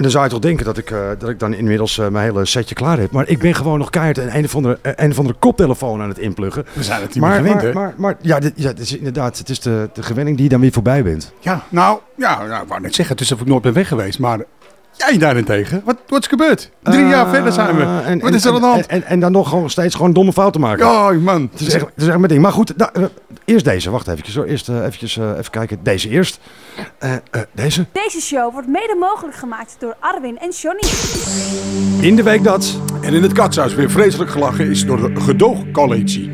En dan zou je toch denken dat ik, eh, dat ik dan inmiddels eh, mijn hele setje klaar heb. Maar ik ben gewoon nog keihard een, een, of andere, eh, een of andere koptelefoon aan het inpluggen. We zijn het niet Maar, gewend, maar, hè? maar, maar ja, dit, ja, is inderdaad, het is de, de gewenning die je dan weer voorbij bent. Ja, nou, ja, ja, ik wou net zeggen, het is of ik nooit ben weg geweest, maar jij daarentegen, wat, wat is gebeurd? Drie jaar Eh, verder zijn we. en- wat is er aan de hand? En, en, en dan nog gewoon steeds gewoon domme fouten maken. Ja, man. Het is echt, het is echt mijn ding. Maar goed, nou, eh, eerst deze. Wacht even hoor. Eerst eh, eventjes, eh, even kijken. Deze eerst. Eh, eh, deze. Deze show wordt mede mogelijk gemaakt door Arwin en Johnny. In de week dat. En in het katshuis weer vreselijk gelachen is door de gedoogcoalitie.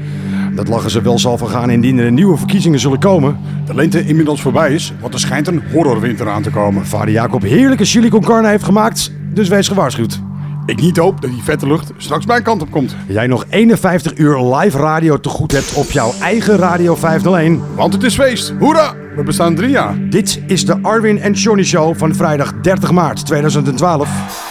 Dat lachen ze wel zal vergaan indien er nieuwe verkiezingen zullen komen. De lente inmiddels voorbij is, want er schijnt een horrorwinter aan te komen. Vader Jacob heerlijke chili con carne heeft gemaakt, dus wees gewaarschuwd. Ik niet hoop dat die vette lucht straks mijn kant op komt. Jij nog 51 uur live radio te goed hebt op jouw eigen Radio 501. Want het is feest. Hoera! We bestaan drie jaar. Dit is de Arwin en Johnny Show van vrijdag 30 maart 2012.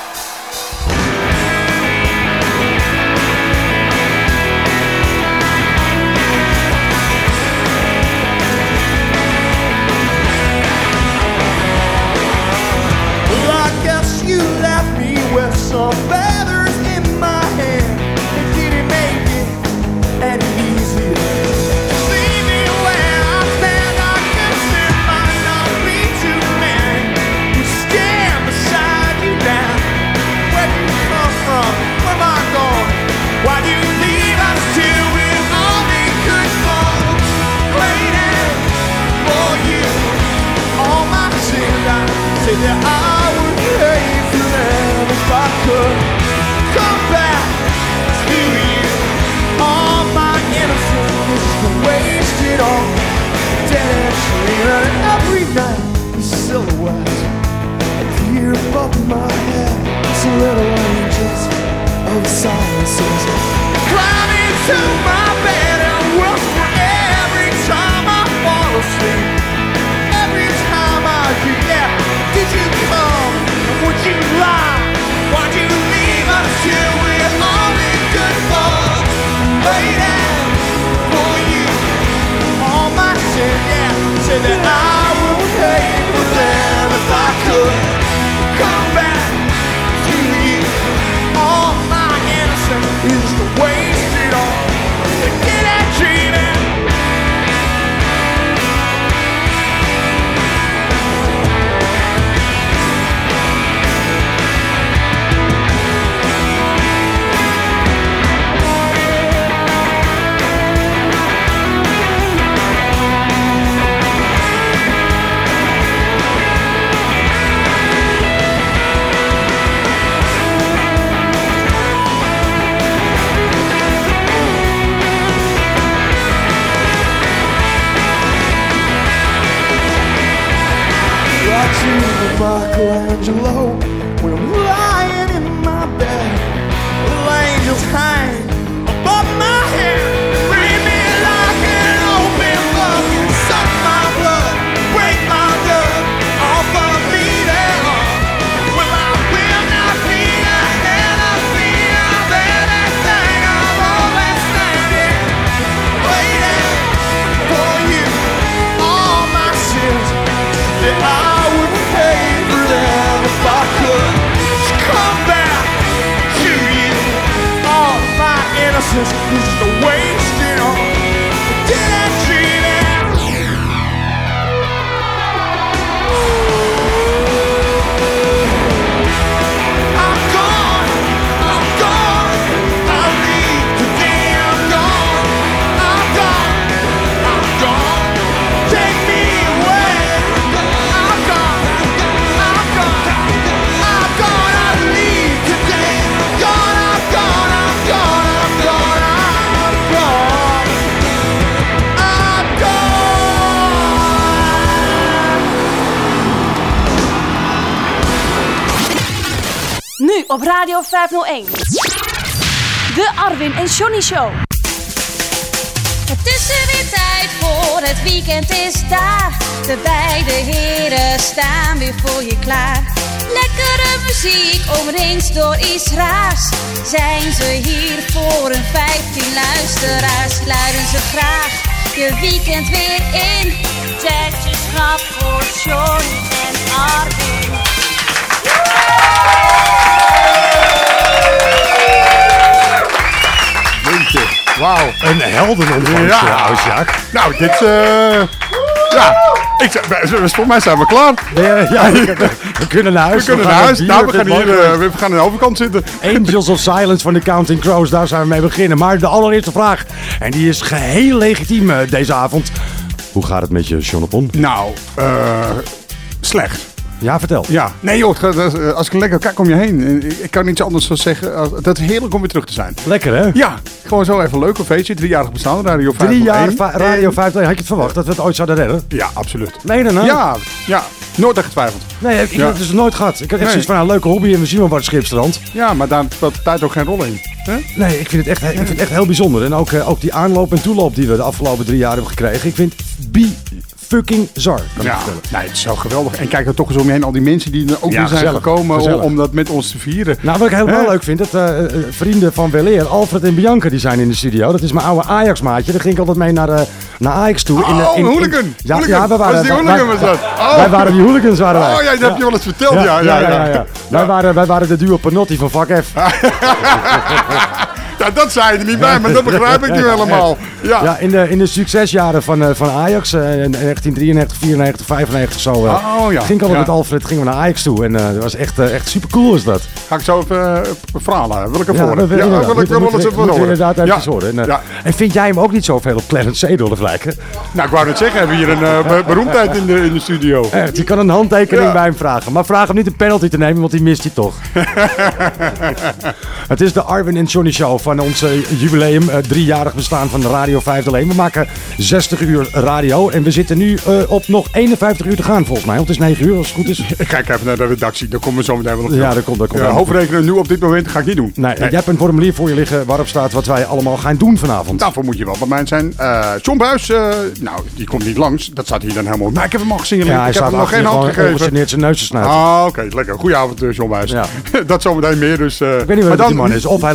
De Arwin en Johnny Show. Een heldenontvangst, Ja. Nou, dit... eh ja, ik, volgens mij zijn we klaar. Ja, we, kunnen naar huis. We kunnen naar huis. Nou, we gaan hier eh, we gaan aan de overkant zitten. Angels of Silence van de Counting Crows, daar zijn we mee beginnen. Maar de allereerste vraag, en die is geheel legitiem eh, deze avond. Hoe gaat het met je, Jonathan? Nou, eh slecht. Ja, vertel. Ja, nee joh, eh, als ik lekker kijk om je heen. eh, Ik, kan niets anders dan zeggen. als- Dat is heerlijk om weer terug te zijn. Lekker, hè? Ja, gewoon zo even leuk een feestje. Driejarig bestaan, Radio 5. Drie jaar Radio 5. Had je het verwacht dat we het ooit zouden redden? Ja, absoluut. Nee, dan nou? Ja, ja, nooit aan getwijfeld. Nee, ik Ja. heb het dus nooit gehad. Ik had echt Nee. zoiets van een leuke hobby en we zien wel waar het schip strandt. Ja, maar daar speelt de tijd ook geen rol in. Nee, ik vind het echt, ik vind het echt heel bijzonder. En ook, eh, ook die aanloop en toeloop die we de afgelopen drie jaar hebben gekregen. Ik vind het bi fucking zar. Kan ik Ja, vertellen. nee, het is zo geweldig. En kijk er toch eens om je heen, al die mensen die er ook Ja, weer zijn gezellig, gekomen om, gezellig. om dat met ons te vieren. Nou, wat ik helemaal leuk vind, dat eh, eh, vrienden van Weleer, Alfred en Bianca, die zijn in de studio. Dat is mijn oude Ajax-maatje. Daar ging ik altijd mee naar, eh, naar Ajax toe. Oh, een hooligan. Ja, Hooligan. ja, we waren, Was die wij- hooligan wij- was dat? Oh. Wij waren die hooligans, waren wij. Oh ja, dat heb je wel eens verteld. Ja, ja, ja. ja, ja. Wij, waren, wij waren de duo Panotti van vak F. Ja, dat zei je er niet bij, maar dat begrijp ik nu helemaal. Ja. Ja, in de, in de succesjaren van, eh, van Ajax, eh, in 1993, 94, 95 zo. eh, Oh, ja. Ging ik altijd Ja. met Alfred gingen we naar Ajax toe. En dat was echt, echt super cool is dat. Ga ik zo even verhalen. Wil ik Ja, horen? Ja, wil ik wel eens even horen. inderdaad Ja. even horen. En, Ja. en vind jij hem ook niet zoveel op Clarence Seedorf lijken? Nou, ik wou net zeggen, hebben we hier een be- beroemdheid in de, in de studio. Echt, je kan een handtekening Ja. bij hem vragen. Maar vraag hem niet een penalty te nemen, want die mist hij toch. het is de Arwin en Johnny Show van ons jubileum. eh, driejarig bestaan van Radio 5 alleen. We maken 60 uur radio. En we zitten nu eh, op nog 51 uur te gaan volgens mij. Want het is 9 uur als het goed is. Ik kijk even naar de redactie, dan komen we zo meteen wel op. Ja, dat komt. Dat komt hoofdrekenen nu op dit moment ga ik niet doen. Nee, Jij hebt een formulier voor je liggen waarop staat wat wij allemaal gaan doen vanavond. Daarvoor moet je wel bij mij zijn. Eh John Buis, nou, die komt niet langs. Dat staat hier dan helemaal. Maar ik heb hem al gezien. ja, hij ik heb hem nog geen hand gegeven. zijn neus te snuiten. Ah, oké, lekker. Goedenavond, John Buis. Ja. dat zometeen meer. Dus, Ik weet niet wat die man is. Of hij,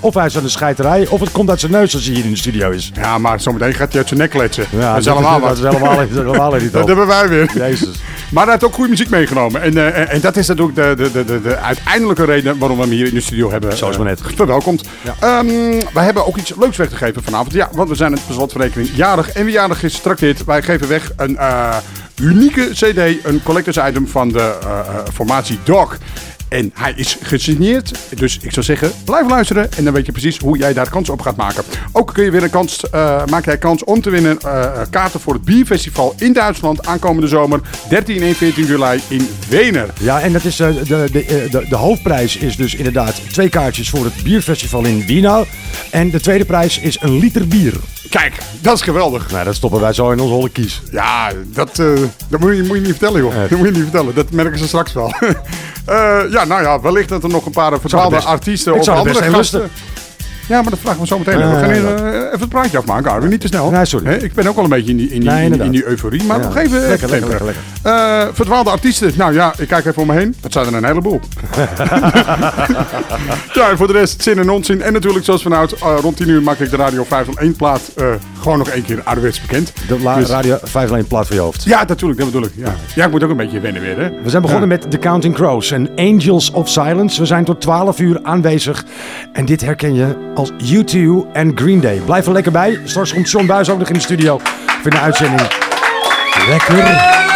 of hij is aan de scheiterij, of het komt uit zijn neus als hij hier in de studio is. Ja, maar zometeen gaat hij uit zijn nek kletsen. Ja, dat is allemaal wat. is helemaal, dat is helemaal niet Dat hebben wij weer. Jezus. Maar hij heeft ook goede muziek meegenomen. En, eh, en, en dat is natuurlijk de, de, de, de, de uiteindelijke reden waarom we hem hier in de studio hebben Zoals maar eh, net. verwelkomd. Ehm, wij hebben ook iets leuks weg te geven vanavond. Ja, want we zijn het per slotverrekening jarig. En wie jarig is, strak dit. Wij geven weg een eh, unieke cd, een collectors item van de formatie Dog. En hij is gesigneerd. Dus ik zou zeggen, blijf luisteren. En dan weet je precies hoe jij daar kans op gaat maken. Ook kun je weer een kans, eh, maak jij kans om te winnen eh, kaarten voor het Bierfestival in Duitsland aankomende zomer. 13 en 14 juli in Wenen. Ja, en dat is, eh, de, de, de, de hoofdprijs is dus inderdaad twee kaartjes voor het bierfestival in Wiener. En de tweede prijs is een liter bier. Kijk, dat is geweldig. Nou, dat stoppen wij zo in onze holle kies. Ja, dat, eh, dat moet, je, moet je niet vertellen, joh. Dat moet je niet vertellen. Dat merken ze straks wel. Eh, ja, nou ja, wellicht dat er nog een paar verdwaalde artiesten of er andere gasten... Ja, maar dat vragen we zo meteen. We gaan ja, hier, eh, even het praatje afmaken, Arwin. Niet te snel. Nee, sorry. Ik ben ook wel een beetje in die, in die, Nee, in, die euforie. Maar Ja. nog even... Lekker, even lekker, lekker, Eh, verdwaalde artiesten. Nou ja, ik kijk even om me heen. Dat zijn er een heleboel. ja, en voor de rest zin en onzin. En natuurlijk zoals vanouds, eh, rond 10 uur maak ik de Radio 501 plaat eh, gewoon nog één keer ouderwets bekend. De Dus- Radio 5 alleen plaat voor je hoofd. Ja, natuurlijk, dat bedoel ik. Ja. ja, ik moet ook een beetje wennen weer, hè? We zijn begonnen met The Counting Crows en Angels of Silence. We zijn tot 12 uur aanwezig. En dit herken je als U2 en Green Day. Blijf er lekker bij. Straks komt John Buis ook nog in de studio voor de uitzending. Lekker.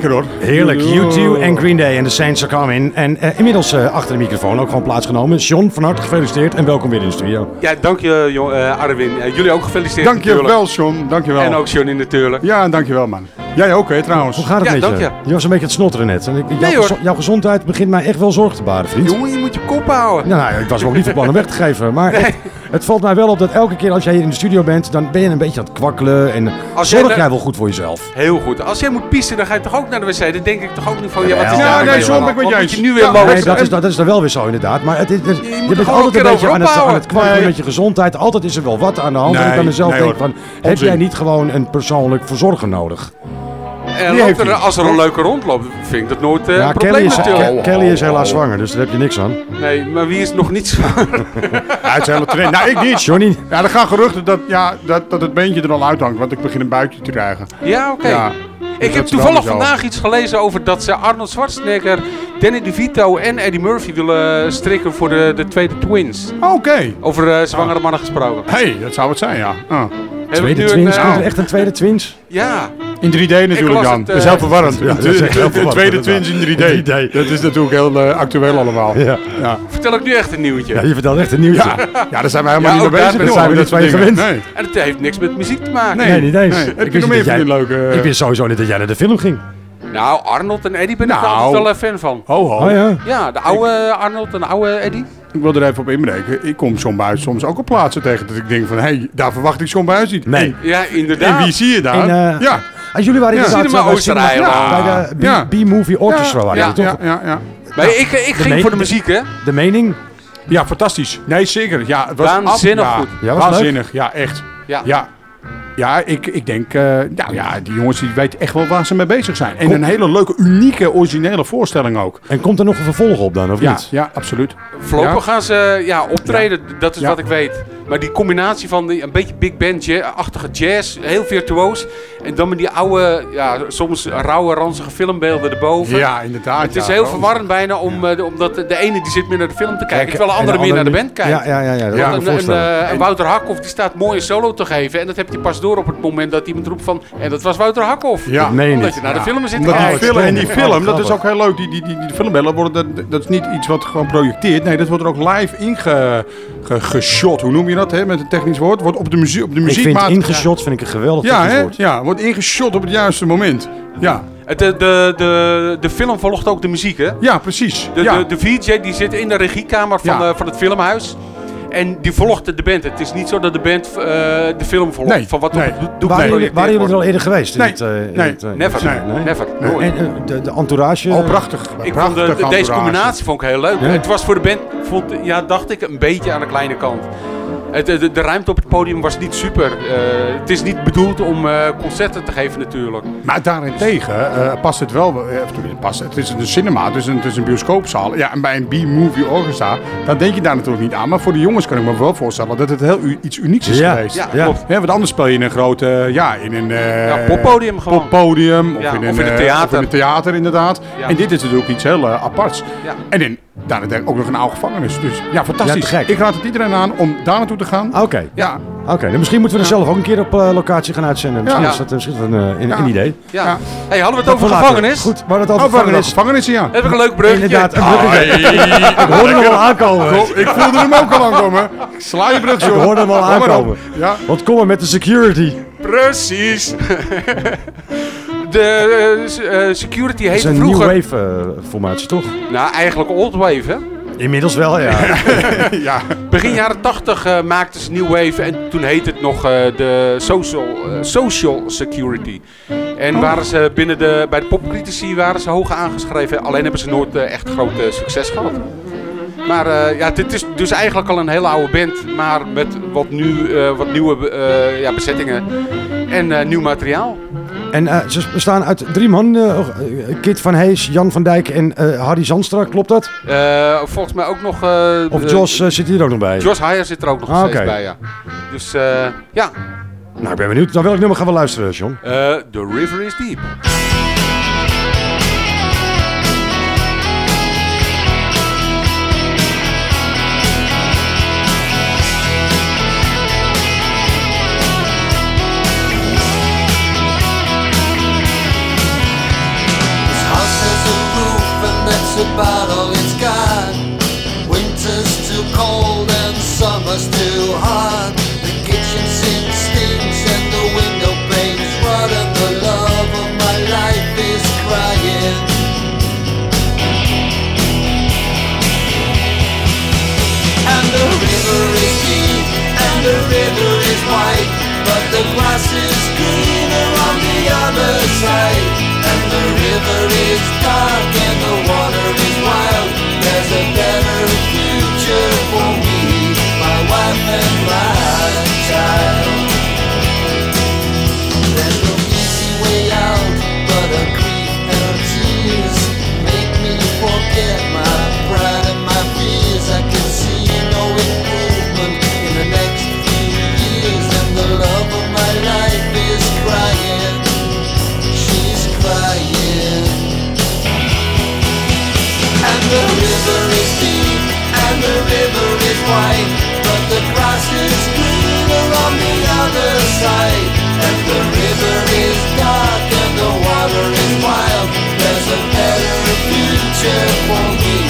Lekker hoor. Heerlijk. U2 en Green Day en The Saints are coming. En eh, inmiddels eh, achter de microfoon ook gewoon plaatsgenomen. John, van harte gefeliciteerd en welkom weer in de studio. Ja, dank je, jong, eh, Arwin. Jullie ook gefeliciteerd. natuurlijk. Dankjewel, John. Dankjewel. En ook Johnny natuurlijk. Ja, dankjewel, man. Jij ook, hè, trouwens. Hoe gaat het Ja, met dank je? je. Je was een beetje aan het snotteren net. En ik, jouw, Nee, gezondheid begint mij echt wel zorg te baren, vriend. Jongen, je moet je kop houden. Nou, ik was ook niet van plan om weg te geven. Maar het, het valt mij wel op dat elke keer als jij hier in de studio bent, dan ben je een beetje aan het kwakkelen. En Als zorg jij wel goed voor jezelf. Heel goed. Als jij moet pissen, dan ga je toch ook naar de wc? Dan denk ik toch ook niet van, ja, wat is Ja, daar nee, ben ik met je nu weer Ja? Nee, dat is, dat is dan wel weer zo inderdaad. Maar het, je, bent altijd een beetje aan het, aan het kwakkelen met je gezondheid. Altijd is er wel wat aan de hand. en ik bij mezelf nee, denk hoor. van, heb jij niet gewoon een persoonlijk verzorger nodig? En Die heeft loopt er- als er een leuke rondloopt, vind ik dat nooit eh, ja, een Kelly probleem is, natuurlijk. Ke- Kelly is helaas zwanger, dus daar heb je niks aan. Nee, maar wie is nog niet? Ja, het is hele train. Nou, ik niet. Johnny, Ja, er gaan geruchten dat, ja, dat, dat het beentje er al uithangt, want ik begin een buikje te krijgen. ja, oké. Ja. Ik heb is wel toevallig vandaag iets gelezen over dat ze Arnold Schwarzenegger, Danny DeVito en Eddie Murphy willen strikken voor de, de tweede Twins. Oké. Over eh, zwangere mannen gesproken. hey, dat zou het zijn, ja. Ah. Heb tweede twins. een, Komt eh, er echt een tweede twins? ja, In 3D natuurlijk dan. het, dat is eh, heel verwarrend. Ja, dat is heel de verwarrend, tweede inderdaad. twins in 3D. 3D. Dat is natuurlijk heel eh, actueel allemaal. Ja. Ja. vertel ik nu echt een nieuwtje. Ja, je vertelt echt een nieuwtje. Ja. ja, daar zijn wij helemaal Ja, niet ook mee daar bezig. joh, zijn we dat twee gewend. Nee. En het heeft niks met muziek te maken. Nee. Nee, niet eens. Nee. Ik nog niet meer van die leuke... Ik wist sowieso niet dat jij naar de film ging. Nou, Arnold en Eddie ben ik Nou. altijd wel een fan van. Ho, ho. Oh ja. Ja, de oude Arnold en de oude Eddie. Ik wil er even op inbreken. Ik kom Buis soms ook op plaatsen tegen dat ik denk van... Hé, hey, daar verwacht ik Buis niet. Nee. En, Ja, en inderdaad. wie zie je daar? En, eh, ja. En jullie waren Ja. inderdaad Cinema eh, bij de. B-Movie Orchestra ja, waren ja, jullie toch? ja, ja, ja. Ik, ik ging voor de muziek, hè. De mening? Ja, fantastisch. Nee, zeker. Ja, het was Waanzinnig goed. Ja, was waanzinnig. Ja, echt. Ja. Ja. Ja, ik, ik denk, eh, nou ja, die jongens die weten echt wel waar ze mee bezig zijn. En een hele leuke, unieke, originele voorstelling ook. En komt er nog een vervolg op dan, of Ja, niet? ja absoluut. Voorlopig Ja. gaan ze ja, optreden, dat is Ja. wat ik weet. Maar die combinatie van die, een beetje big band, ja- achtige jazz, heel virtuoos. En dan met die oude, ja, soms rauwe, ranzige filmbeelden erboven. Ja, inderdaad. Het is heel verwarrend bijna, om, eh, de- omdat de ene die zit meer naar de film te kijken, terwijl de andere meer naar de band kijkt. Ja, ja, ja. ja, dat ik En, en, eh, en Wouter Hakhoff die staat mooi een solo te geven. En dat heb je pas door op het moment dat iemand roept van... En dat was Wouter Hakhoff. Ja. Je Omdat niet. je naar de Ja. film zit te kijken. film, en die film, dat is ook heel leuk. Die, die, die, die filmbellen worden, dat, dat is niet iets wat gewoon projecteert. Nee, dat wordt er ook live ingeshot. Hoe noem je dat, hè, met een technisch woord? Wordt op de, muziek op de Ik vind muziekmaat... ingeshot vind ik een geweldig ja, technisch hè? woord. ja, wordt ingeshot op het juiste moment. Ja, De, de, de, de film volgt ook de muziek, hè? ja precies. De, ja. de, de VJ die zit in de regiekamer van, Ja. eh, van het filmhuis. En die volgt de band. Het is niet zo dat de band eh, de film volgt. Nee, Van wat nee. do- doet Waren, jullie, waren jullie er al eerder geweest? Nee, eh, nee. het, eh, Never. Nee. Never. Nee. En eh, de, de entourage? Oh, prachtig. Ik vond de, Prachtig de- deze combinatie vond ik heel leuk. Ja. Het was voor de band, vond, ja, dacht ik, een beetje aan de kleine kant. Het, de, de ruimte op het podium was niet super. Eh, het is niet bedoeld om eh, concerten te geven natuurlijk. Maar daarentegen eh, past het wel. past, het is een cinema, het is een, het is een bioscoopzaal. Ja, en bij een B-movie orchestra, dan denk je daar natuurlijk niet aan. Maar voor de jongens kan ik me wel voorstellen dat het heel iets unieks is Ja. geweest. Ja, Ja. klopt. Ja, want anders speel je in een grote, ja, in een eh, Ja, poppodium gewoon. poppodium of, Ja, in een, of in een theater. of in een theater inderdaad. Ja. En dit is natuurlijk iets heel aparts. Ja. En in, daarentegen ook nog een oude gevangenis. Dus ja, fantastisch. Ja, ik raad het iedereen aan om daar naartoe te gaan. Oké. Ja, Oké, nou, misschien moeten we er zelf ook een keer op eh, locatie gaan uitzenden. Misschien Ja. is dat, misschien is dat een, eh, een, Ja. een idee. Ja. Ja. Hey, hadden we het over gevangenis? Goed, maar het over over gevangenis. gevangenis, ja. Heb ik een leuk bruggetje? Inderdaad, een bruggetje. Ik hoorde hem al aankomen. Ik voelde hem ook al aankomen. Sla je brug, Ik joh. hoorde hem al aankomen. Ja. Want kom maar met de security. Precies. de eh, eh, security Het is heette een new vroeger... wave formatie, toch? Nou, eigenlijk old wave, hè? Inmiddels wel, ja. ja. Begin jaren 80 eh, maakten ze New Wave en toen heette het nog eh, de social, social Security. En waren ze binnen de, bij de popcritici waren ze hoog aangeschreven, alleen hebben ze nooit echt groot succes gehad. Maar eh, ja, dit is dus eigenlijk al een hele oude band, maar met wat, nu, eh, wat nieuwe eh, ja, bezettingen en eh, nieuw materiaal. En eh, ze bestaan uit drie man. eh, Kit van Hees, Jan van Dijk en eh, Hardy Zandstra, klopt dat? Eh, volgens mij ook nog... eh, Of Jos eh, zit hier ook nog bij? Josh Heyer zit er ook nog Ah, steeds bij, ja. Dus eh, ja, Nou, ik ben benieuwd. Naar welk nummer gaan we luisteren, John? summer's too hot. The kitchen sink stinks and the window panes rot, and the love of my life is crying. And the river is deep, and the river is wide, but the grass is greener on the other side, and the river is dark. Wide, but the grass is greener on the other side. And the river is dark, and the water is wild. There's a better future for me,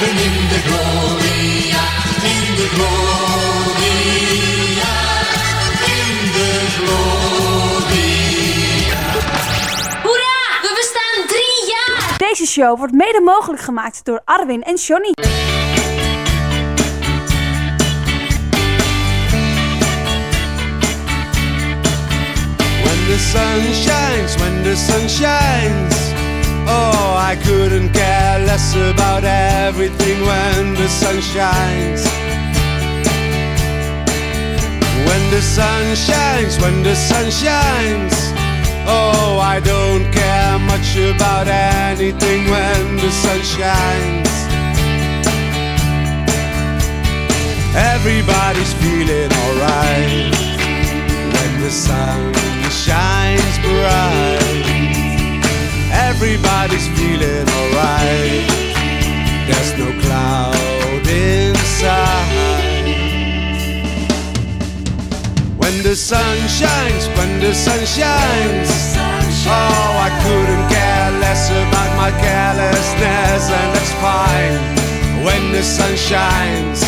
leven in de gloria, in de gloria, in de gloria. Hoera! We bestaan drie jaar! Deze show wordt mede mogelijk gemaakt door Arwin en Johnny. When the sun shines, when the sun shines. Oh, I couldn't care less about everything when the sun shines. When the sun shines, when the sun shines. Oh, I don't care much about anything when the sun shines. Everybody's feeling alright when the sun shines bright. Everybody's feeling alright. There's no cloud inside. When the sun shines, when the sun shines. Oh, I couldn't care less about my carelessness, and that's fine. When the sun shines,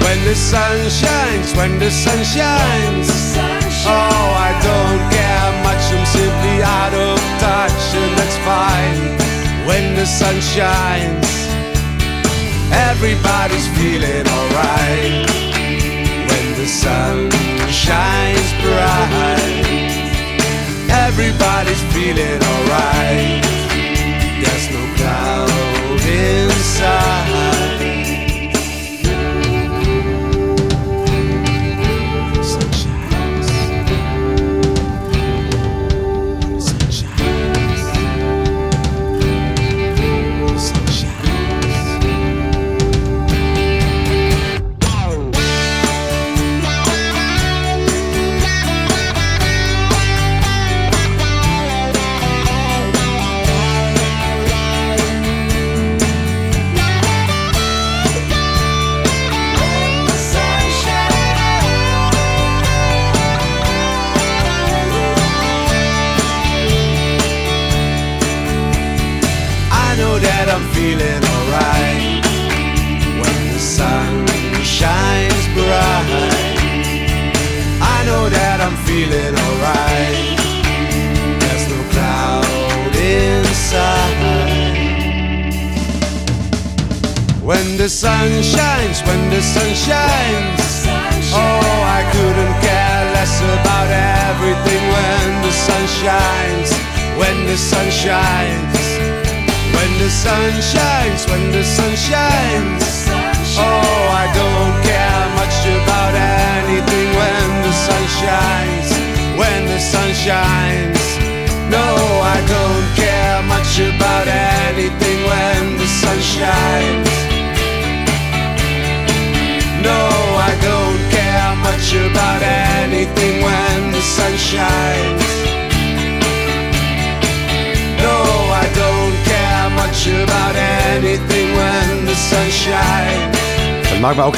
when the sun shines, when the sun shines. Oh, I don't care much, I'm simply out of touch, and that's fine. When the sun shines, everybody's feeling alright. When the sun shines bright, everybody's feeling alright. There's no cloud inside.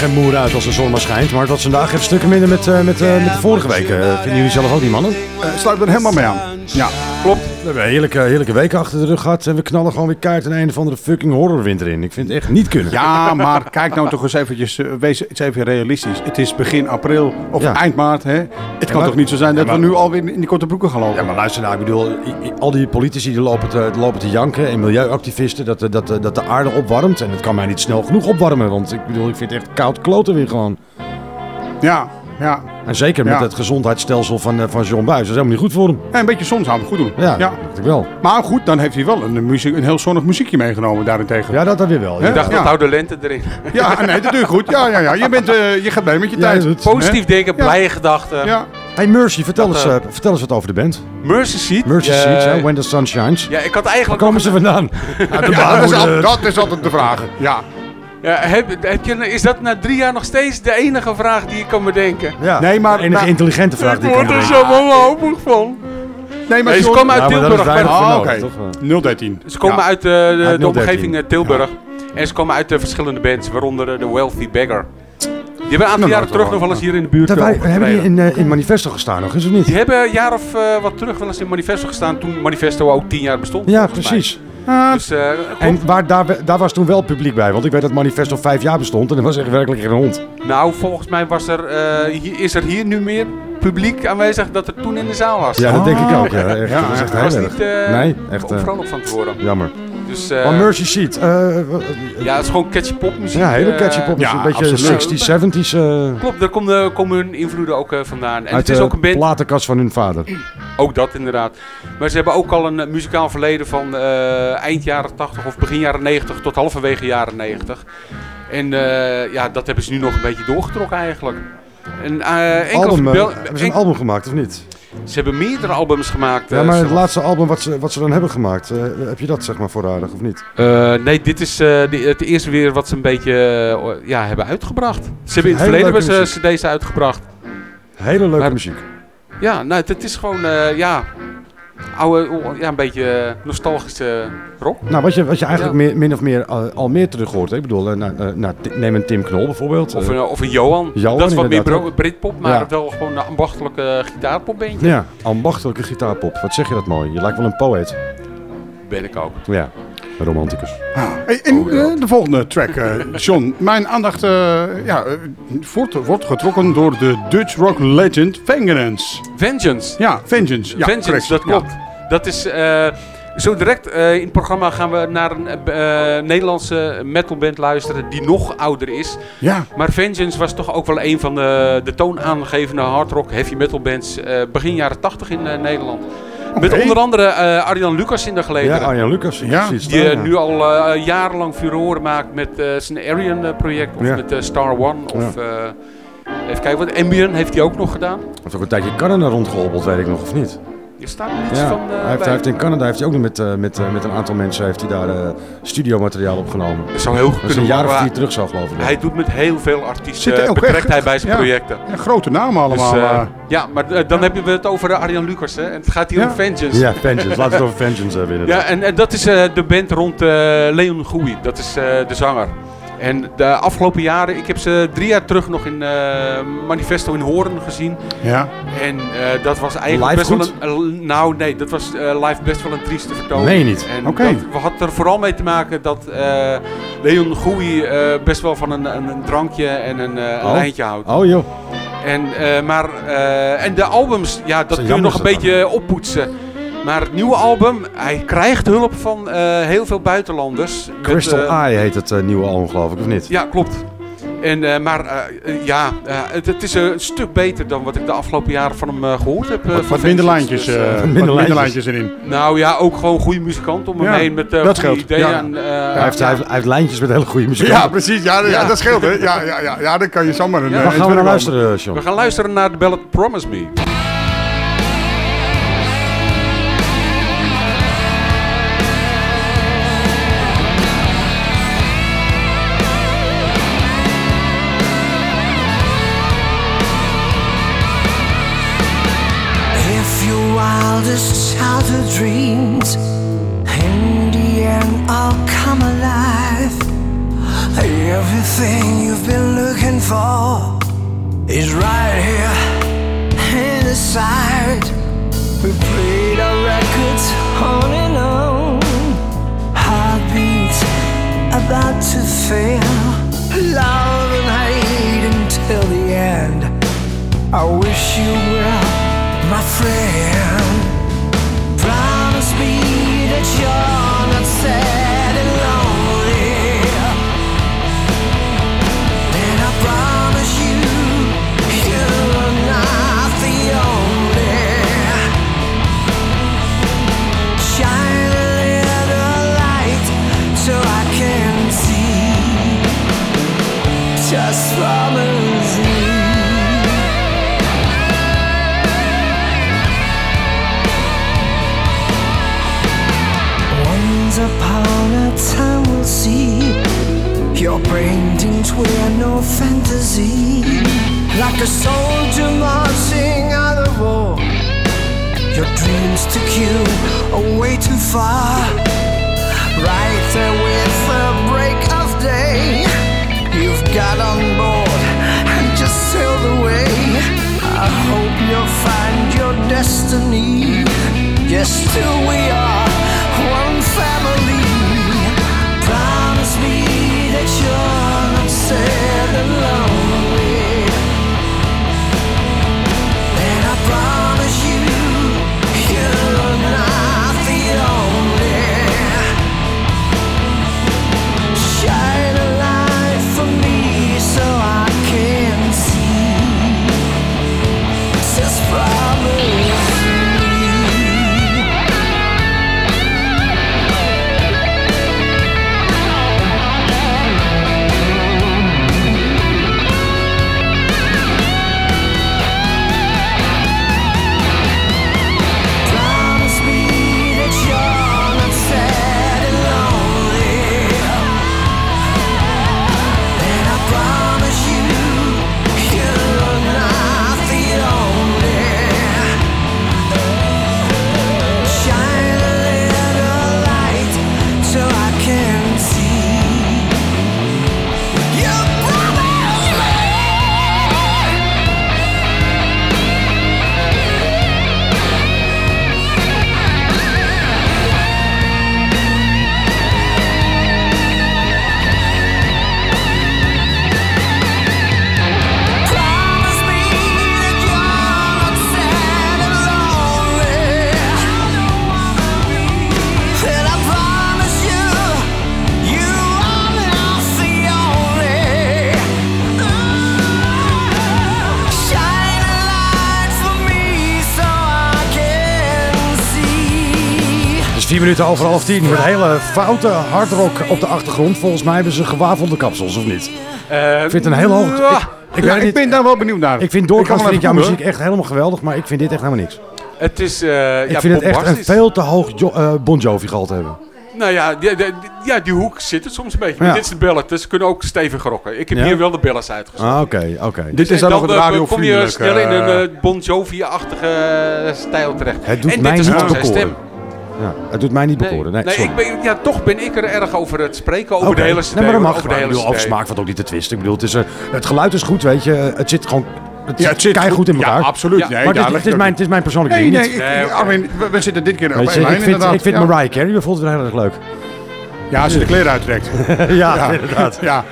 Geen moer uit als de zon maar schijnt. Maar was vandaag even stukken minder met, eh, met, eh, met de vorige week. Eh, vinden jullie zelf ook niet, mannen? Sluit er helemaal mee aan. Ja, klopt. We hebben een heerlijke, heerlijke weken achter de rug gehad. En we knallen gewoon weer kaart een einde van de fucking horrorwinter in. Ik vind het echt niet kunnen. Ja, maar kijk nou toch eens eventjes, eh, wees eens even realistisch. Het is begin april of Ja. eind maart. Hè? Het kan maar- toch niet zo zijn dat Ja, maar- we nu alweer in die korte broeken gaan lopen? Ja, maar luister nou, ik bedoel, al die politici die lopen te, lopen te janken en milieuactivisten dat, de- dat, de- dat de aarde opwarmt. En het kan mij niet snel genoeg opwarmen, want ik bedoel, ik vind het echt koud kloten weer gewoon. Ja, ja. En zeker met Ja. het gezondheidsstelsel van, eh, van John Buis, dat is helemaal niet goed voor hem. Ja, een beetje soms gaan we goed doen. Ja, ja. dat dacht ik wel. Maar goed, dan heeft hij wel een, muziek, een heel zonnig muziekje meegenomen daarentegen. Ja, dat dan weer wel. Ik dacht, Ja. dat houdt de lente erin. Ja, nee, dat doe je goed. Ja, ja, ja. Je, bent, eh, je gaat mee met je Ja, tijd. Positief denken, Ja. blije gedachten. Ja. Hey Mercy, vertel, Dat, eens, eh, vertel eens wat over de band. Mercy Seat. Mercy hè, When the Sun Shines. Ja, ik had Waar eigenlijk... komen ze vandaan? Ja, dat, is al- baarmoeder. dat is altijd de vraag. Ja. Ja, heb, heb je, is dat na drie jaar nog steeds de enige vraag die ik kan bedenken? Ja, Nee, maar- de enige intelligente vraag die ik kan word er bedenken. zo wanhopig van. Nee, maar Nee, ze komen uit Ja, dat is Tilburg. Ah, oké. toch? 013. Ze komen Ja. uit, eh, de, de 013. omgeving eh, Tilburg. En ze komen uit eh, verschillende bands, waaronder eh, de Wealthy Beggar. Die hebben een aantal jaren terug nog wel eens hier in de buurt Dat eh, wij, hebben die in, eh, in Manifesto gestaan nog, is het niet? Die hebben een jaar of eh, wat terug wel eens in Manifesto gestaan, toen Manifesto ook tien jaar bestond. Ja, volgens precies. Dus, eh, En waar, daar, daar was toen wel publiek bij, want ik weet dat Manifesto vijf jaar bestond en er was echt werkelijk geen hond. nou, volgens mij was er, eh, hier, is er hier nu meer publiek aanwezig dat er toen in de zaal was. Ja, dat denk ik ook. Ja. Ah, Echt, ja, dat is echt heel erg. niet eh nee, echt eh, van te worden. jammer. Dus, eh, Maar Mercy Seat, eh, eh, ja, het is gewoon catchy popmuziek. ja, hele eh, catchy pop. ja, een beetje absoluut. 60s, 70s. eh Klopt, daar komen, komen hun invloeden ook eh, vandaan. En uit het is de ook een band, platenkast van hun vader. ook dat inderdaad. Maar ze hebben ook al een eh, muzikaal verleden van eh, eind jaren 80 of begin jaren 90 tot halverwege jaren 90. En eh, ja, dat hebben ze nu nog een beetje doorgetrokken eigenlijk. En, eh, enkel Album, eh, bel- hebben ze een en- album gemaakt of niet? Ze hebben meerdere albums gemaakt. Ja, eh, maar het laatste album wat ze, wat ze dan hebben gemaakt, eh, heb je dat zeg maar voorradig of niet? Eh, nee, dit is de, het eerste weer wat ze een beetje ja, hebben uitgebracht. Ze hebben in het verleden hebben ze cd's uitgebracht. Hele leuke Maar- muziek. Ja, nou, het is gewoon, ja, oude, ja, een beetje eh, nostalgische rock. Nou, wat je, wat je eigenlijk Ja. meer, min of meer eh, al meer terug hoort. hè? Ik bedoel, eh, nou, eh, nou, neem een Tim Knol bijvoorbeeld. Of een, of een Johan. Johan, dat is wat meer bro- Britpop, maar Ja. wel gewoon een ambachtelijke gitaarpopbeentje. ja, ambachtelijke gitaarpop. Wat zeg je dat mooi? Je lijkt wel een poëet. Ben ik ook. Ja, romanticus. Hey, en eh, de volgende track, eh, John. Mijn aandacht eh, ja, wordt, wordt getrokken door de Dutch rock legend Vengeance. Vengeance. Ja, Vengeance. Ja, Vengeance, correct. dat Ja. klopt. Dat is... eh, zo direct eh, in het programma gaan we naar een Nederlandse metalband luisteren die nog ouder is. Ja, Maar Vengeance was toch ook wel een van de, de toonaangevende hardrock heavy metal bands eh, begin jaren 80 in eh, Nederland. Met onder andere eh, Arjan Lucas in de Ja, gelederen. Arjan Lucas. Ja, precies. die eh, Ja. nu al eh, jarenlang furoren maakt met eh, zijn Arian eh, project of Ja. met Star One of eh, even kijken wat Ambien heeft hij ook nog gedaan. Hij heeft ook een tijdje Canada rondgehobbeld, weet ik nog, of niet? Staat niets Ja, van. eh, hij, heeft, hij heeft in Canada heeft hij ook nog met, eh, met, eh, met een aantal mensen heeft hij daar eh studiomateriaal opgenomen. Dat zou heel goed Dat is kunnen een jaar of vier terug zo, geloof ik. Hij doet met heel veel artiesten ook betrekt echt- hij bij zijn ja. projecten. ja, grote namen allemaal. Dus, eh, eh. ja, maar dan hebben we het over Arjan Lucas. Hè? En het gaat hier Ja. om Vengeance. Ja, Vengeance. Laten we het over Vengeance hebben Ja, inderdaad. en, en dat is eh, de band rond eh, Leon Goei. Dat is eh, de zanger. En de afgelopen jaren, ik heb ze drie jaar terug nog in eh, Manifesto in Hoorn gezien. Ja. En eh, dat was eigenlijk Live best goed? wel een... eh, nou nee, dat was eh, live best wel een trieste vertoning. Je niet? En Oké. dat we had er vooral mee te maken dat eh, Leon Goei eh, best wel van een, een, een drankje en een, eh, een Oh. lijntje houdt. Oh joh. En, eh, maar, eh, en de albums, ja, dat kun je nog een beetje oppoetsen. Maar het nieuwe album, hij krijgt hulp van eh, heel veel buitenlanders. Met, Crystal eh, Eye heet het eh, nieuwe album geloof ik, of niet? Ja, klopt. En, eh, maar ja, eh, het, het is een stuk beter dan wat ik de afgelopen jaren van hem eh, gehoord heb. Wat, van wat minder lijntjes, Dus, wat minder minder lijntjes. lijntjes erin. nou ja, ook gewoon goede muzikant om hem Ja, heen met dat goede scheelt. ideeën. Ja. En, eh, Hij, heeft, hij, heeft, hij heeft lijntjes met hele goede muziek. Ja, precies. Ja, ja. Ja. dat scheelt, hè. Ja, ja, ja, ja, dan kan je zomaar een... Ja. gaan we naar luisteren, John? We gaan luisteren naar de ballad Promise Me. Is right here in the sight. We played our records on and on, heartbeats about to fail, love and hate until the end. I wish you well, paintings wear no fantasy. Like a soldier marching out of war. Your dreams took you away too far. Right there with the break of day. You've got on board and just sailed away. I hope you'll find your destiny. Yes, still we are one family. Promise me sad and lonely. Vier minuten over half tien. Met hele foute hardrock op de achtergrond. Volgens mij hebben ze gewafelde kapsels, of niet? Eh, Ik vind het een hele hoog... Ik, ik, Ja, ben daar wel benieuwd naar. ik vind doorgaans vind ik jouw muziek echt helemaal geweldig, maar ik vind dit echt helemaal niks. Het is, eh Ik ja, vind het echt een veel te hoog jo eh, Bon Jovi gehalte hebben. Nou ja, die, die, ja, die hoek zit het soms een beetje. Maar Ja. dit is de bellet, dus ze kunnen ook stevig rocken. Ik heb Ja? hier wel de bellets uitgezet. Ah, oké, oké. Dit is dan nog het radio kom je snel in een Bon Jovi-achtige stijl terecht. Het doet en mij dit is niet gewoon zijn stem. Ja, het doet mij niet Nee, bekoren. Nee, nee, sorry. ik ben, ja, toch ben ik er erg over het spreken, over Oké. de hele CD. Nee, maar dat mag over de hele Ik bedoel, over CD. smaak valt ook niet te twisten. Ik bedoel, het, is, eh, het geluid is goed, weet je. Het zit gewoon... Het Ja, het zit keihard goed in goed. Ja, elkaar. absoluut. Ja, Nee, maar dit, het, is mijn, het is mijn persoonlijke Nee, ding. nee, niet. ik, Nee, oké. Armin, we, we zitten dit keer op één lijn ik vind, inderdaad. ik vind ja. Mariah Carey bijvoorbeeld wel heel erg leuk. Ja, als ze de kleren uittrekt. ja, Ja. inderdaad. Ja.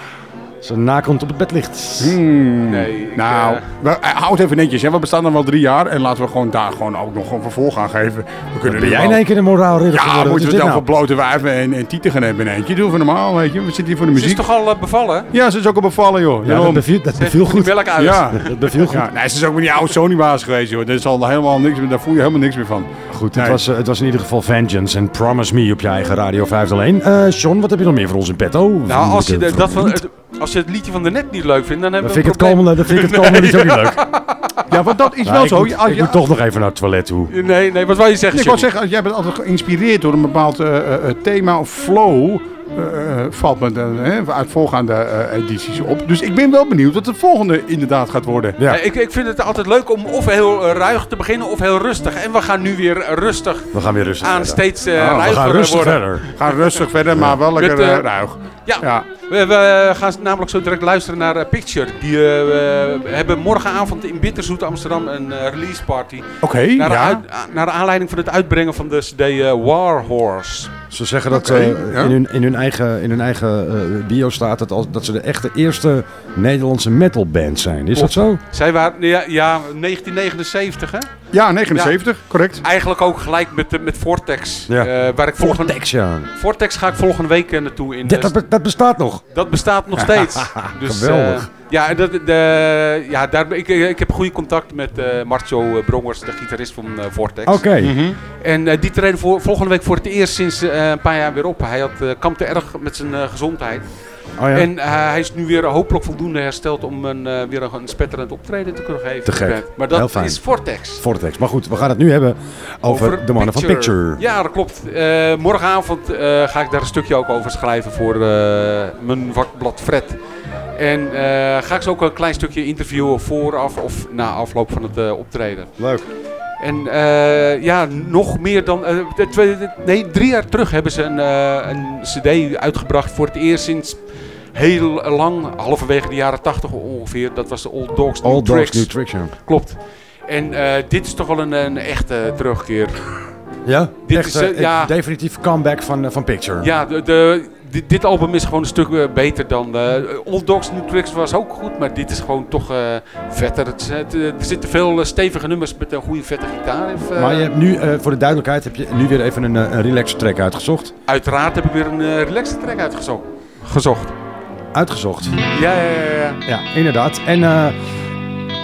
Een nakend op het bed ligt. Nee, ik, Nou, eh, we, eh, hou het even netjes. Hè. We bestaan dan wel drie jaar. En laten we gewoon daar gewoon ook nog een vervolg aan geven. We kunnen Ben jij wel- in één keer een moraalridder Ja, geworden? Wat moeten we dan voor nou? blote wijven en, en tieten gaan hebben in eentje? Doe even normaal, weet je. We zitten hier voor de ze is muziek. toch al eh, bevallen? Ja, ze is ook al bevallen, joh. Ja, dat beviel, dat Ze beviel heeft die goed. melk uit. Ja. Dat beviel goed. Ja, nee, ze is ook met die oude Sony-baas geweest, joh. Dat is al helemaal niks meer. Daar voel je helemaal niks meer van. Goed, Nee. het, was, het was in ieder geval Vengeance en Promise Me op je eigen Radio 501. Eh Sean, wat heb je nog meer voor ons in petto? Nou, als je, de- dat van, als je het liedje van de net niet leuk vindt, dan hebben Dan we vind een ik het dan vind ik het komende niet zo niet leuk. Ja, want dat is Nou, wel ik zo. moet, Als ik moet toch nog even naar het toilet toe. Nee, nee, wat wou je zeggen, Nee, ik wou Johnny? zeggen, jij bent altijd geïnspireerd door een bepaald eh, eh, eh, thema of flow. Eh, eh, valt me dan, hè, uit voorgaande eh, edities op. Dus ik ben wel benieuwd wat de volgende inderdaad gaat worden. Ja. Eh, Ik, ik vind het altijd leuk om of heel ruig te beginnen of heel rustig. En we gaan nu weer rustig We gaan weer rustig aan verder. steeds we We ruiger gaan rustig worden. verder. Ga rustig verder, maar wel lekker Met, ruig. Ja, Ja. We, we gaan namelijk zo direct luisteren naar Picture. Die eh, we hebben morgenavond in Bitterzoet Amsterdam een release party. Oké, Naar, de ja. naar de aanleiding van het uitbrengen van de CD eh, War Horse. Ze zeggen dat eh, ja. in, hun, in hun eigen, in hun eigen eh, bio staat het als, dat ze de echte eerste Nederlandse metalband zijn. Is dat zo? Zij waren, ja, ja 1979 hè? Ja, 79, correct. Eigenlijk ook gelijk met, met Vortex. Ja. Eh, waar ik volgende, Vortex, ja. Vortex ga ik volgende week eh, naartoe. In, Dat, eh, dat, dat bestaat nog. Dat bestaat nog steeds. dus, Geweldig. ja, dat, de, ja daar, ik, ik heb goede contact met eh Marco eh, Brongers, de gitarist van eh, Vortex. Oké. En eh, die treden voor, volgende week voor het eerst sinds eh, een paar jaar weer op. Hij had, eh, kampte erg met zijn eh, gezondheid. Oh ja. En eh, hij is nu weer hopelijk voldoende hersteld om een, eh, weer een, spetterend optreden te kunnen geven. Te gek. Maar Heel dat is Vortex. Vortex. Maar goed, we gaan het nu hebben over, de mannen van Picture. Ja, dat klopt. Eh, morgenavond eh, ga ik daar een stukje ook over schrijven voor eh, mijn vakblad Fred. En eh, ga ik ze ook een klein stukje interviewen vooraf of na afloop van het eh, optreden. Leuk. En eh, ja, nog meer dan. eh, twee- nee, drie jaar terug hebben ze een, eh, een CD uitgebracht. Voor het eerst sinds heel lang, halverwege de jaren tachtig ongeveer. Dat was de Old Dogs New All Dogs. New Tricks, ja. Klopt. En eh, dit is toch wel een, een echte terugkeer. Ja? Dit Echt, is, eh, eh, ja. definitief comeback van, eh, van Picture. Ja, de, de, dit, dit album is gewoon een stuk eh, beter dan. eh Old Dogs New Tricks was ook goed, maar dit is gewoon toch eh, vetter. Het, is- het, eh, er zitten veel eh, stevige nummers met een goede vette gitaar. Of, eh, Maar je hebt nu, eh, voor de duidelijkheid, heb je nu weer even een, eh, een relax track uitgezocht. Uiteraard heb ik weer een eh relaxed track uitgezocht. Gezocht. Uitgezocht. Ja, ja, ja. ja. Ja, inderdaad. En eh,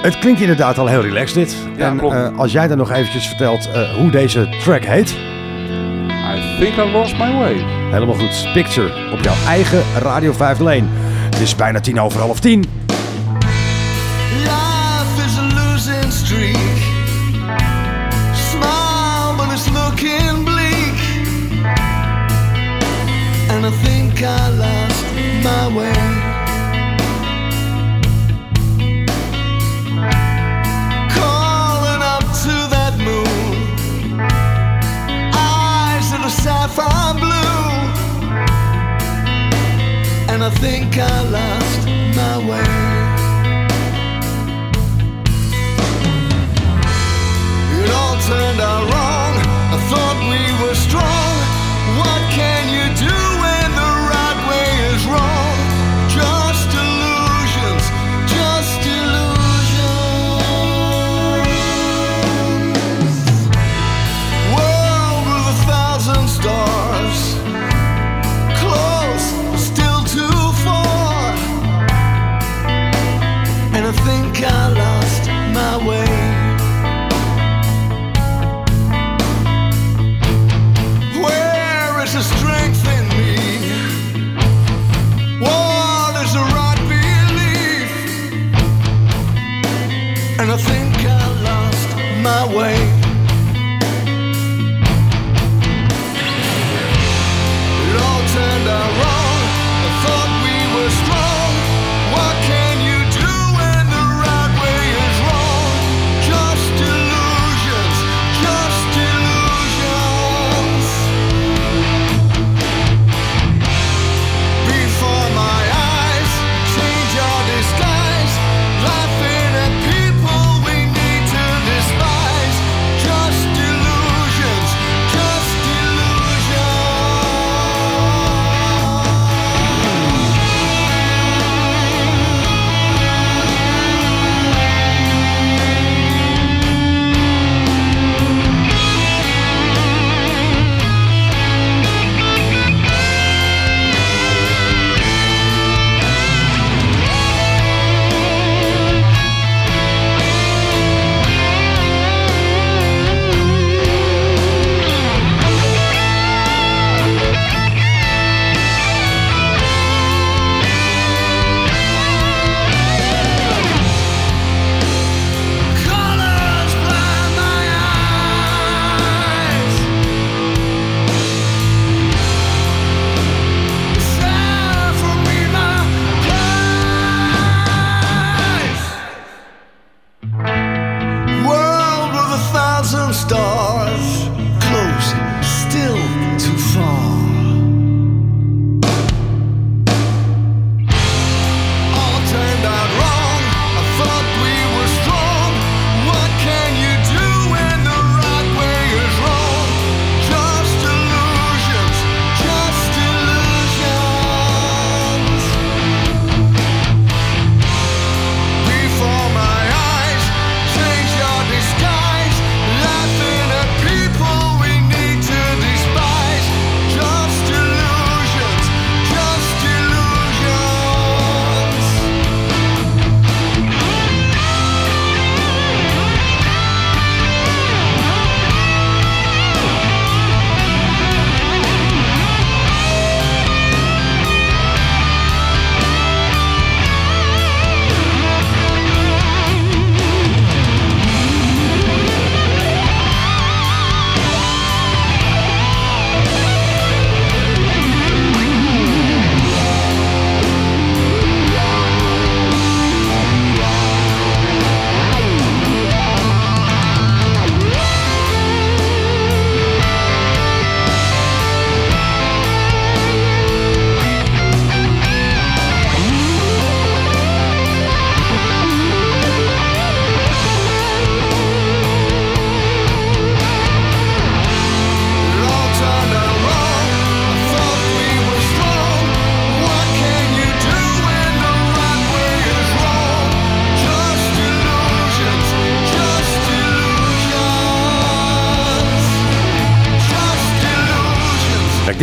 het klinkt inderdaad al heel relaxed dit. Ja, en klopt. eh, als jij dan nog eventjes vertelt eh, hoe deze track heet. I think I lost my way. Helemaal goed. Picture op jouw eigen Radio 501. Het is bijna tien over half tien. Life is a losing streak. Smile, but it's looking bleak. And I think I lost my way. Are sapphire blue. And I think I lost my way. It all turned out wrong.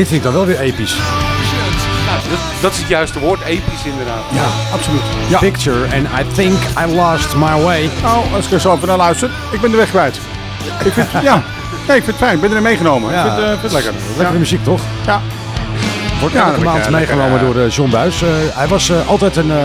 Dit vind ik dan wel weer episch. Nou, dat, dat is het juiste woord, episch inderdaad. Ja, absoluut. Ja. Picture and I think I lost my way. Nou, als ik er zo even naar luister, ik ben de weg kwijt. Ik vind, ja. Nee, ik vind het fijn. Ik ben erin meegenomen. Ja, ik vind, eh, vind het lekker. Lekkere Ja. muziek, toch? Ja. Wordt Ja, elke maand meegenomen eh, door eh, John Buis. Eh, hij was eh, altijd een eh,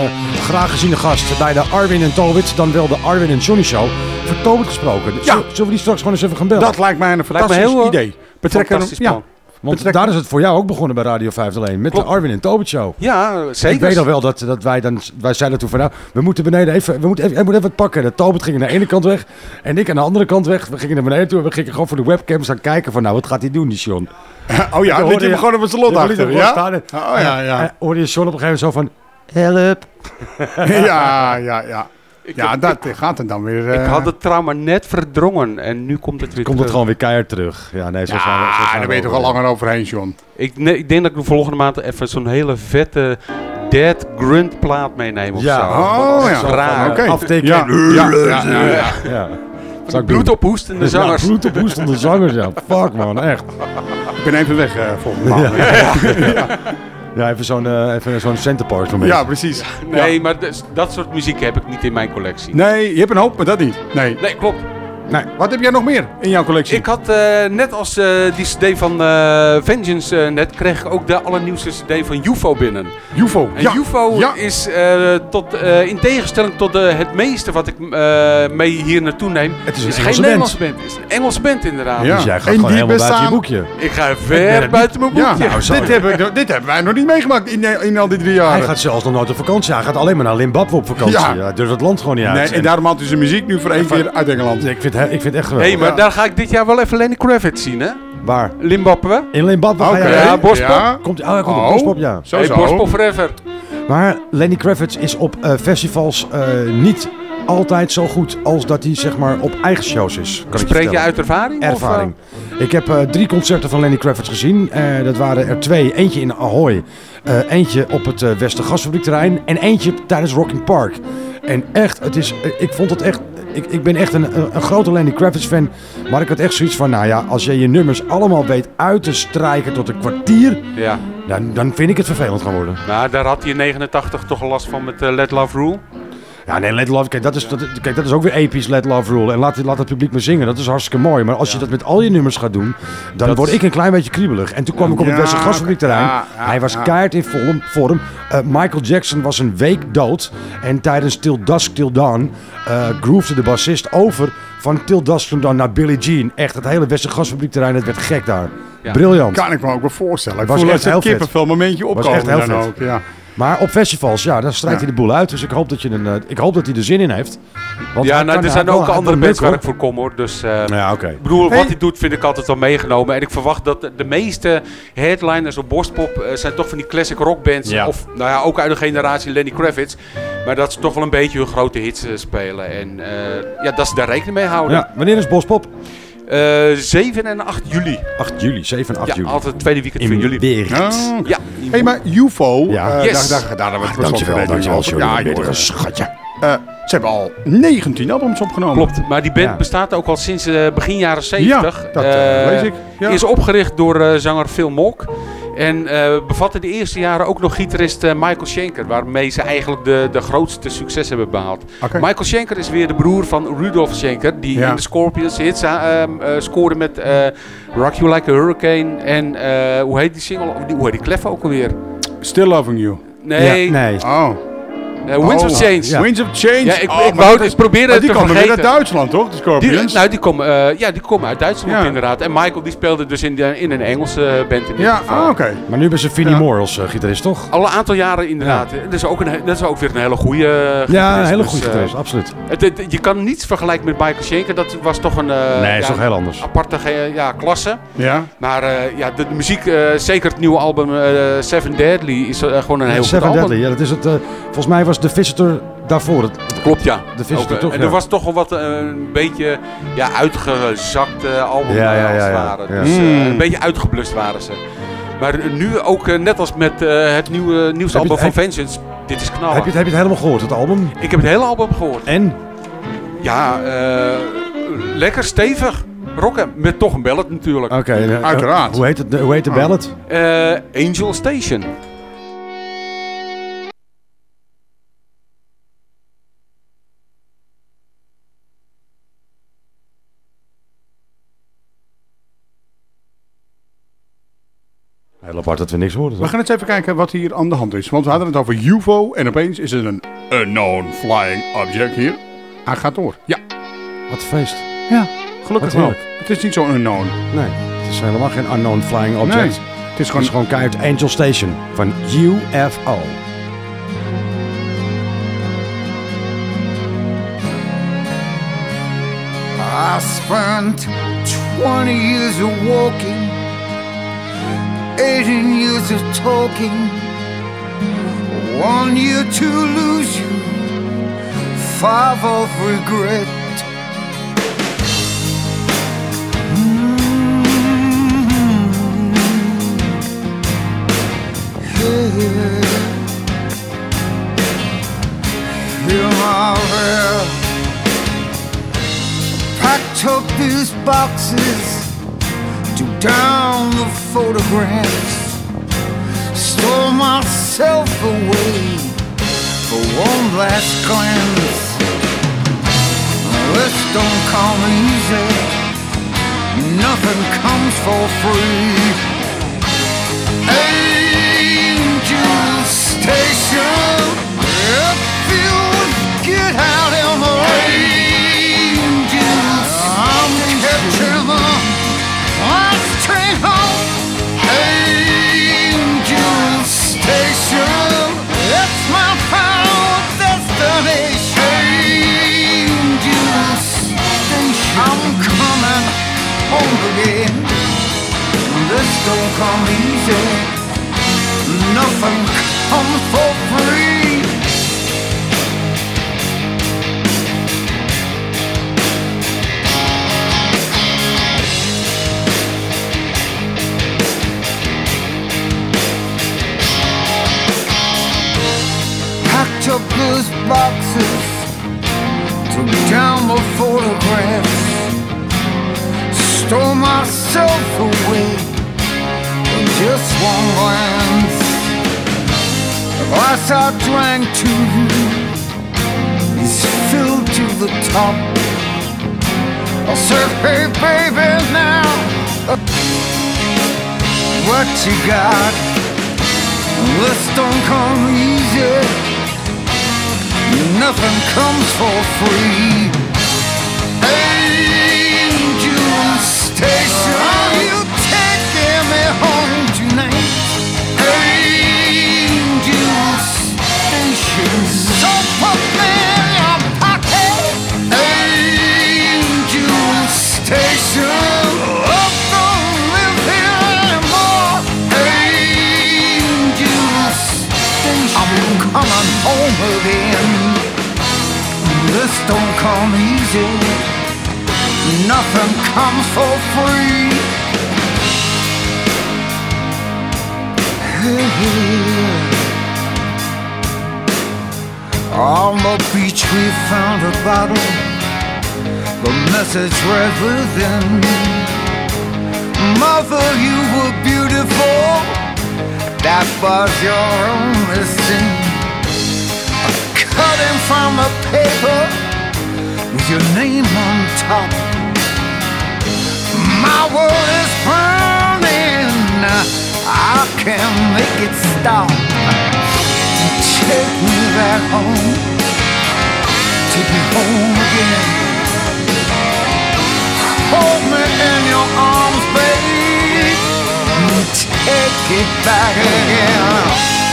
graag geziene gast bij de Arwin en Tobit. Dan wel de Arwin en Johnny Show. Voor Tobit gesproken. Ja. Zullen- we die straks gewoon eens even gaan bellen? Dat lijkt mij een me fantastisch heel, eh, idee. Betrekken hem, Fantastisch ja. Want daar is het voor jou ook begonnen bij Radio 501. Met Klopt. de Arwin en Tobit Show. Ja, zeker. Ik weet al wel dat, dat wij dan, wij zeiden toen van nou, we moeten beneden even, we moeten even, hij moet even wat pakken. De Tobit ging naar de ene kant weg en ik aan de andere kant weg. We gingen naar beneden toe en we gingen gewoon voor de webcam staan kijken van nou, wat gaat hij doen die John? Oh ja, Dan hoorde je gewoon op het slot liet achter. Ja? staan en- Oh ja, ja. En hoorde je John op een gegeven moment zo van help. Ja, ja, ja. Ja, dat gaat het dan weer. Ik eh, had het trauma net verdrongen en nu komt het weer Komt het gewoon weer keihard terug. Ja, nee, zo we, Ja, daar ben je toch al langer overheen, John. Ik, nee, ik denk dat ik de volgende maand even zo'n hele vette Dead Grunt plaat meeneem of Ja. zo. Oh Dat is ja, raar. oké. Aftekenen. Ja, ja, ja, ja, ja. Ja. Zou ik doen. Bloedophoestende zangers. Ja, bloedophoestende zangers, ja. Fuck man, echt. Ik ben even weg eh, volgende maand. Ja, even zo'n eh, even zo'n centerpark moment. Ja, precies. Nee, maar dus- dat soort muziek heb ik niet in mijn collectie. Nee, je hebt een hoop, maar dat niet. Nee. Nee, klopt. Wat heb jij nog meer in jouw collectie? Ik had eh, net als eh, die cd van eh, Vengeance net, kreeg ik ook de allernieuwste cd van UFO binnen. UFO. En ja. UFO Ja. is eh, tot, eh, in tegenstelling tot het meeste wat ik eh, mee hier naartoe neem, Het is een geen Engelse Nederlandse band. Het is een Engelse band inderdaad. Ja. Dus jij gaat En gewoon die helemaal buiten je boekje. Ik ga ver buiten mijn Ja, boekje. nou, zo. dit, heb ik, dit hebben wij nog niet meegemaakt in, in al die drie Hij jaar. gaat zelfs nog nooit op vakantie. Hij gaat alleen maar naar Limbabwe op vakantie. Ja. Ja. Hij durft het land gewoon niet uit. Nee, en daarom had hij zijn muziek nu voor één keer uit Engeland. Ik vind, het- ik vind het echt Hé, geweldig. maar Ja. daar ga ik dit jaar wel even Lenny Kravitz zien, hè? Waar? Limbabwe. In Limbabwe ga jij- Ja, Bospop. Ja. Komt, oh, hij komt op Oh. Bospop, ja. Zo, Hey, zo. Bospop Forever. Maar Lenny Kravitz is op eh, festivals eh, niet altijd zo goed als dat hij zeg maar op eigen shows is. Kan ik Spreek je vertellen. uit ervaring? of, Ervaring. Ik heb eh, drie concerten van Lenny Kravitz gezien. Eh, dat waren er twee. Eentje in Ahoy. eh, eentje op het uh, Westergasfabriekterrein. En eentje tijdens Rocking Park. En echt, het is, eh, ik vond het echt... Ik, ik ben echt een, grote Lenny Kravitz fan. Maar ik had echt zoiets van, nou ja, als je je nummers allemaal weet uit te strijken tot een kwartier... ja. Dan, dan vind ik het vervelend gaan worden. Nou, daar had hij in 89 toch last van met eh, Let Love Rule. Ja, nee, Let Love, kijk dat, is, dat, kijk, dat is ook weer episch, Let Love Rule. En laat, laat het publiek maar zingen, dat is hartstikke mooi. Maar als je dat met al je nummers gaat doen, dan Dat word ik een klein beetje kriebelig. En toen kwam ik op het Ja, Westergasfabriekterrein. ja, ja, Hij was ja. keihard in vorm. vorm. Eh, Michael Jackson was een week dood. En tijdens Till Dusk Till Dawn eh groefde de bassist over van Till Dusk Till Dawn naar Billie Jean. Echt, het hele Westergasfabriekterrein, het werd gek daar. Ja. Briljant. Kan ik me ook wel voorstellen. Ik Was voel echt een heel vet. kippenvel momentje opkomen. echt heel dan vet. ook, ja. Maar op festivals, ja, dan strijdt Ja. hij de boel uit. Dus ik hoop dat, je een, eh, ik hoop dat hij er zin in heeft. Want ja, nou, er zijn ook andere bands waar ik voor kom hoor. Dus eh. Ja, oké. ik bedoel, Hey. wat hij doet vind ik altijd wel meegenomen. En ik verwacht dat de, meeste headliners op Borstpop eh, zijn toch van die classic rockbands. Ja. Of nou ja, ook uit de generatie Lenny Kravitz. Maar dat ze toch wel een beetje hun grote hits spelen. En eh, ja, dat ze daar rekening mee houden. Ja, wanneer is Bospop? Eh, 7 en 8 juli. 8 juli, 7 en 8 ja, juli. altijd het tweede weekend van In juli. Oh, oké. Ja, Hey, maar UFO, Ja. eh, Yes. daar, daar, daar hebben we het Dankjewel, wel dankjewel. Ja, joh, eh, schatje. eh, ze hebben al 19 albums opgenomen. klopt. Maar die band Ja. bestaat ook al sinds eh, begin jaren 70. Ja, dat lees ik. Ja. Is opgericht door eh, zanger Phil Mock. En eh, bevatte de eerste jaren ook nog gitarist eh, Michael Schenker. Waarmee ze eigenlijk de, de grootste succes hebben behaald. Michael Schenker is weer de broer van Rudolf Schenker. Die Ja. in de Scorpions hits eh, scoorde met eh, Rock You Like a Hurricane. En eh, hoe heet die single? Hoe heet die klef ook alweer? Still Loving You. Nee, Ja, nee. Oh. Eh, Winds of Oh. Change. Ja. Winds of Change. Ja, ik- Oh, ik wou- het die te komen weer uit. Duitsland, toch? De Die, nou, die komen, eh, ja, die komen uit Duitsland Ja. inderdaad. En Michael die speelde dus in, de, in een Engelse band in ja, ah, oké. Maar nu ben ze Vinnie Ja. Moore als eh, gitarist, toch? Al een aantal jaren inderdaad. Dat, is ook een, dat is ook weer een hele goede Ja, een hele dus, goede eh, gitarist, absoluut. het, het- je kan niets vergelijken met Michael Schenker. Dat was toch een eh, Nee, is ja, toch heel anders. aparte ja, klasse. Ja. Maar eh, ja, de, de muziek, eh, zeker het nieuwe album eh, Seven Deadly, is eh, gewoon een heel goed Seven album. Deadly, ja, dat is het. eh, volgens mij was The Visitor daarvoor. Het, Klopt, ja. De Visitor Ook, eh, toch, En ja. er was toch wel wat eh, een beetje ja, uitgezakt eh, album Ja, ja, als ja, het ja. ware. Ja. Dus een beetje uitgeblust waren ze. Maar eh, nu ook, net als met het nieuwe, nieuwste album van Vengeance, dit is knallen. heb, je, het- heb je het helemaal gehoord, het album? Ik heb het hele album gehoord. En? Ja, eh, lekker stevig. Rocken, met toch een ballad natuurlijk. Oké, Uiteraard. hoe, heet het, hoe heet de ballad? Eh, Angel Station. Apart dat we niks horen. We gaan eens even kijken wat hier aan de hand is. Want we hadden het over UFO en opeens is het een unknown flying object hier. Hij gaat door. Ja, Wat een feest. ja gelukkig wel. Het is niet zo unknown. Nee, het is helemaal geen unknown flying object. Nee, het is Het is gewoon... gewoon keihard Angel Station van UFO. I spent 20 years of walking, 18 years of talking, one year to lose you, five of regret. Mm. Prayer packed up these boxes, down the photographs, stole myself away for one last glance. This don't come easy, nothing comes for free. Angel Station, if you would get out It's my I'm coming home again. This don't come easy. Nothing comes for free. Up those boxes, took down the photographs, stole myself away in just one glance. The glass I drank to you is filled to the top. I said, hey baby, now what you got? This don't come easy. Nothing comes for free. Come easy. Nothing comes for free. On the beach we found a bottle. The message read within. Mother, you were beautiful. That was your only sin. Cutting from a paper with your name on top. My world is burning. I can't make it stop. Take me back home. Take me home again. Hold me in your arms, babe. Take it back again.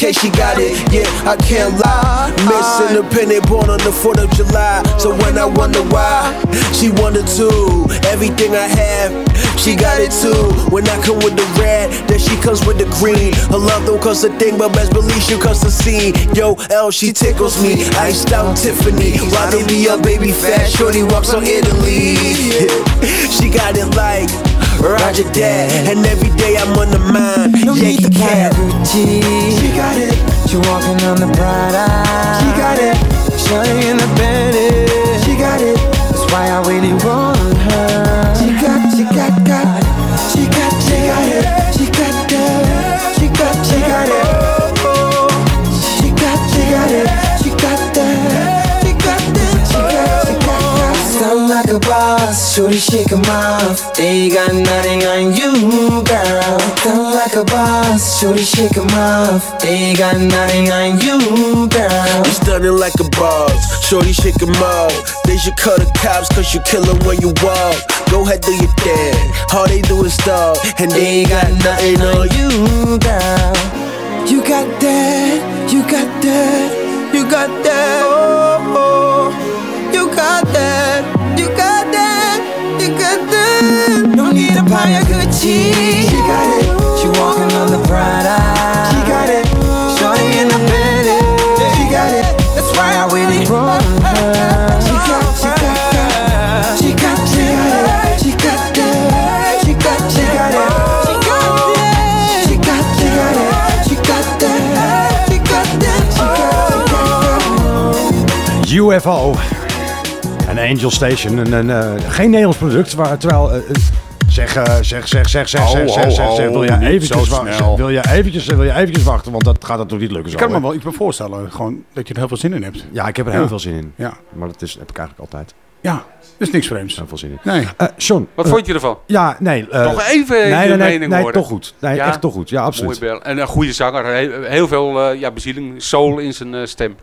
Okay, she got it. Yeah, I can't lie. Miss uh-huh. Independent, born on the 4th of July. So when I wonder why, she wanted to. Everything I have, she got it too. When I come with the red, then she comes with the green. Her love don't cost a thing, but best believe she cost a scene. Yo, L, she tickles me. Iced out Tiffany. Why they be a baby fat? Shorty walks on Italy. she got it like. Roger that, and every day I'm on the mind. No yeah, need you to buy a can. Gucci. She got it. She walking on the bright Prada. She got it. Shawty in the Bentley. She got it. That's why I really want her. Boss, shorty shake 'em off. They got nothing on you, girl. Sound like a boss, shorty shake 'em off. They got nothing on you, girl. You stunning like a boss, shorty shake 'em up. They should call the cops cause you kill 'em when you walk. Go ahead, do your thing. All they do is talk, and they ain't got nothing on you. you, girl. You got that, you got that, you got that. She got it. She walking on the. She got it. In the Bentley. She got it. That's why I her. She got, she got it. She got. She got, it. She got. She got, it. UFO. En Angel Station. Een, een, eh, geen Nederlands product. Waar, terwijl... eh, eh, zeg, eh, zeg, zeg, zeg, zeg, zeg, zeg, zeg, ho, zeg. Wil je eventjes, wil je eventjes, wil je eventjes wachten? Want dat gaat natuurlijk niet lukken Ik zo. kan me wel iets bij voorstellen. Gewoon dat je er heel veel zin in hebt. Ja, ik heb er Ja. heel veel zin in. Ja. Maar dat is, heb ik eigenlijk altijd. Ja, dat is niks vreemds. Heel veel zin in. Nee. Eh John. Wat eh, vond je ervan? Ja, nee. eh, Toch even nee, je nee, nee, mening nee, horen. toch goed. Nee, Ja? echt toch goed. Ja, absoluut. Mooi bel. En een goede zanger. Heel, heel veel eh, ja, bezieling, soul in zijn eh, stem.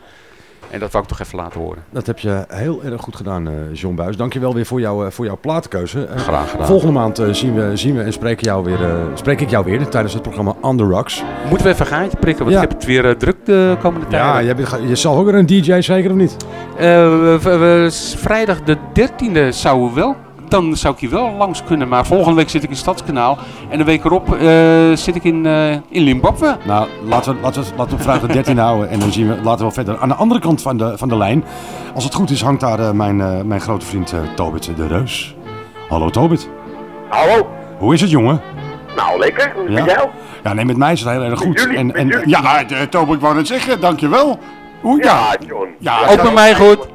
En dat wou ik toch even laten horen. Dat heb je heel erg goed gedaan, eh, John Buis. Dankjewel weer voor, jou, eh, voor jouw platenkeuze. Eh, Graag gedaan. Volgende maand zien, we, zien we en spreken jou weer, spreek ik jou weer tijdens het programma On The Rocks. Moeten we even een gaatje prikken, want Ja. ik heb het weer druk de komende tijden. Ja, je, bent, je zal ook weer een DJ, zeker of niet? We- we- we- vrijdag de 13e zou wel. Dan zou ik hier wel langs kunnen. Maar volgende week zit ik in Stadskanaal. En de week erop eh, zit ik in, eh in Limbabwe. Nou, laten we, laten we, laten we op vrijdag de 13 houden en dan zien we, laten we wel verder. Aan de andere kant van de, van de lijn, als het goed is, hangt daar eh, mijn, eh, mijn grote vriend eh, Tobit de Reus. Hallo Tobit. Hallo. Hoe is het, jongen? Nou, lekker. Hoe is het Ja? met jou? Ja, nee, met mij is het heel erg goed. jullie, en, met en, jullie. Ja, Tobo, ik wou net zeggen, dankjewel. Hoe, ja, John. ja, Ook met mij goed.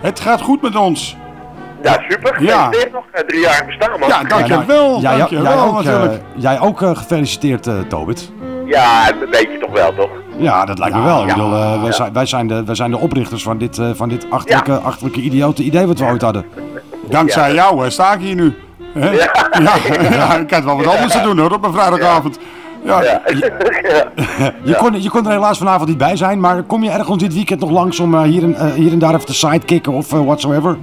Het gaat goed met ons. Ja, super. Ja. Gefeliciteerd nog. eh, drie jaar bestaan, man. Ja, dankjewel. Ja, jij, dankjewel jij ook, eh, natuurlijk. jij ook eh, gefeliciteerd, eh, Tobit. Ja, een beetje toch wel, toch? Ja, dat lijkt me Ja, wel. Ik ja. bedoel, eh, wij, Ja. zijn, wij, zijn de, wij zijn de oprichters van dit, eh, van dit achterlijke, achterlijke idiote idee wat we ooit hadden. Dankzij jou eh, sta ik hier nu. Hè? Ja. Ja, ik had wel wat anders te doen hoor, op een vrijdagavond. Ja. Ja. Je, kon, je kon er helaas vanavond niet bij zijn, maar kom je ergens dit weekend nog langs om eh, hier, en, eh, hier en daar even te sidekicken of eh, whatsoever?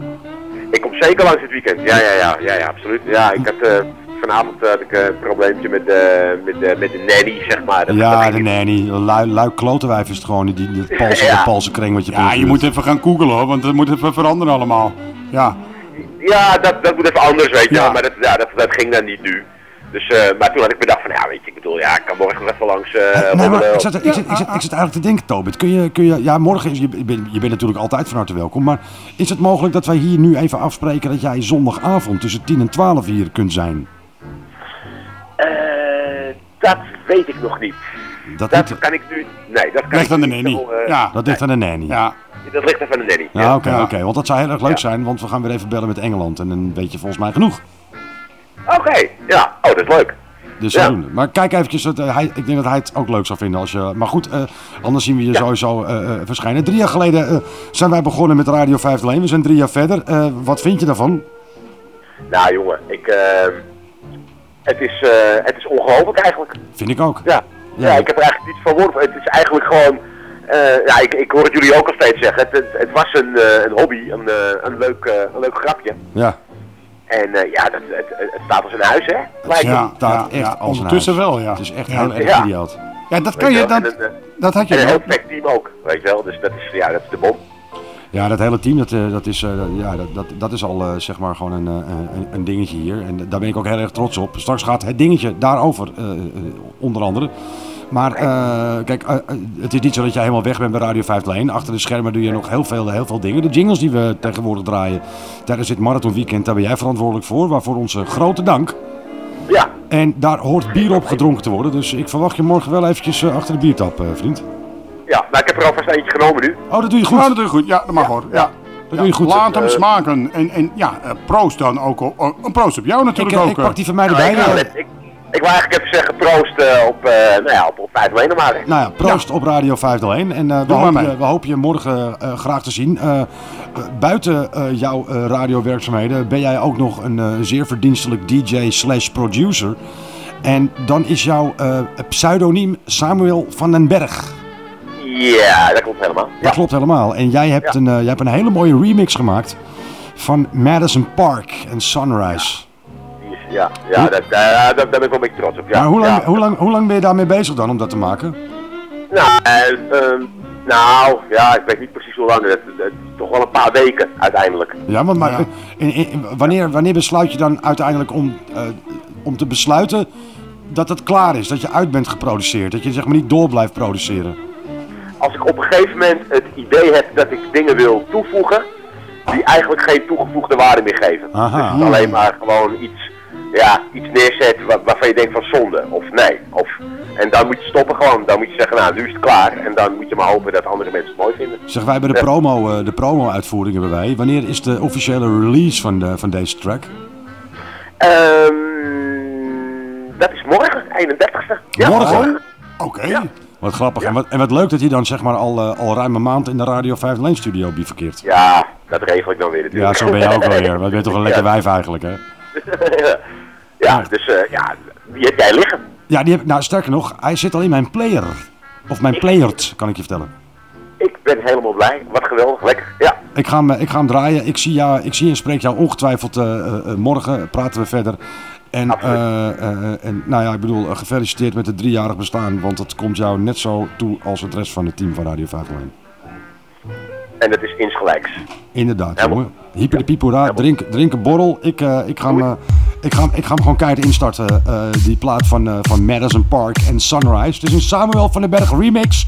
Ik kom zeker langs dit weekend. Ja, ja, ja, ja, ja absoluut. Ja, ik had eh, vanavond eh, had ik eh, een probleempje met, de met, de met de nanny, zeg maar. Dat- Ja, dat de nanny. Lui, lui klotenwijf is het gewoon, die, die palse, Ja. palse kring wat je Ja, je moet even gaan googlen hoor, want het moet even veranderen allemaal. Ja, Ja, dat, dat moet even anders, weet je Ja. wel. Maar dat, ja, dat, dat ging dan niet nu. Dus, eh, maar toen had ik bedacht van, ja, weet je, ik bedoel, ja, ik kan morgen nog even langs eh Nee, maar ik zat, ik, zit, ik, zit, ik zit eigenlijk te denken, Tobit. Kun je, kun je, ja, morgen is, je, je bent, je bent natuurlijk altijd van harte welkom. Maar is het mogelijk dat wij hier nu even afspreken dat jij zondagavond tussen 10 en 12 hier kunt zijn? Eh, dat weet ik nog niet. Dat, Dat niet- kan ik nu... Nee, dat kan ligt ik aan de nanny. zo, Ja, dat ligt aan de nanny. Ja. Dat ligt er van de nanny. oké, Ja. oké. Want dat zou heel erg leuk zijn, want we gaan weer even bellen met Engeland. En dan weet je volgens mij genoeg. Oké, ja. Oh, dat is leuk. Dus Ja. Maar kijk eventjes, hij, ik denk dat hij het ook leuk zou vinden als je... Maar goed, eh, anders zien we je sowieso eh, eh, verschijnen. Drie jaar geleden zijn wij begonnen met Radio 501. We zijn drie jaar verder. Wat vind je daarvan? Nou, jongen, ik... eh, het is, het is ongelooflijk eigenlijk. Vind ik ook. Ja. Ja. Ja, ik heb er eigenlijk niets van. Het is eigenlijk gewoon... ja, ik, ik hoor het jullie ook al steeds zeggen. Het, het, het was een, een hobby, een, een, leuk, een leuk grapje. Ja, En eh, ja, dat, het, het, staat als een huis, hè? Lijkt. Ja, staat ja, echt ja, als een ondertussen huis. wel, ja. het is echt Ja. heel erg Ja. idioot. Ja, dat kan je, wel, dat, en een, eh, dat had je En een heel vet team ook, weet je wel. Dus dat is, ja, dat is de bom. Ja, dat hele team, dat, eh, dat, is, eh, ja, dat, dat, dat is al eh, zeg maar gewoon een, eh, een, een dingetje hier. En daar ben ik ook heel erg trots op. Straks gaat het dingetje daarover, onder andere. Maar eh, kijk, eh, eh, het is niet zo dat jij helemaal weg bent bij Radio 501. Achter de schermen doe je nog heel veel, heel veel dingen. De jingles die we tegenwoordig draaien tijdens dit marathon weekend, daar ben jij verantwoordelijk voor. Waarvoor onze grote dank. Ja, En daar hoort bier op gedronken te worden. Dus ik verwacht je morgen wel eventjes achter de biertap, eh, vriend. ja. Nou, ik heb er alvast eentje genomen nu. Oh, dat doe je goed. Ja, dat doe je goed. Ja, dat mag hoor. Ja. Dat doe je goed. Laat hem smaken. En, en ja, proost dan ook. oh, een proost op jou Ik, natuurlijk eh, ook. ik pak die van mij erbij. ik, ik, ik wil eigenlijk even zeggen proost eh, op, eh nou ja, op, op 5 nog maar. Nou ja, proost op Radio 501. En eh, we, hopen je, we hopen je morgen eh, graag te zien. Buiten eh, jouw eh, radiowerkzaamheden ben jij ook nog een eh, zeer verdienstelijk DJ slash producer. En dan is jouw eh, pseudoniem Samuel van den Berg. Ja, dat klopt helemaal. Dat klopt helemaal. En jij hebt, Ja. een, eh, jij hebt een hele mooie remix gemaakt van Madison Park en Sunrise. Ja, ja dat, eh, daar, daar ben ik wel een beetje trots op. Ja, maar hoe lang, ja. hoe, lang, hoe lang ben je daarmee bezig dan om dat te maken? Nou, eh, ehm, nou, ja, ik weet niet precies hoe lang. Het, het, toch wel een paar weken uiteindelijk. Ja, want maar, Ja. eh, in- in- wanneer, wanneer besluit je dan uiteindelijk om, eh, om te besluiten dat het klaar is, dat je uit bent geproduceerd, dat je zeg maar niet door blijft produceren? Als ik op een gegeven moment het idee heb dat ik dingen wil toevoegen, die eigenlijk geen toegevoegde waarde meer geven. Aha. Dus alleen maar gewoon iets, ja, iets neerzet wa- waarvan je denkt van zonde, of nee. Of, en dan moet je stoppen gewoon. Dan moet je zeggen, nou, nu is het klaar. En dan moet je maar hopen dat andere mensen het mooi vinden. Zeg, wij hebben de Ja. promo, eh, de promo-uitvoering hebben wij. Wanneer is de officiële release van, de, van deze track? Ehm, dat is morgen, 31ste. Ja, Morgen? Oké. Wat grappig. En, wat, en wat leuk dat hij dan zeg maar al, eh, al ruim een maand in de Radio 5 studio bivakkeert. Ja, dat regel ik dan weer Ja, natuurlijk. zo ben je ook wel weer. Wat ben je toch een lekker Ja. wijf eigenlijk, hè? ja, dus eh, ja, die heb jij liggen. Ja, die heb, nou sterker nog, hij zit al in mijn player. Of mijn playert, kan ik je vertellen. Ik ben helemaal blij. Wat geweldig, lekker. Ja, Ik ga hem, ik ga hem draaien. Ik zie, jou, ik zie en spreek jou ongetwijfeld eh, eh, morgen. Praten we verder. En, en nou ja, ik bedoel, gefeliciteerd met het driejarig bestaan. Want het komt jou net zo toe als het rest van het team van Radio 501. en dat is insgelijks. Inderdaad, jongen. Hyper de pipoera, drink, drink een borrel. Ik, ik, ga hem, ik, ga, ik ga hem gewoon keihard instarten. eh, die plaat van, eh, van Madison Park en Sunrise. Het is een Samuel van den Berg remix.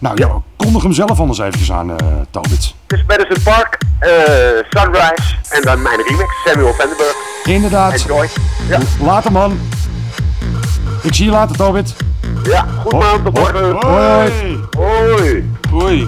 Nou ja, kondig hem zelf anders eventjes aan, eh Tobit. Het is Madison Park, eh, Sunrise en dan mijn remix, Samuel Vandenberg. Inderdaad. Enjoy. Ja, Later man. Ik zie je later, Tobit. ja goed man, tot morgen. Hoi. Hoi. Hoi.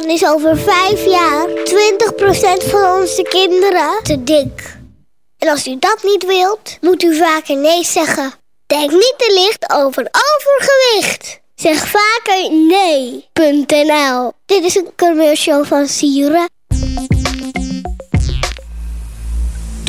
Dan is over vijf jaar 20% van onze kinderen te dik. En als u dat niet wilt, moet u vaker nee zeggen. Denk niet te licht over overgewicht. Zeg vaker nee.nl. Dit is een commercial van Sieren.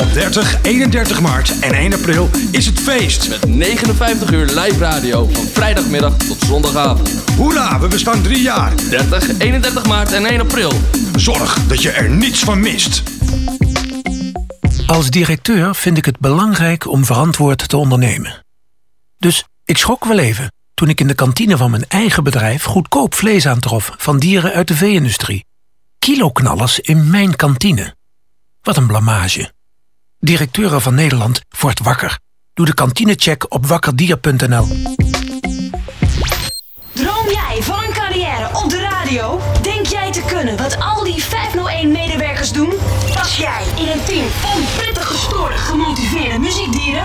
Op 30, 31 maart en 1 april is het feest. Met 59 uur live radio van vrijdagmiddag tot zondagavond. Hoera, we bestaan drie jaar. 30, 31 maart en 1 april. Zorg dat je er niets van mist. Als directeur vind ik het belangrijk om verantwoord te ondernemen. Dus ik schrok wel even toen ik in de kantine van mijn eigen bedrijf goedkoop vlees aantrof van dieren uit de vee-industrie. Kiloknallers in mijn kantine. Wat een blamage. Directeuren van Nederland, wordt wakker. Doe de kantinecheck op wakkerdier.nl. Droom jij van een carrière op de radio? Denk jij te kunnen wat al die 501-medewerkers doen? Pas jij in een team van prettig gestoorde, gemotiveerde muziekdieren?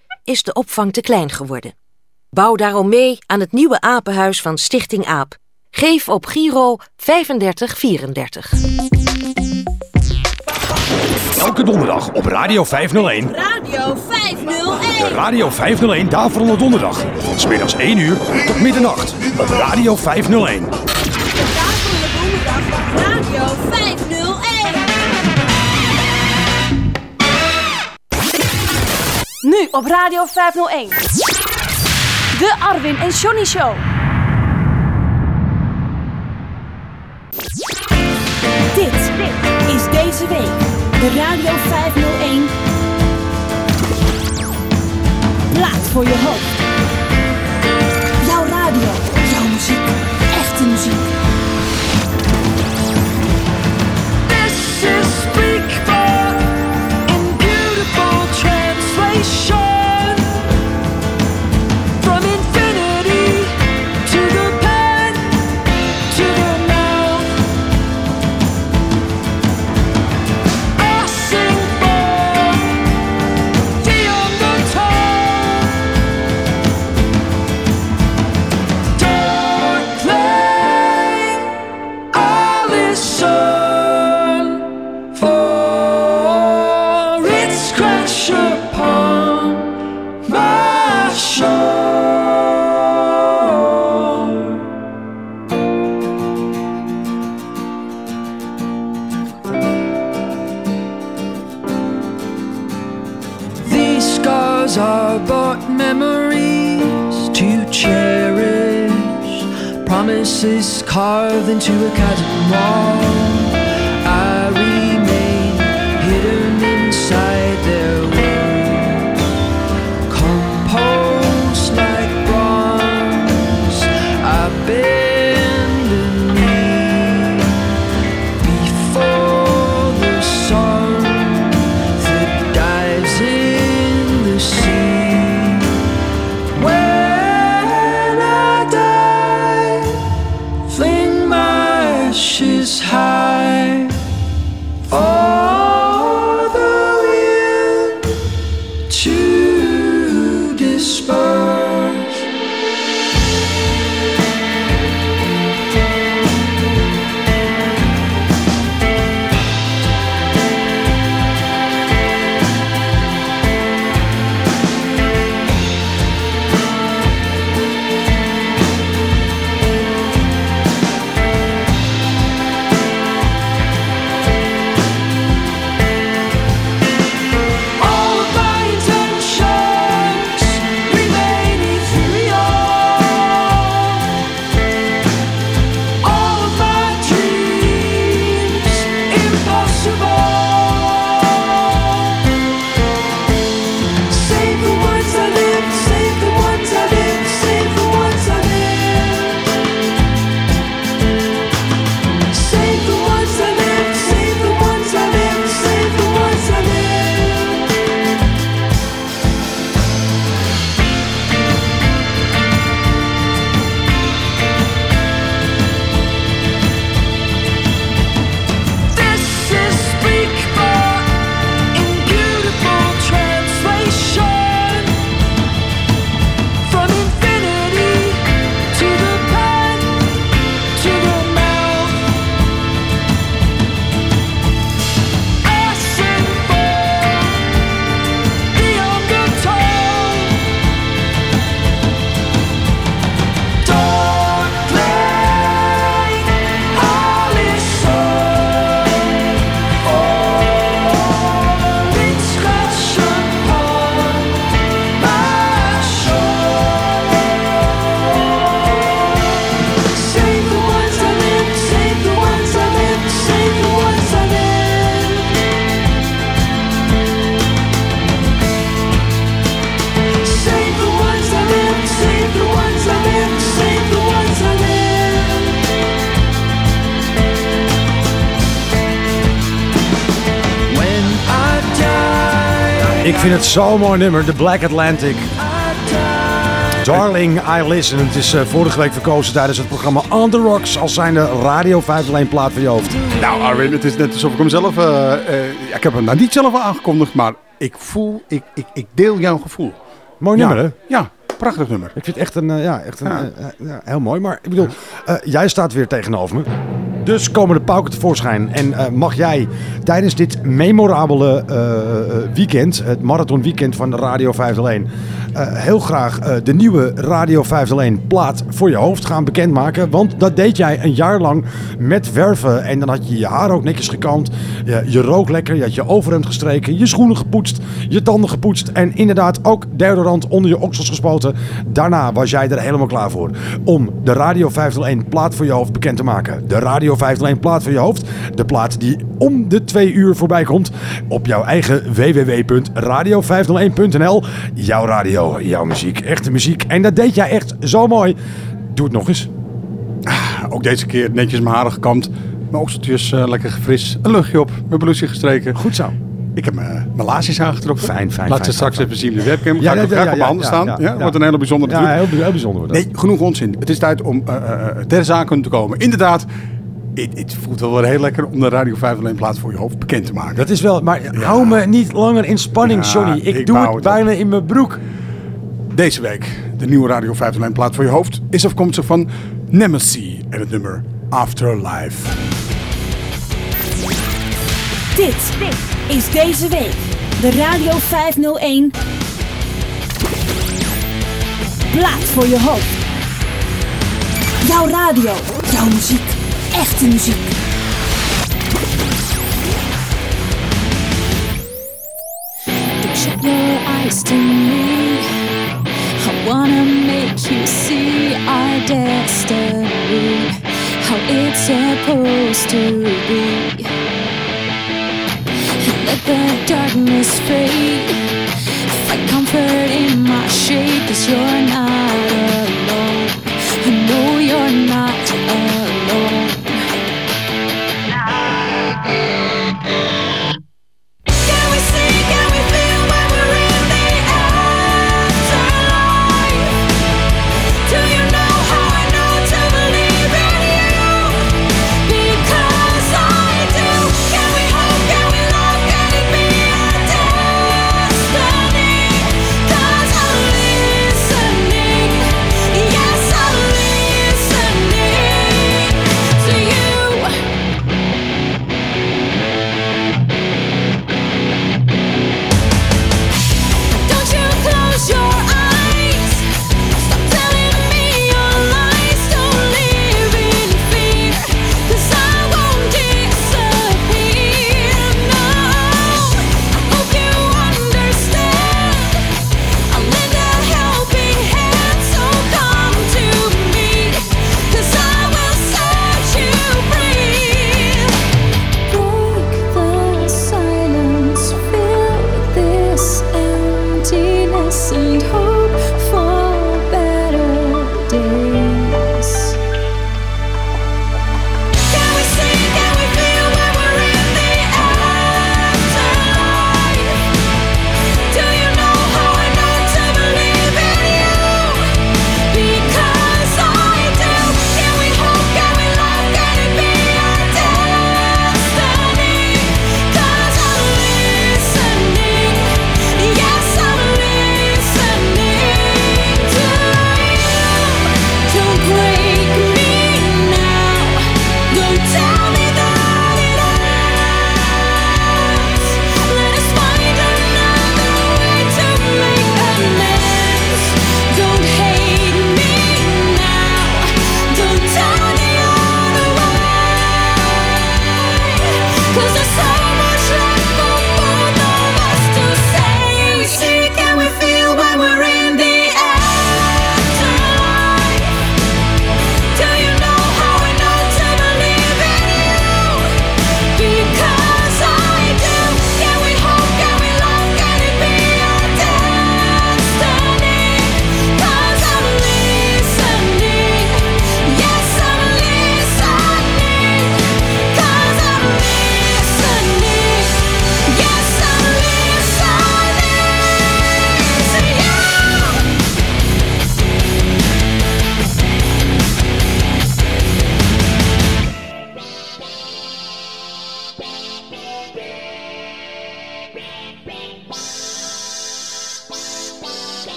is de opvang te klein geworden. Bouw daarom mee aan het nieuwe apenhuis van Stichting AAP. Geef op Giro 3534. Elke donderdag op Radio 501. Radio 501. De Radio 501 Daverende Donderdag. Van smiddags 1 uur tot middernacht. Op Radio 501. Nu op Radio 501. De Arwin en Johnny Show. Dit is deze week de Radio 501. Plaat voor je hoofd. Jouw radio, jouw muziek, echte muziek. This is Speakbot promises carved into a chasm wall. Vind het zo'n mooi nummer, The Black Atlantic. Darling, I Listen. Het is eh, vorige week verkozen tijdens het programma On The Rocks als zijnde Radio 501 plaat voor je hoofd. Nou, Arwin, het is net alsof ik hem zelf... ja, ik heb hem nou niet zelf aangekondigd, maar ik voel... Ik, ik, ik deel jouw gevoel. Mooi Ja. nummer, hè? Ja, prachtig nummer. Ik vind het echt een, ja, echt een, Ja. ja, heel mooi. Maar ik bedoel, jij staat weer tegenover me. Dus komen de pauken tevoorschijn. En eh, mag jij tijdens dit memorabele eh, eh, weekend, het marathon weekend van Radio 501, eh, heel graag de nieuwe Radio 501 plaat voor je hoofd gaan bekendmaken. Want dat deed jij een jaar lang met verven. En dan had je je haar ook netjes gekamd. Je, je rook lekker, je had je overhemd gestreken, je schoenen gepoetst, je tanden gepoetst. En inderdaad ook deodorant onder je oksels gespoten. Daarna was jij er helemaal klaar voor om de Radio 501 plaat voor je hoofd bekend te maken. De Radio 501 plaat voor je hoofd. De plaat die om de twee uur voorbij komt op jouw eigen www.radio501.nl. Jouw radio, jouw muziek, echte muziek. En dat deed jij echt zo mooi. Doe het nog eens. Ook deze keer netjes mijn haren gekamd. Mijn okseltjes eh, lekker fris. Een luchtje op. Mijn blouseje gestreken. Goed zo. Ik heb mijn, mijn laarsjes aangetrokken. Fijn, fijn, Laat ze straks fijn, even zien de webcam. Ja, Ga ik ja, graag ja, op mijn ja, handen ja, staan. ja, Ja, ja. Wordt een hele bijzondere Ja, heel, heel bijzonder dat. Nee, genoeg onzin. Het is tijd om eh, eh, ter zake te komen. Inderdaad, het, het voelt wel weer heel lekker om de Radio 501 plaat voor je hoofd bekend te maken. Dat is wel, maar hou me niet langer in spanning, Ja, Johnny. Ik, ik doe het op. bijna in mijn broek. Deze week, de nieuwe Radio 501 plaat voor je hoofd, is afkomstig van Nemesis en het nummer Afterlife. Dit is deze week de Radio 501 Plaat voor je hoofd. Jouw radio, jouw muziek, echte muziek. Shut your eyes to me. I wanna make you see our destiny, how it's supposed to be. Let the darkness fade. Find comfort in my shade, cause you're not alone. I know you're not alone.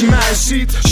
Je kans dat je mij ziet.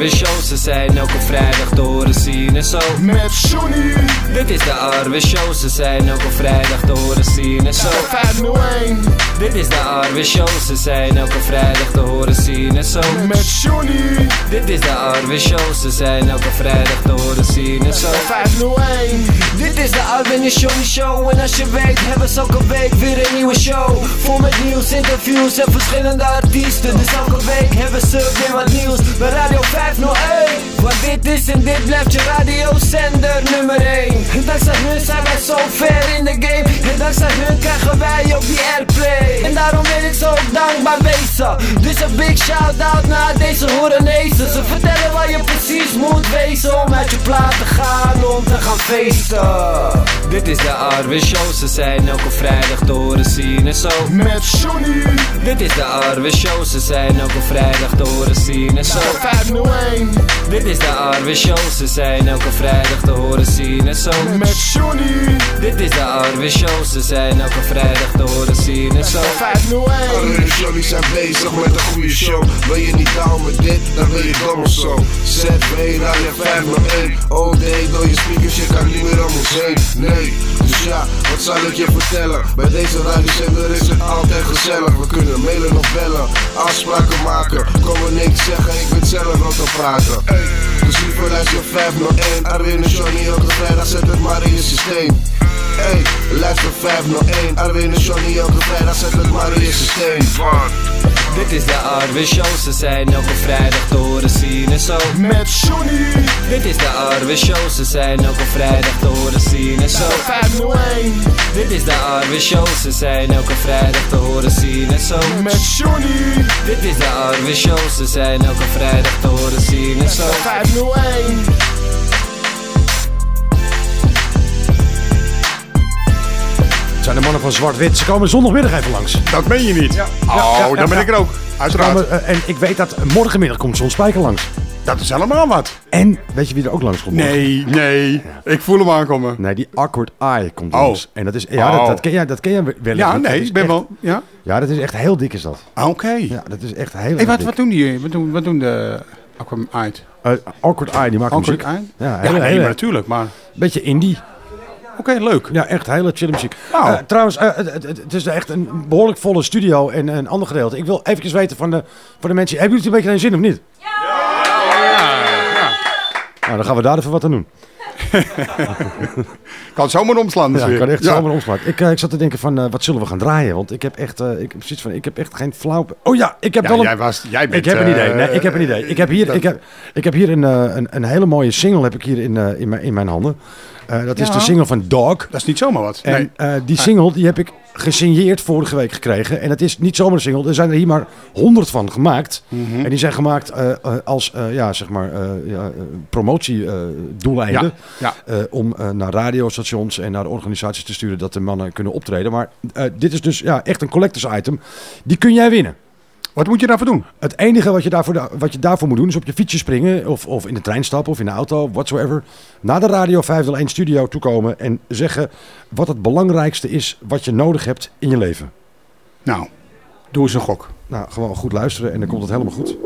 Is de Arwe Show, ze zijn elke vrijdag te horen zien en zo. Met Johnny. Dit is de Arwe Show, ze zijn elke vrijdag te horen zien en zo. 501. Dit is de Arwe Show, ze zijn elke vrijdag te horen zien en zo. Met Johnny. Dit is de Arwe Show, ze zijn elke vrijdag te horen zien en zo. 501. Dit is de Arwin en Johnny Show En als je weet hebben ze elke week weer een nieuwe show Vol met nieuws, interviews en verschillende artiesten Dus elke week hebben ze weer wat nieuws Bij Radio 501 Want dit is en dit blijft je radiozender nummer 1 En dankzij hun zijn wij zo ver in de game En dankzij hun krijgen wij ook die airplay En daarom wil ik zo dankbaar wezen Dus een big shout out naar deze Horenezen Ze vertellen waar je precies moet wezen Om uit je plaat te gaan om te gaan feesten dit is de Arwe Show, ze zijn elke vrijdag te horen zien en zo. Met Johnny. Dit is de Arwe Show, ze zijn elke vrijdag te horen zien en zo. 501. Dit is de Arwe Show, ze zijn elke vrijdag te horen zien en zo. Met Johnny. Dit is de Arwe Show, ze zijn elke vrijdag te horen zien en zo. 501. Arwin en Johnny zijn bezig met een goede show. Wil je niet down met dit, dan wil je dom of zo. ZB Radio 501. All day door je speakers, je kan niet meer om ons heen. Nee, dus ja, wat zal ik je vertellen? Bij deze radiozender is het altijd gezellig. We kunnen mailen of bellen, afspraken maken. Kom er niks zeggen, ik weet zelf wat te praten. Dus liever luister 501. Arwin en Johnny elke vrijdag, zet het maar in je systeem. Hey, luister 501. Arwin en Johnny elke vrijdag, zet het maar in je systeem. Dit is de Arwe Show, ze zijn elke vrijdag te horen zien en zo. Met Johnny. Dit is de Arwe Show, ze zijn elke vrijdag te horen zien en zo. 501. Dit is de Arwe Show, ze zijn elke vrijdag te horen zien en zo. Met Johnny. Dit is de Arwe Show, ze zijn elke vrijdag te horen zien en zo. 501. Het zijn de mannen van Zwart-Wit. Ze komen zondagmiddag even langs. Dat meen je niet. Ja. Oh, dan ben ik er ook. Uiteraard. komen, eh, en ik weet dat morgenmiddag komt John Spijker langs. Dat is helemaal wat. En weet je wie er ook langs komt? Nee, nee. Ik voel hem aankomen. Nee, die Awkward Eye komt Oh. langs. En dat is, ja, dat, Oh. dat ken jij, dat ken jij wellicht Ja. Dat nee, ik ben echt- wel. Ja. Ja, dat is echt heel dik is dat. Oké. Ja, dat is echt heel Hey, wat, dik. wat doen die? Wat doen, wat doen de Aquam Ait? Eh, Awkward Eye, die maakt Awkward muziek. Eye? Ja, Ja, hele, nee, hele, maar natuurlijk, maar... Beetje indie. Oké, leuk. Ja, echt hele chille muziek. Nou. Eh, trouwens, eh, het, het, het is echt een behoorlijk volle studio en een ander gedeelte. Ik wil eventjes weten van de, van de mensen, hebben jullie het een beetje je zin of niet? Nou, dan gaan we daar even wat aan doen. Kan zomaar omslaan. dus Ja, weer. kan echt Ja. zomaar omslaan. Ik, eh, ik zat te denken van, eh, wat zullen we gaan draaien? Want ik heb echt, eh, ik, heb zoiets van, ik heb echt geen flauw... Oh ja, ik heb Ja, wel een... jij was- jij bent, ik heb een idee. Nee, ik heb een idee. Ik heb hier, dat- ik heb, ik heb hier een, eh, een, een hele mooie single heb ik hier in, eh, in, mijn, in mijn handen. Eh, dat is de single van Dog. Dat is niet zomaar wat. En Nee. eh, die single die heb ik gesigneerd vorige week gekregen. En het is niet zomaar een single. Er zijn er hier maar honderd van gemaakt. Mhm. En die zijn gemaakt eh, eh, als eh, ja, zeg maar, ja, promotiedoeleinden. Ja, ja. om naar radiostations en naar organisaties te sturen dat de mannen kunnen optreden. Maar dit is dus ja, echt een collectors item. Die kun jij winnen. Wat moet je daarvoor doen? Het enige wat je daarvoor, wat je daarvoor moet doen is op je fietsje springen. Of, of in de trein stappen of in de auto, whatsoever. Naar de Radio 501 studio toekomen en zeggen wat het belangrijkste is wat je nodig hebt in je leven. Nou, doe eens een gok. Nou, gewoon goed luisteren en dan komt het helemaal goed.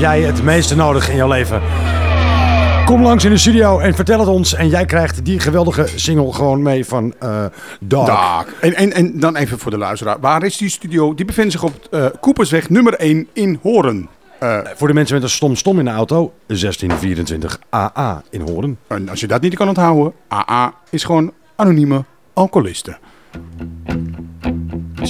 Jij het meeste nodig in jouw leven? Kom langs in de studio en vertel het ons. En jij krijgt die geweldige single gewoon mee van eh Dog. Dag. En, en, en dan even voor de luisteraar. Waar is die studio? Die bevindt zich op eh Koepersweg nummer 1 in Horen. Eh, Voor de mensen met een stom stom in de auto, 1624 AA in Horen. En als je dat niet kan onthouden, AA is gewoon anonieme alcoholisten.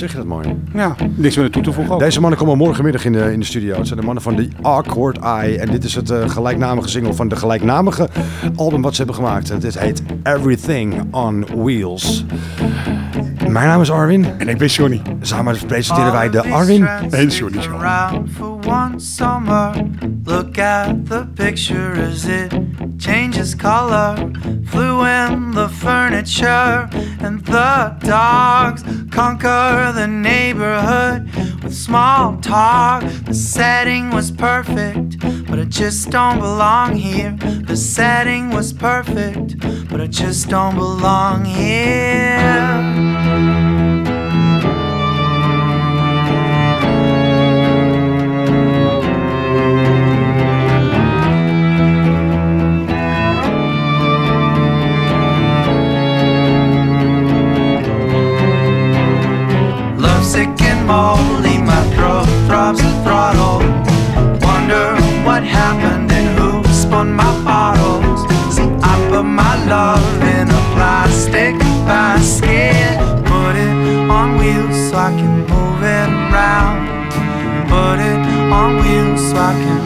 Zeg je dat mooi? Ja, niks meer toe te voegen. ook. Deze mannen komen morgenmiddag in de, in de studio. Het zijn de mannen van The Awkward Eye. En dit is het eh, gelijknamige single van de gelijknamige album wat ze hebben gemaakt. Het is- heet Everything on Wheels. Mijn naam is Arwin. En ik ben Johnny. Samen presenteren wij de Arwin en Johnny Show. around for one summer. Look at the picture as it changes color. Flew in the furniture, and the dogs conquer the neighborhood with small talk. The setting was perfect, but I just don't belong here. The setting was perfect, but I just don't belong here. And my throat throbs and throttle. Wonder what happened and who spun my bottles. See, I put my love in a plastic basket. Put it on wheels so I can move it around. Put it on wheels so I can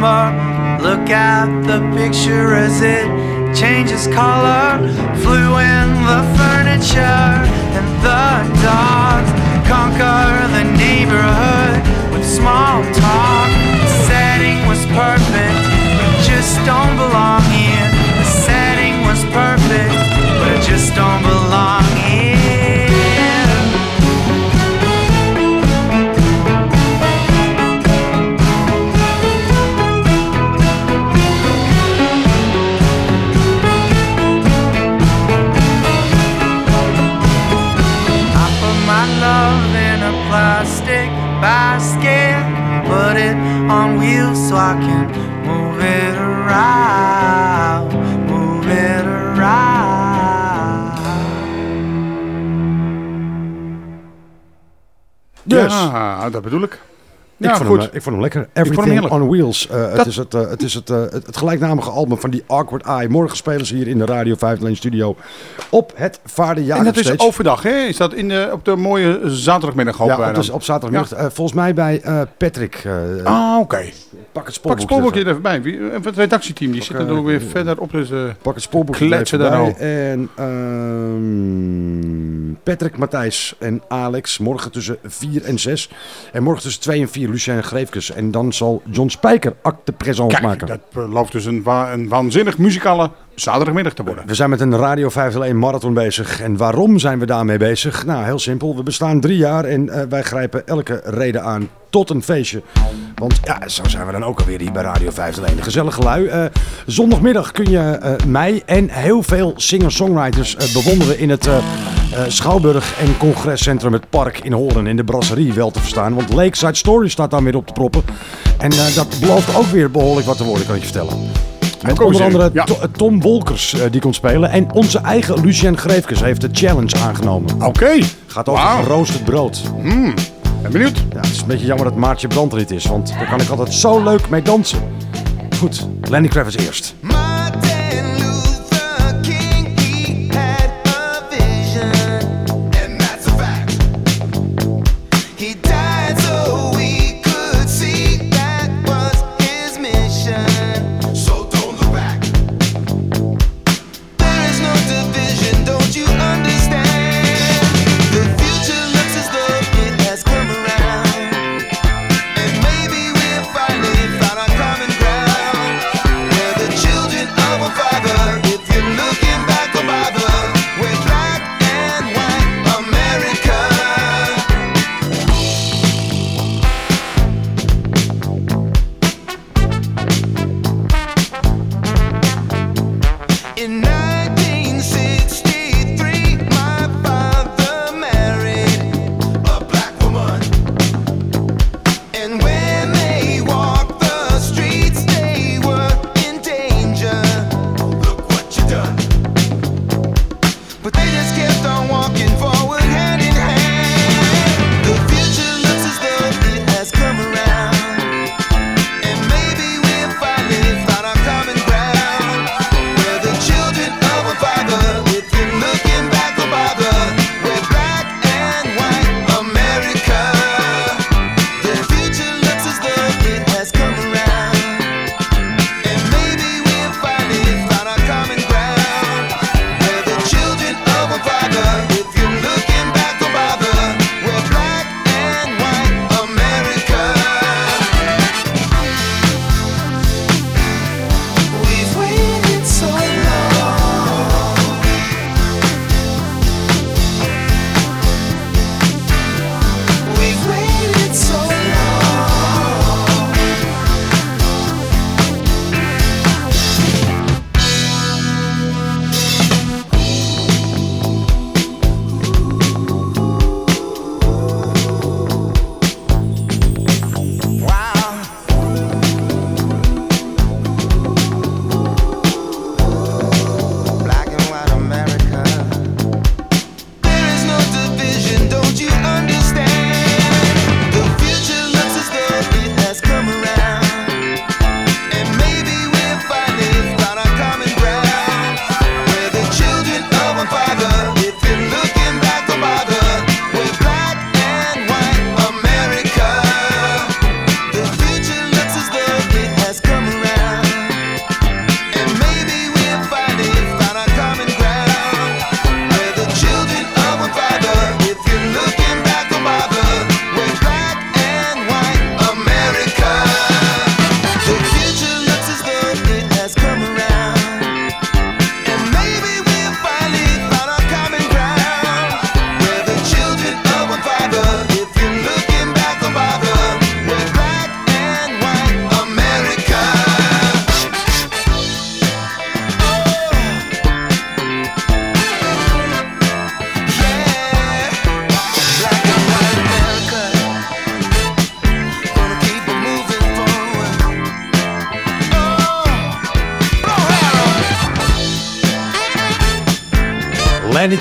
summer. Look at the picture as it changes color. Flew in the furniture and the dogs conquer the neighborhood with small talk. The setting was perfect, but just don't belong here. The setting was perfect, but I just don't belong here. Ja, dat bedoel ik. Ja, ik, vond goed. Hem, eh, ik vond hem lekker. Hem Everything on Wheels. Eh, Dat- Het is, het, eh, het, is het, eh, het, gelijknamige album van die Awkward Eye. Morgen spelen ze hier in de Radio 501 studio op het Vaardenjager En dat is overdag, hè? Is dat in de, op de mooie zaterdagmiddag hopen Ja, dan? dus op zaterdagmiddag. eh, volgens mij bij eh, Patrick. eh, Ah, oké. Pak het Pak het spoorboekje er even bij. Wie- Het redactieteam, die zitten eh, er ook weer verder op. Dus, eh, Pak het spoorboek kletsen daar. En ehm, Patrick, Matthijs en Alex. Morgen tussen 4 en 6. En morgen tussen 2 en 4 Lucien Greefkes. En dan zal John Spijker acte présent Kijk, maken. dat belooft dus een, wa- een waanzinnig muzikale zaterdagmiddag te worden. We zijn met een Radio 501 marathon bezig. En waarom zijn we daarmee bezig? Nou, heel simpel. We bestaan drie jaar en eh, wij grijpen elke reden aan tot een feestje. Want ja, zo zijn we dan ook alweer hier bij Radio 501. De gezellige lui. Eh, zondagmiddag kun je eh, mij en heel veel singer-songwriters bewonderen in het Schouwburg en Congrescentrum Het Park in Horen. In de brasserie wel te verstaan. Want Lakeside Story staat daar weer op te proppen. En dat belooft ook weer behoorlijk wat te worden, kan ik je vertellen. Met onder andere Tom Wolkers eh, die komt spelen. En onze eigen Lucien Greefkes heeft de challenge aangenomen. Oké. Gaat over geroosterd brood. Hmm. Ben benieuwd. Ja, het is een beetje jammer dat Maartje Brand er niet is. Want daar kan ik altijd zo leuk mee dansen. Goed, Lenny Kravitz eerst.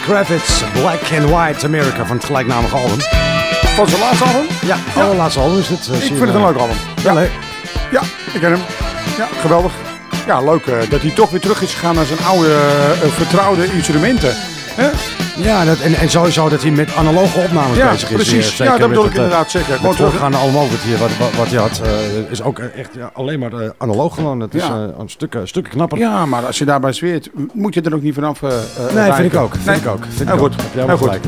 Kravitz, Black and White America van het gelijknamige album. Van zijn laatste album? Ja, het allerlaatste album is dit. eh, Ik vind het een leuk album. Ja, leuk. Ja, ik ken hem. Ja, geweldig. Ja, leuk eh, dat hij toch weer terug is gegaan naar zijn oude eh, vertrouwde instrumenten. Hè? Ja, dat, en, en sowieso dat hij met analoge opnames Ja, bezig is. precies. Ja, dat bedoel ik het, eh, inderdaad zeker. Het Gewoon terug- voorgaande album ook, het hier, wat, wat, wat je had, eh, is ook echt ja, alleen maar eh, analoog gewoon. Het is eh, een stuk, stuk knapper. Ja, maar als je daarbij zweert, moet je er ook niet vanaf eh, eh, Nee, vind ik ook. Vind Nee. ik ook. Vind Heel ik goed. ook. Heb jij goed. gelijk.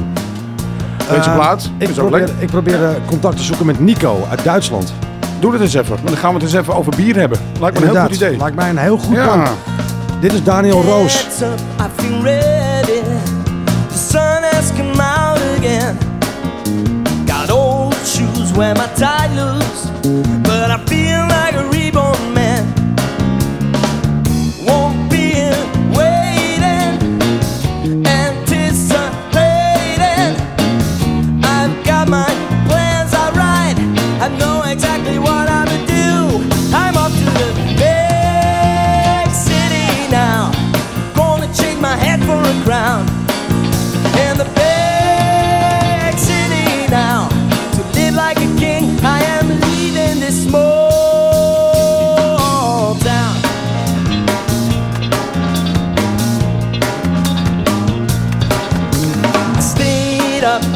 Deze Eh, plaat Ik probeer, ik probeer eh, contact te zoeken met Nico uit Duitsland. Doe het eens even. Want dan gaan we het eens even over bier hebben. Lijkt me een heel goed idee. Lijkt mij een heel goed Ja. plan. Dit is Daniel Roos. Again. Got old shoes where my tie loose, but I feel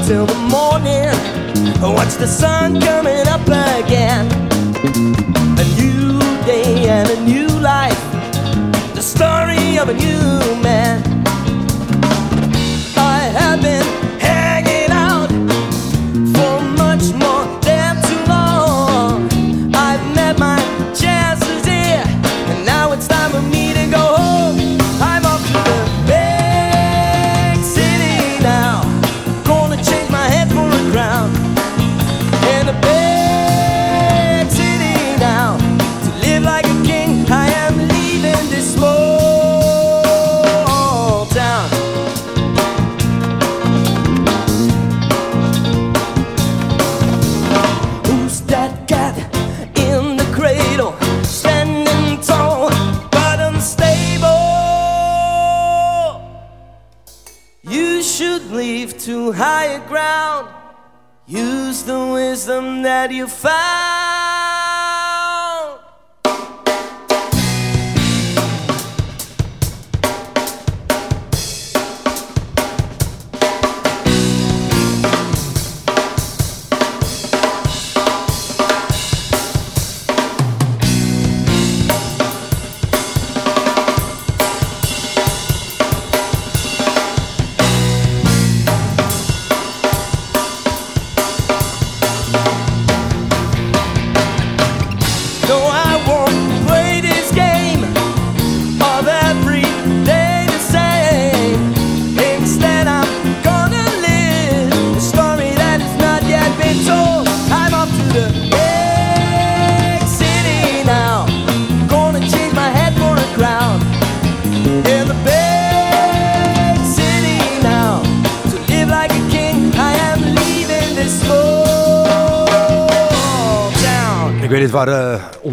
till the morning. Watch the sun coming up again. A new day and a new life. The story of a new man. Wisdom that you found.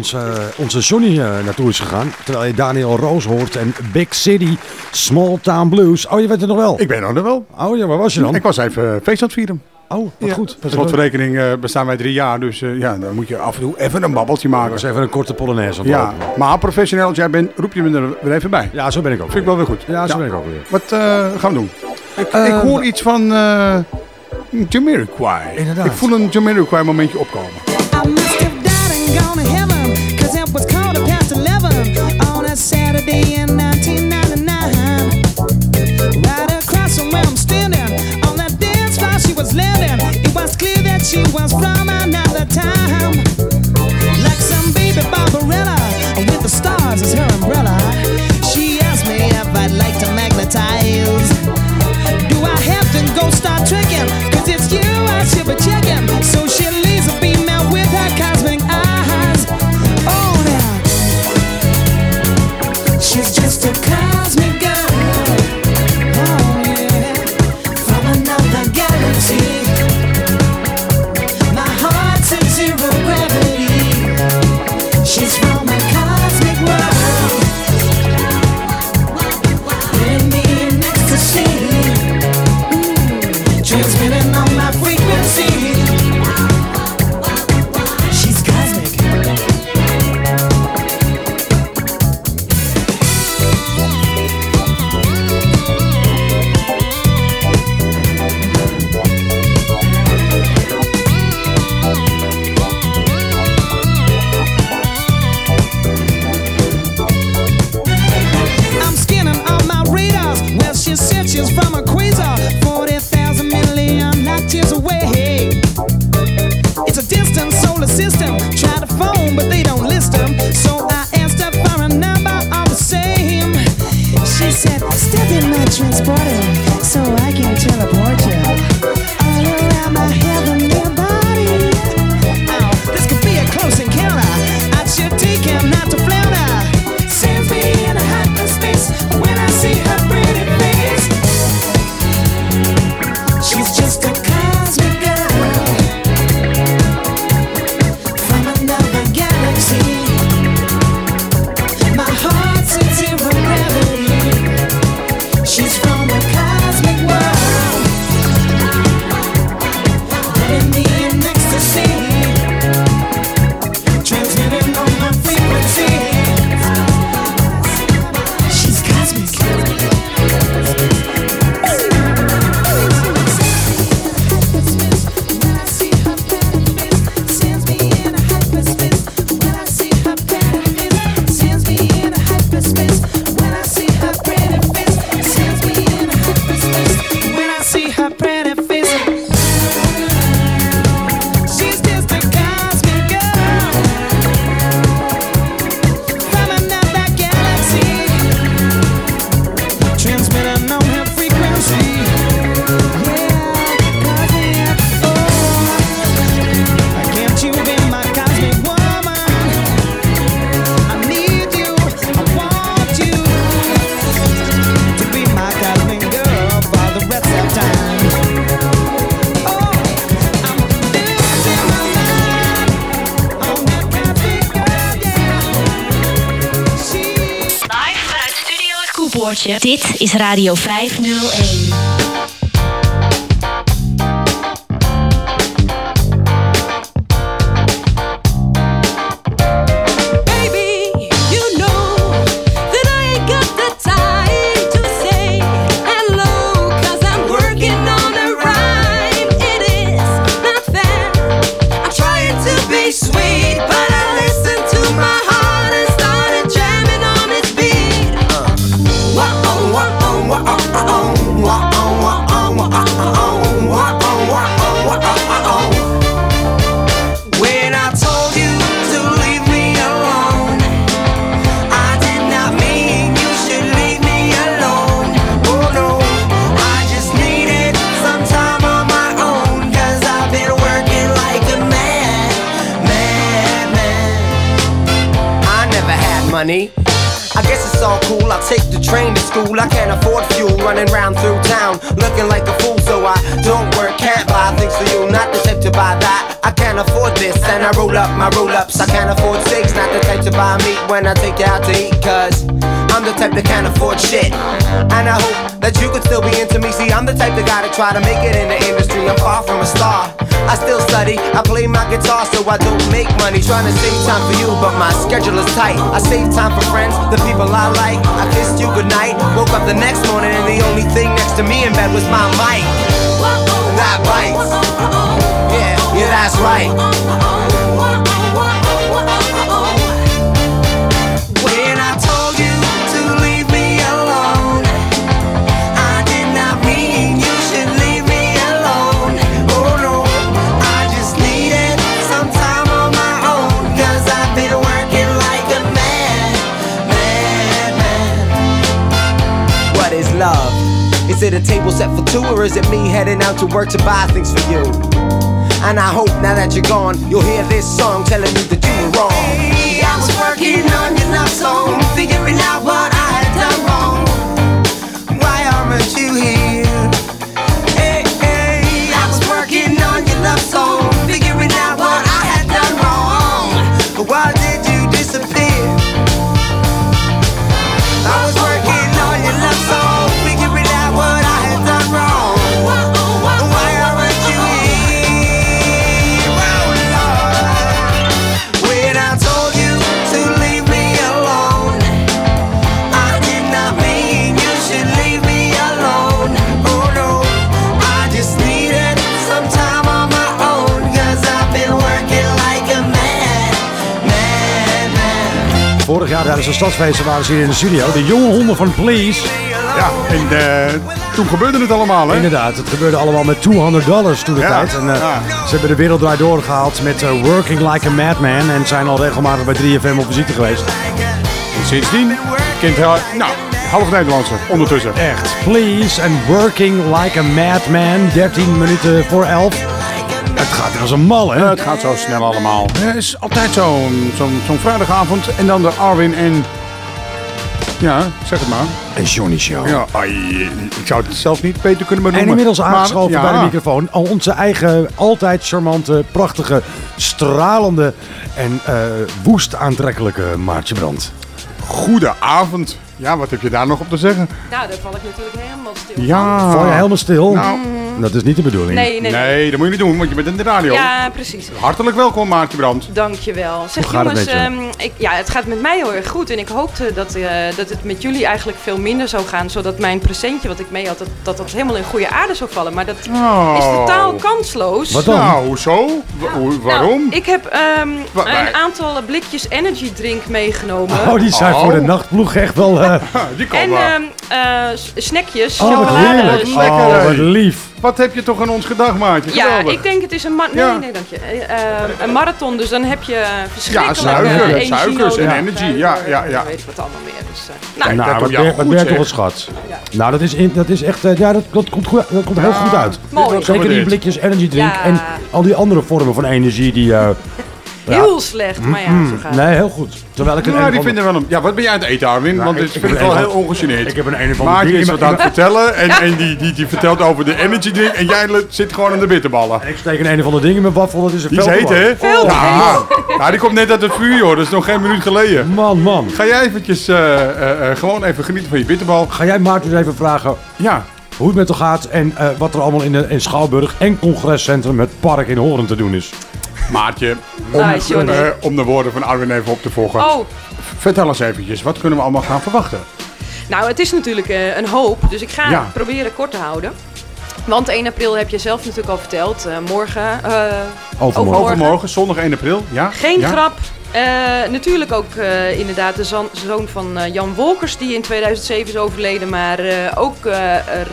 Onze, onze Johnny eh, naartoe is gegaan. Terwijl je Daniel Roos hoort en Big City, Small Town Blues. Oh, je weet het nog wel? Ik ben er nog wel. Oh ja, waar was je dan? Ik was even eh, feest aan het vieren. Oh, wat Ja, goed. Per slotverrekening eh, bestaan wij drie jaar, dus eh, ja, dan moet je af en toe even een babbeltje maken. Dat was even een korte polonaise aan het Ja, maar professioneel als jij bent, roep je me er weer even bij. Ja, zo ben ik ook. Vind ik wel weer goed. Ja, zo ben ik ook weer. Wat eh, gaan we doen? Ik, Eh, ik hoor iets van eh Jamiroquai. Inderdaad. Ik voel een Jamiroquai momentje opkomen. I must have died and gone to heaven, she was from another time. Like some baby with the stars as her umbrella. Dit is Radio 501. Try to make it in the industry. I'm far from a star. I still study, I play my guitar so I don't make money. Trying to save time for you, but my schedule is tight. I save time for friends, the people I like. I kissed you goodnight, woke up the next morning, and the only thing next to me in bed was my mic. That bites. Yeah, yeah, that's right. It a table set for two, or is it me heading out to work to buy things for you? And I hope now that you're gone, you'll hear this song telling me that you were wrong. I was working on your love song, figuring out what I had done wrong. Jaar tijdens de stadsfeesten waren ze hier in de studio. De jonge honden van Please. Ja, en eh, toen gebeurde het allemaal, hè? Inderdaad, het gebeurde allemaal met 200 dollars toen de Ja, tijd. En, eh, ja. Ze hebben de wereld draai doorgehaald met eh, Working Like a Madman. En zijn al regelmatig bij 3FM op visite geweest. En sindsdien kent hij, nou, half Nederlandse ondertussen. Echt. Please and Working Like a Madman. 13 minuten voor 11. Het gaat als een mal, hè? Het gaat zo snel allemaal. Het is altijd zo'n zo'n zo'n vrijdagavond en dan de Arwin en Ja, zeg het maar. Een Johnny Show. Ja, ai, ik zou het zelf niet beter kunnen benoemen. En inmiddels Maar, aangeschoven ja. bij de microfoon al onze eigen, altijd charmante, prachtige, stralende en eh, woest aantrekkelijke Maartje Brand. Goedenavond. Ja, wat heb je daar nog op te zeggen? Nou, daar val ik natuurlijk helemaal stil Ja. Val je helemaal stil? Nou, Dat is niet de bedoeling. Nee, nee, nee. Nee, dat moet je niet doen, want je bent in de radio. Ja, precies. Hartelijk welkom, Maartje Brand. Dankjewel. Zeg Hoe gaat het jongens, met je? ehm, ik, ja, het gaat met mij heel erg goed. En ik hoopte dat, eh, dat het met jullie eigenlijk veel minder zou gaan. Zodat mijn presentje wat ik mee had, dat dat, dat helemaal in goede aarde zou vallen. Maar dat Oh. is totaal kansloos. Wat dan? Nou, hoezo? Wa- hoe- waarom? Nou, ik heb ehm, Wa- waar- een aantal blikjes energy drink meegenomen. Oh, die zijn voor de nachtploeg echt wel... eh, die En ehm, eh, snackjes, Oh, wat chocolade. heerlijk. Oh, wat lief. Wat heb je toch aan ons gedacht, Maartje? Ja, Geweldig. ik denk het is een, ma- nee, Ja. nee, dank je. Eh, eh, een marathon, dus dan heb je Ja, verschrikkelijk eh, energie suikers en energy. Ja, ja, ja. Weet wat allemaal meer. Dus, eh, Nou, nou, nou je zeg. toch een schat. Nou, dat is, in, dat is echt... eh, ja, dat, dat komt, goed, dat komt heel Ja, goed uit. Mooi. Zeker die blikjes energy drink Ja. en al die andere vormen van energie die... ja. Heel slecht, maar ja, zo gaat Nee, heel goed. Terwijl ik een Ja, die vinden wel een... Ja, wat ben jij aan het eten, Arwin? Nou, Want ik- vind het ben wel heel ongegeneerd. Ik heb een een of andere Maartje ding is wat aan het vertellen en, en die, die, die vertelt over de energy drink en jij zit gewoon aan de bitterballen. Ik steek een een of andere ding in mijn waffel, dat is een Die is heet, hè? Ja, ja, die komt net uit het vuur, joh. Dat is nog geen minuut geleden. Man, man. Ga jij eventjes eh, eh, eh, gewoon even genieten van je bitterbal? Ga jij Maarten eens even vragen Ja. hoe het met haar gaat en eh, wat er allemaal in, de, in Schouwburg en congrescentrum met park in Horen te doen is. Maartje, om, Nice, eh, om de woorden van Arwin even op te volgen. Oh, Vertel eens eventjes, wat kunnen we allemaal gaan verwachten? nou, het is natuurlijk eh, een hoop, dus ik ga Ja. proberen kort te houden. Want 1 april heb je zelf natuurlijk al verteld. eh, morgen, eh, Overmorgen. Overmorgen, zondag 1 april. Ja? Geen ja? grap. Eh, natuurlijk ook eh, inderdaad de zoon van eh, Jan Wolkers, die in 2007 is overleden. Maar eh, ook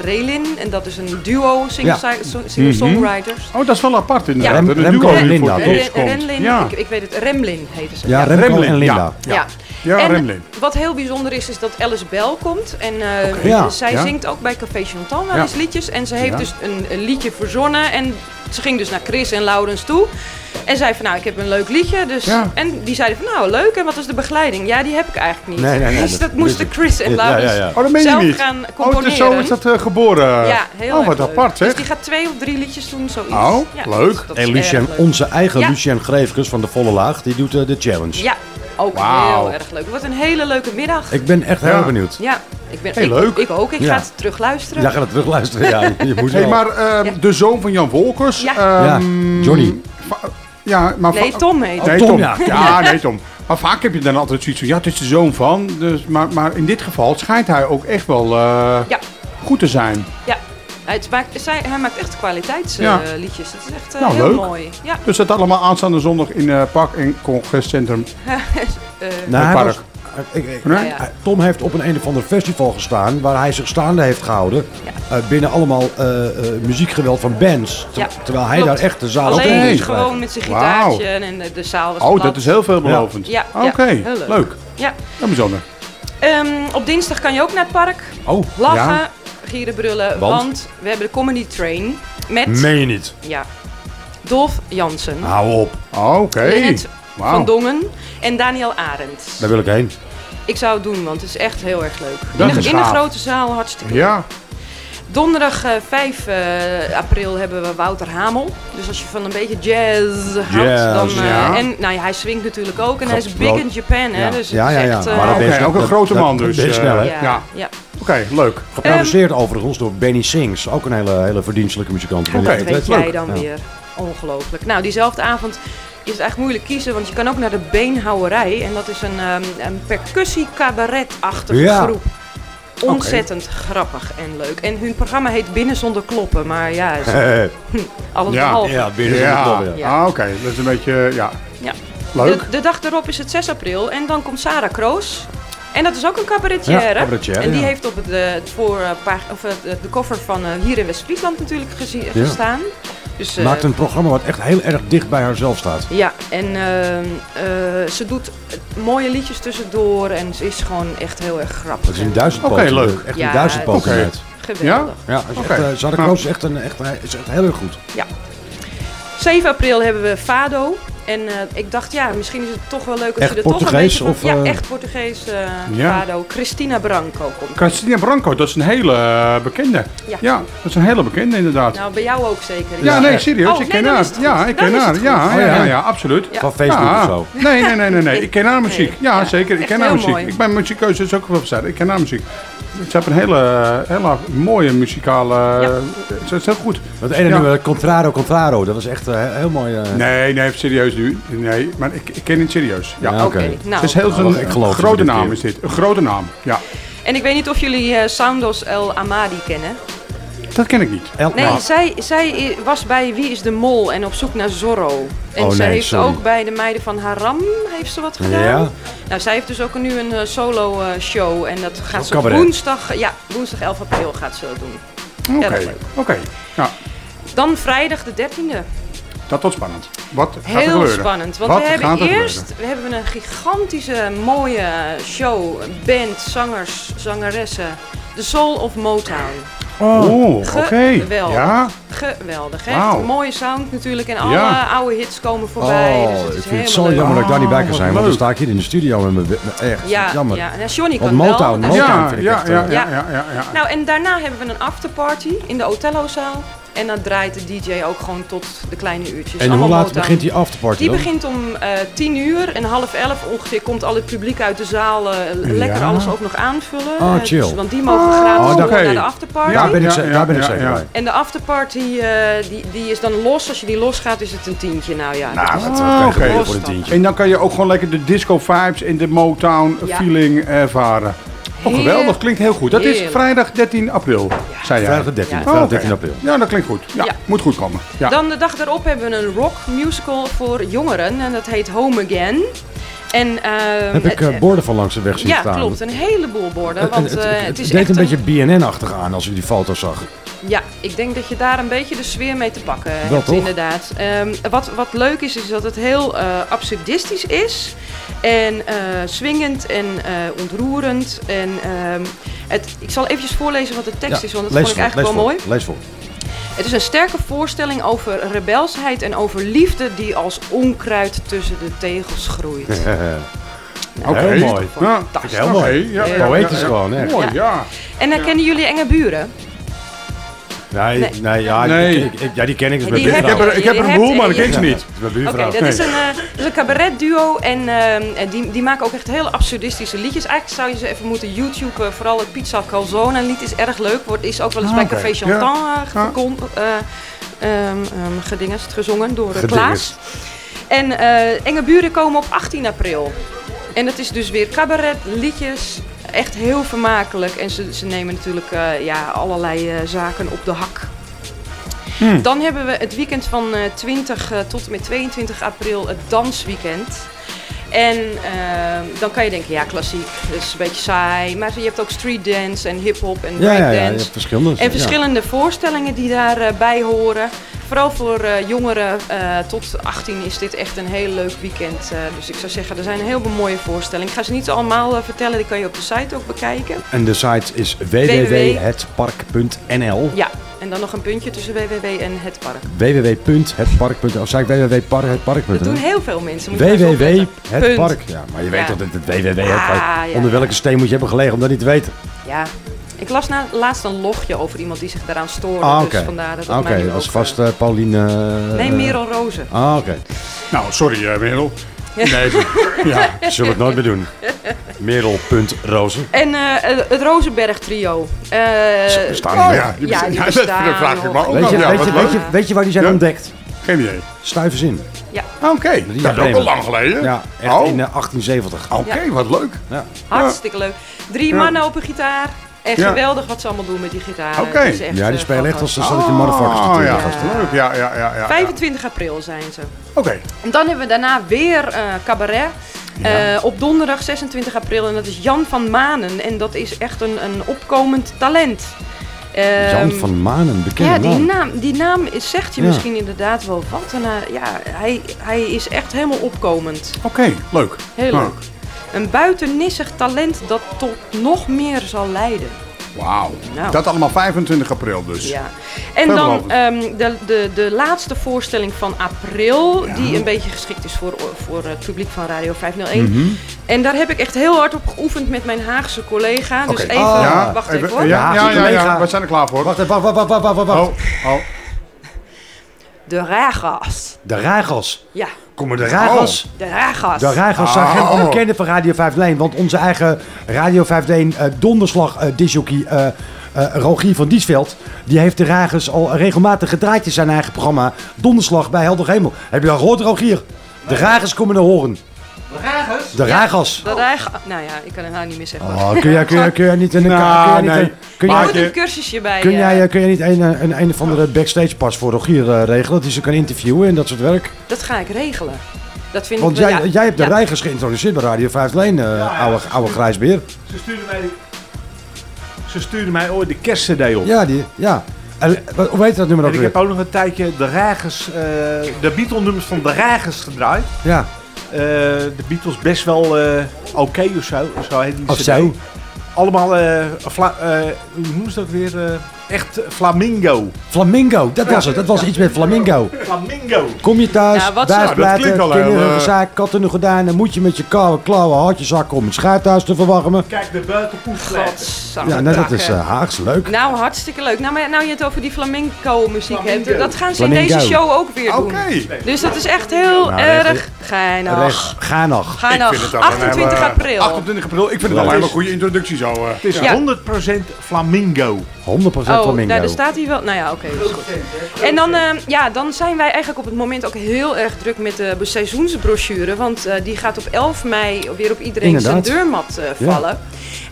Relin, en dat is een duo singer- Ja. so- singer-songwriters. Oh, dat is wel apart inderdaad. Rem- een Remco duo en Linda. Renlin, Ja. ik, ik weet het, Remlin heten ze. Ja, Remlin, en Linda. Ja, Ja. ja en Remlin. wat heel bijzonder is, is dat Alice Bell komt. En eh. Ja. zij Ja. zingt ook bij Café Chantal wel Ja. eens liedjes. En ze heeft Ja. dus een, een liedje verzonnen. En ze ging dus naar Chris en Laurens toe. En zei van, nou, ik heb een leuk liedje. Dus, Ja. En die zeiden van, nou, leuk. En wat is de begeleiding? Ja, die heb ik eigenlijk niet. Nee, nee, nee, dus dat- dat, moesten Chris en Laurens ja, ja. Oh, dat meen je zelf gaan Oh, componeren. dus zo is dat eh, geboren. Ja, heel Oh, wat leuk. apart, zeg. Dus die gaat twee of drie liedjes doen, zoiets. Oh, Ja, leuk. En erg Lucien, leuk. onze eigen Ja. Lucien Greefkes van de Volle Laag, die doet eh, de challenge. Ja, ook Wauw. heel erg leuk. Het wordt een hele leuke middag. Ik ben echt heel Ja. benieuwd. Ja, ik ben Heel ik, leuk. Ik ook. Ik Ja. ga het terug luisteren. Jij gaat het terugluisteren, ja. Je moet Hey, wel. maar ehm, Ja. de zoon van Jan Wolkers. Ja. Ja, ehm, Johnny. Ja, maar Nee, Tom heet Nee, Tom, Tom. ja. Ja. nee, Tom. Maar vaak heb je dan altijd zoiets van, ja, het is de zoon van. Dus, maar, maar in dit geval schijnt hij ook echt wel eh, Ja. goed te zijn. Ja. Het maakt, zij, hij maakt echt kwaliteitsliedjes. Ja. liedjes. Dat is echt eh, Nou, heel leuk. mooi. Ja. Dus dat allemaal aanstaande zondag in eh Park en Congrescentrum. Eh, Nou, hij park. was- ik- ik- Nee? ja. hij- Tom heeft op een een of ander festival gestaan waar hij zich staande heeft gehouden. eh, binnen allemaal eh, eh, muziekgeweld van bands. Ter- Ja, terwijl hij klopt. daar echt de zaal Alleen op dus heeft gewoon met zijn gitaartje en de, de zaal was Oh, plat. dat is heel veelbelovend. Ja, ja, Oké, heel leuk. leuk. Ja. Ja, bijzonder. Ehm, op dinsdag kan je ook naar het park. Oh, Lachen, ja. Gieren, brullen. Want? Want? we hebben de Comedy Train met Meen je niet? ja, Dolf Jansen. Hou op. Oh, Oké. Van Dongen en Daniel Arendt. Daar wil ik heen. Ik zou het doen, want het is echt heel erg leuk. Dat in, de, is in de gaaf. grote zaal, hartstikke leuk. Ja. Donderdag eh, 5 eh, april hebben we Wouter Hamel. Dus als je van een beetje jazz houdt, Jazz, dan... eh, ja. En nou ja, hij swingt natuurlijk ook en hij is big in Japan, hè. Dus Ja, is ja, ja. echt... eh, Maar dat je- ook een grote man dat dus. eh, snel, hè? ja, ja. ja. Oké, leuk. Geproduceerd overigens door Benny Sings. Ook een hele, hele verdienstelijke muzikant. Oké, Dat weet jij leuk. dan Ja. weer. Ongelooflijk. Nou, diezelfde avond is het echt moeilijk kiezen, want je kan ook naar de Beenhouwerij. En dat is een, ehm een percussie-cabaret-achtige Ja. groep. Ontzettend grappig en leuk. En hun programma heet Binnen zonder kloppen, maar ja, is alles Ja, behalve. ja, binnen Ja, zonder kloppen, ja. Ah, oké. Dat is een beetje, ja. Ja. Leuk. De, de dag erop is het 6 april en dan komt Sarah Kroos. En dat is ook een cabaretière. Ja, cabaretière, en die ja. heeft op het, eh, voor, eh, of, eh, de, cover van eh, hier in West-Friesland natuurlijk gezien, Ja. gestaan. Dus, eh, Maakt een programma wat echt heel erg dicht bij haarzelf staat. Ja, en ehm, eh, ze doet mooie liedjes tussendoor en ze is gewoon echt heel erg grappig. Dat is een duizendpoot. Oké, leuk. Echt Ja, een duizendpoot het is meid. Geweldig. Ja, is Oké. echt, eh, Sarah Nou. Kroos is echt, een, echt, is echt heel erg goed. Ja. 7 april hebben we Fado. En eh, ik dacht, ja, misschien is het toch wel leuk als Echt je er toch een beetje van... of, ja, eh? echt Portugees eh Ja. fado. Cristina Branco komt. Christina Branco, dat is een hele bekende. Ja. dat is een hele bekende inderdaad. Nou, bij jou ook zeker. Ja, nee, serieus. Oh, ik nee, ken haar. Ja, ik Dan ken haar. Ja, ja, Oh, ja. ja, ja, absoluut. Ja. Van Facebook Ja. of zo. Nee, nee, nee, nee, nee. Ik ken haar muziek. Ja, Ja. zeker. Ik ken haar muziek. Ik ben muziekkeuze is ook wel verzet. Ik ken haar muziek. Ze hebben een hele, hele mooie muzikale... Ze is heel goed. Dat ene Ja. nummer, Contraro, Contraro, dat was echt eh, heel mooi. eh, Nee, nee, serieus nu. Nee, maar ik, ik ken het serieus. Ja, Ja, oké. Nou. Het is heel Nou, geloof je grote naam is dit. Een grote naam, ja. En ik weet niet of jullie eh, Soundos El Amadi kennen. Dat ken ik niet. El- Nee, nou, zij, zij was bij Wie is de Mol en op zoek naar Zorro. En Oh, zij nee, heeft sorry. ook bij de meiden van Haram heeft ze wat gedaan. Ja. Nou, zij heeft dus ook nu een eh, solo eh, show. En dat gaat ze cabaret. woensdag, ja, woensdag 11 april gaat ze dat doen. Oké, oké. Ja, Dan vrijdag de 13e. dat wordt spannend. Wat gaat er Heel gebeuren? spannend. Want Wat we hebben er eerst we hebben een gigantische mooie show. Band, zangers, zangeressen. The Soul of Motown. Oh, oké. Geweldig. Ja. Geweldig. Een mooie sound natuurlijk. En alle Ja. oude hits komen voorbij. dus Oh, het ik is vind het zo leuk. jammer dat ik daar niet bij kan Oh, zijn. Want dan sta ik hier in de studio en me echt Ja, jammer. ja. En Johnny Want kan Motown, wel. Motown Ja, vind ik ja, echt... ja, eh, ja, ja, ja, ja. Nou, en daarna hebben we een afterparty in de Otello-zaal. En dan draait de DJ ook gewoon tot de kleine uurtjes. En hoe laat Motown. begint die afterparty Die dan? begint om eh 10 uur en half 11 ongeveer komt al het publiek uit de zaal eh, lekker Ja. alles ook nog aanvullen. Oh, chill. dus- want die mogen Oh, gratis door oké. naar de afterparty. Daar ben ik, Ja, ze- ja, daar ben ik ja, zeker ja. bij. En de afterparty eh, die, die is dan los. Als je die los gaat is het een tientje. Nou ja, Nou, dat is gebeuren voor een tientje? En dan kan je ook gewoon lekker de disco vibes en de Motown Ja. feeling ervaren. Oh, geweldig. Klinkt heel goed. Dat is Heerlijk. vrijdag 13 april, zei jij. Vrijdag de 13, Ja. vrijdag Oh, oké. 13 april. Ja, dat klinkt goed. Ja, Ja. moet goed komen. Ja. Dan de dag erop hebben we een rock musical voor jongeren. En dat heet Home Again. En, ehm, Heb ik eh, borden van langs de weg zien Ja, staan. klopt. Een heleboel borden. Het, Want het, eh, het, het, het is deed echt een beetje BNN-achtig aan als je die foto zag. Ja, ik denk dat je daar een beetje de sfeer mee te pakken hebt, toch? inderdaad. Ehm, wat, wat leuk is, is dat het heel eh, absurdistisch is. En eh, swingend en eh, ontroerend. En ehm, het, ik zal eventjes voorlezen wat de tekst Ja, is, want dat vond ik voor, eigenlijk wel mooi. Lees voor. Het is een sterke voorstelling over rebelsheid en over liefde die als onkruid tussen de tegels groeit. Oké. Heel mooi. Ja, Vind ik heel mooi. Ja, ja, poëtisch ja, ja. gewoon, hè? Mooi, Ja. ja. En dan kennen jullie enge buren? Nee, nee. Nee. ja, Nee. Ik, ik- ja, die ken ik. dus mijn heb Ik heb buurvrouw. er, ik heb er een boel, maar ik ken ze je- niet. Dat is mijn Oké, buurvrouw. dat, is een, eh, dat is een cabaretduo en ehm, en die, die maken ook echt hele absurdistische liedjes. Eigenlijk zou je ze even moeten YouTube, eh, vooral het Pizza Calzone lied is erg leuk. Wordt, is ook wel eens Ah, bij. Café Chantan Ja. eh, gekon- eh, ehm, ehm, gedingest, gezongen door uh, Gedingest. Klaas. En eh, Enge Buren komen op 18 april. En het is dus weer cabaret, liedjes, echt heel vermakelijk. En ze, ze nemen natuurlijk eh, ja, allerlei eh, zaken op de hak. Dan hebben we het weekend van eh, 20 eh, tot en met 22 april het dansweekend. En ehm, dan kan je denken, ja klassiek, dat is een beetje saai. Maar je hebt ook street dance en hip-hop en Ja, ja, ja, je breakdance. hebt verschillende. En verschillende voorstellingen die daarbij bij horen. Vooral voor eh, jongeren eh, tot 18 is dit echt een heel leuk weekend. eh, dus ik zou zeggen, er zijn heel veel mooie voorstellingen. Ik ga ze niet allemaal vertellen, die kan je op de site ook bekijken. En de site is www.hetpark.nl. Ja, en dan nog een puntje tussen www en het park. www.hetpark.nl. Zei ik www.hetpark.nl? Dat doen heel veel mensen. Www.hetpark. Ja, maar je weet Ja. toch dat het www Ja, ja, Onder welke steen moet je hebben gelegen om dat niet te weten? Ja, ik las na, laatst een logje over iemand die zich daaraan stoorde. Ah, oké. Dus vandaar dat het Oké, als vast eh, eh, Pauline... eh, Nee, Merel Rozen. Ah, oké. Nou, sorry eh, Merel. Nee, ja. Zullen we het nooit meer doen. Merel.rozen. En eh, het Rozenberg trio. Eh, Ze bestaan Oh ja, die ja, die ja, dat- bestaan dat vraag ik me nog. ook Weet je, Ja, weet, wat je, leuk. weet, je, weet je waar die zijn Ja? ontdekt? Geen idee. Stuiverzin. Ja, Oké, dat is ook al lang geleden. Ja, echt Oh. in eh, 1870. Oké, Ja. wat leuk. Ja. hartstikke leuk. Drie Ja. mannen op een gitaar. En Ja. geweldig wat ze allemaal doen met die gitaar. Oké. Ja, die eh, spelen echt als een stelletje motherfuckers Oh ja, natuurlijk. dat is leuk. Ja, ja, ja. ja. 25 april zijn ze. Oké. En dan hebben we daarna weer eh, cabaret. Eh, op donderdag 26 april. En dat is Jan van Manen. En dat is echt een, een opkomend talent. Jan Ehm, van Manen, bekende Ja, die naam. naam, die naam is- zegt je Ja. misschien inderdaad wel wat. En, eh, ja, hij, hij is echt helemaal opkomend. Oké, leuk. Heel Ja. leuk. Een buitennissig talent dat tot nog meer zal leiden. Wauw. Nou. Dat allemaal 25 april dus. Ja. En dan ehm, de, de, de laatste voorstelling van april, die een beetje geschikt is voor, voor het publiek van Radio 501. Mhm. En daar heb ik echt heel hard op geoefend met mijn Haagse collega. Dus even, Ja, wacht even, even- hoor. ja, ja, ja, ja, we zijn er klaar voor. Wacht, wacht, wacht, wacht, wacht, wacht, wacht. Oh, oh. De Ragas. De Ragels. Ja. Kom maar, de Ragels. De Ragas. De Ragels zijn geen Oh. onbekende van Radio 501. Want onze eigen Radio 501 eh donderslag eh disjockey eh, eh, Rogier van Diesveld... die heeft de Ragels al regelmatig gedraaid in zijn eigen programma... Donderslag bij Helder Hemel. Heb je dat gehoord, Rogier? De Ragels komen naar horen. De Ragels. De Ragas. Nou ja, ik kan het nou niet meer zeggen. Oh, kun jij, kun jij, kun jij niet een... Nou, kun jij niet nee. een- kun Je jij, moet een cursusje bij. kun eh, jij, kun jij niet een, een, een of andere backstage pas voor Rogier eh, regelen? Dat hij ze kan interviewen en dat soort werk? Dat ga ik regelen. Dat vind Want ik wel- jij, ja. jij hebt de Ja. Reigers geïntroduceerd bij Radio 501, eh oude, oude grijsbeer. Ze stuurde mij, ze stuurde mij ooit de kerstcd op. Ja, die, ja. En, wat- hoe heet dat nummer ook En ik weer? heb ook nog een tijdje de Ragers, eh, de Beatle-nummers van de Ragers gedraaid. Ja. Eh, de Beatles best wel eh, oké of zo, zo heet die Of zo. Allemaal, eh, hoe noemen ze dat weer? Eh, echt flamingo. Flamingo, dat was het. Dat was iets met Flamingo. Flamingo. Kom je thuis, Ja, Nou, wel kinderen eh, zaak, katten gedaan. Dan moet je met je koude klauwen hartjeszak om het schuithuis te verwarmen. Kijk, de buitenpoes Ja, nou, dat is eh, Haags, leuk. Nou, hartstikke leuk. Nou, maar nou je het over die flamenco muziek hebt, dat gaan ze in deze show ook weer doen. Oké. Dus dat is echt heel Nou, erg geinig. Geinig. Ik vind het al een 28 hele- april. 28 april. Ik vind het maar een goede introductie zo. eh. Het is Ja. 100% flamingo. 100% Oh, Flamingo. nou, er staat hier wel. Nou ja, oké. dat is goed. En dan, eh, ja, dan zijn wij eigenlijk op het moment ook heel erg druk met de seizoensbrochure. Want eh, die gaat op 11 mei weer op iedereen Inderdaad. zijn deurmat eh, Ja. vallen.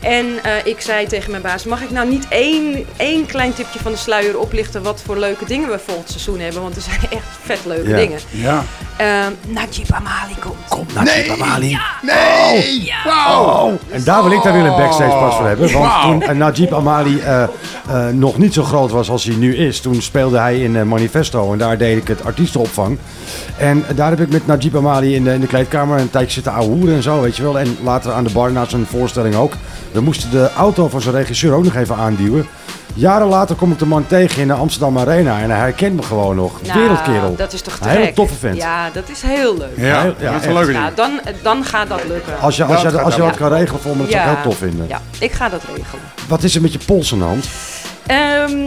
En eh, ik zei tegen mijn baas, mag ik nou niet één, één klein tipje van de sluier oplichten wat voor leuke dingen we volgend seizoen hebben? Want er zijn echt vet leuke Ja. dingen. Ja. Ehm Najib Amali komt. Nee. Amali. Nee! Oh. En daar wil ik daar weer een backstage pas voor hebben. Want toen Najib Amali eh, nog niet zo groot was als hij nu is, toen speelde hij in eh, Manifesto en daar deed ik het artiestenopvang. En daar heb ik met Najib Amali in de, in de kleedkamer een tijdje zitten ouwehoeren en zo, weet je wel. En later aan de bar na zijn voorstelling ook. We moesten de auto van zijn regisseur ook nog even aanduwen. Jaren later kom ik de man tegen in de Amsterdam Arena en hij herkent me gewoon nog. Nou, Wereldkerel. Dat is toch te Een hele toffe vent. Ja, dat is heel leuk. Ja, Heel- ja, dat is een echt. leuke Nou, ding. dan, dan gaat dat lukken. Als je, als je, Dat als je gaat wat kan regelen voor me, dat zou ik heel tof vinden. Ja, ik ga dat regelen. Wat is er met je pols aan de hand? Ehm,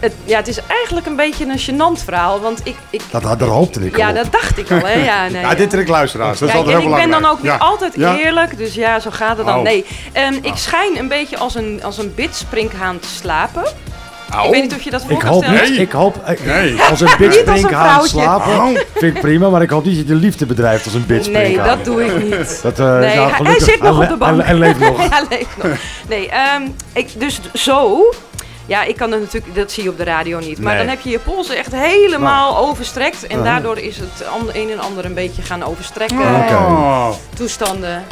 het, ja, het is eigenlijk een beetje een gênant verhaal, want ik... ik Dat, dat, daar hoopte ik ja, al dat dacht ik al, hè. Ja, nee, Ja, dit trek luisteraars. Dat is Kijk, altijd en heel ik ben belangrijk. dan ook Ja. altijd Ja. eerlijk, dus ja, zo gaat het dan. Oh. Nee, ehm, ik schijn een beetje als een, als een bitsprinkhaan te slapen. Au. Ik weet niet of je dat voor Ik hoop. Ik hoop eh, Nee. als een bitchprinkhaan vrouwtje. slapen. Oh. Vind ik prima, maar ik hoop niet dat je de liefde bedrijft als een Nee, bitchprinkhaan. dat doe ik niet. Dat, eh, nee, nou, hij, hij gelukkig. zit nog op de bank. hij leeft nog. hij leeft nog. Nee, ehm, ik, dus zo. Ja, ik kan het natuurlijk, dat zie je op de radio niet. Maar Nee. dan heb je je polsen echt helemaal overstrekt. En daardoor is het een en ander een beetje gaan overstrekken. Oké. Oh. Toestanden.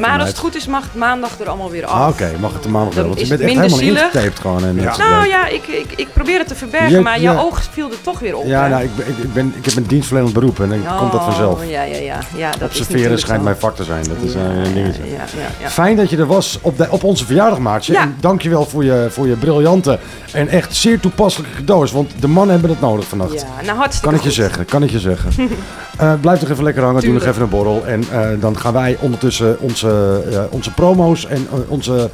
Maar als het goed is, mag het maandag er allemaal weer af. Ah, Oké, mag het de maandag wel. Want je is bent echt helemaal zielig. ingetaped gewoon. En Ja. Nou ja, ik, ik, ik probeer het te verbergen, Je- maar jouw ja. oog viel er toch weer op. Ja, hè? nou, ik, ben- ik, ben, ik heb een dienstverlenend beroep en dan komt dat vanzelf. Oh, ja, ja, ja. ja dat is Observeren schijnt mijn vak te zijn. Dat is eh, een dingetje. Ja, ja, ja. Fijn dat je er was op, de, op onze verjaardag, Maartje. Ja. En dankjewel voor je, voor je briljante en echt zeer toepasselijke cadeaus. Want de mannen hebben het nodig vannacht. Ja, nou hartstikke Kan ik je goed. zeggen, kan ik je zeggen. Eh, blijf nog even lekker hangen, doe nog Tuurlijk. even een borrel. En eh, dan gaan wij ondertussen onze, eh, onze promo's en onze,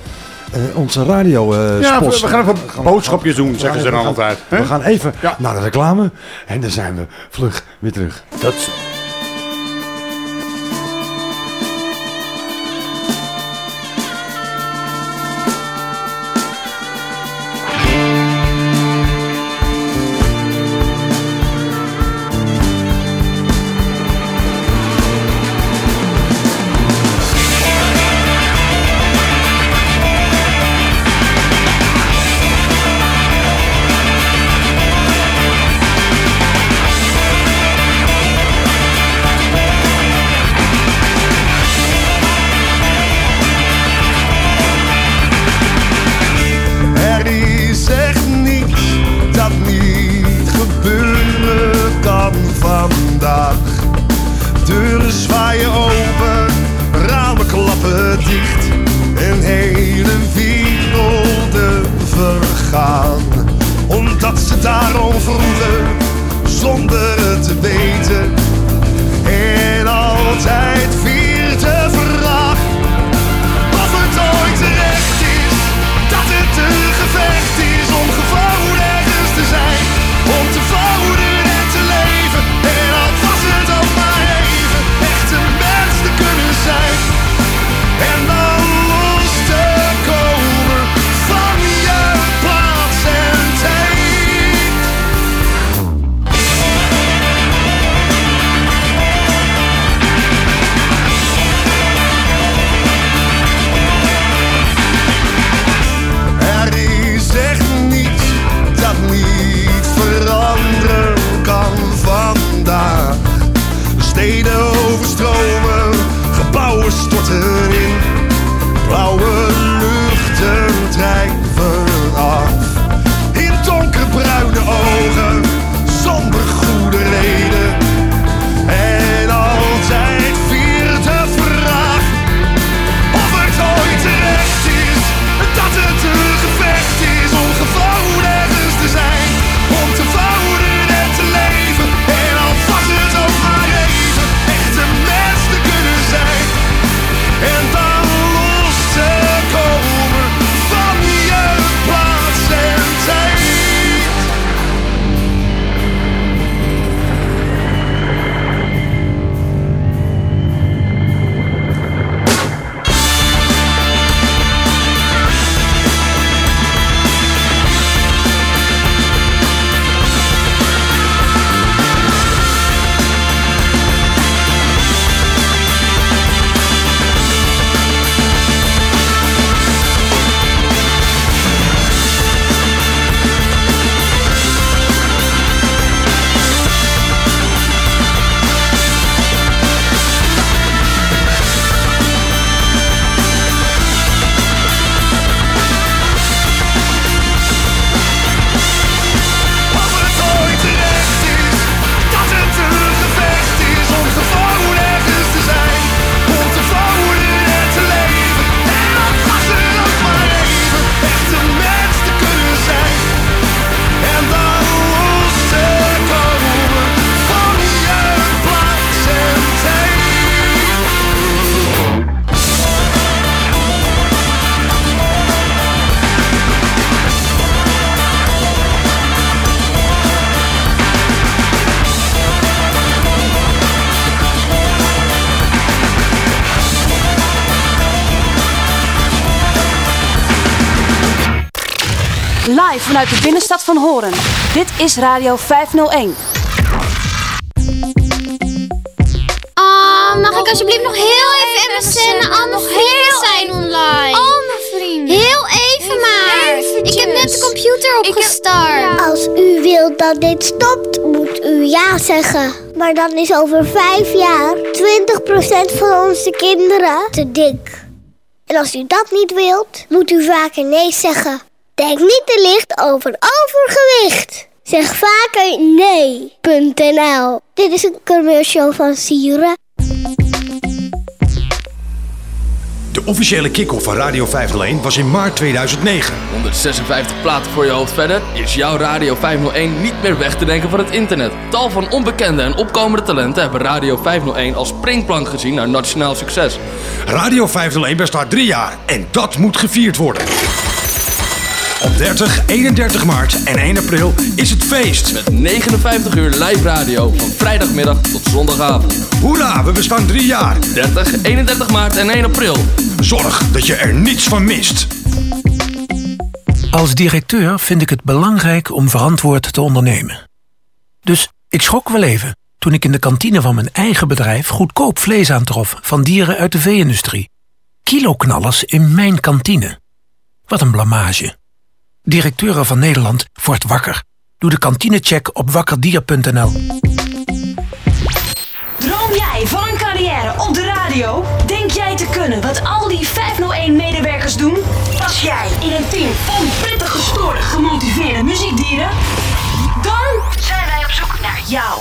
eh, onze radio eh Ja, we, spots- we gaan even gaan- boodschapjes doen, zeggen ze dan altijd. We gaan even Ja. naar de reclame en dan zijn we vlug weer terug. Dat vanuit de binnenstad van Horen. Dit is Radio 501. Ah, mag ik alsjeblieft nog heel even MSN? Al nog heel zijn online. Al mijn vrienden. Heel even maar. Ik heb net de computer opgestart. Als u wilt dat dit stopt, moet u ja zeggen. Maar dan is over vijf jaar 20% van onze kinderen te dik. En als u dat niet wilt, moet u vaker nee zeggen. Denk niet te licht over overgewicht. Zeg vaker nee.nl. Dit is een commercial van Sieren. De officiële kick-off van Radio 501 was in maart 2009. 156 platen voor je hoofd verder is jouw Radio 501 niet meer weg te denken van het internet. Tal van onbekende en opkomende talenten hebben Radio 501 als springplank gezien naar nationaal succes. Radio 501 bestaat drie jaar en dat moet gevierd worden. Op 30, 31 maart en 1 april is het feest. Met 59 uur live radio van vrijdagmiddag tot zondagavond. Hoera, we bestaan drie jaar. 30, 31 maart en 1 april. Zorg dat je er niets van mist. Als directeur vind ik het belangrijk om verantwoord te ondernemen. Dus ik schrok wel even toen ik in de kantine van mijn eigen bedrijf goedkoop vlees aantrof van dieren uit de vee-industrie. Kiloknallers in mijn kantine. Wat een blamage. Directeuren van Nederland wordt wakker. Doe de kantinecheck op wakkerdier.nl. Droom jij van een carrière op de radio? Denk jij te kunnen wat al die 501-medewerkers doen? Pas jij in een team van prettig gestoorde, gemotiveerde muziekdieren? Dan zijn wij op zoek naar jou.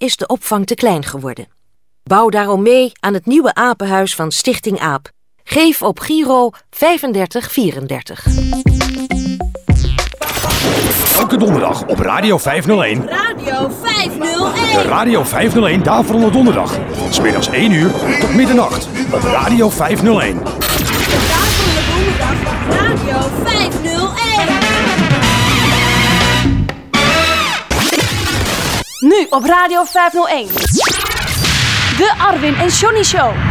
is de opvang te klein geworden. Bouw daarom mee aan het nieuwe apenhuis van Stichting AAP. Geef op Giro 3534. Elke donderdag op Radio 501. Radio 501. De Radio 501 Daverende Donderdag. Van 's middags 1 uur tot middernacht op Radio 501. Daverende donderdag op Radio 501. Nu op Radio 501. De Arwin en Johnny Show.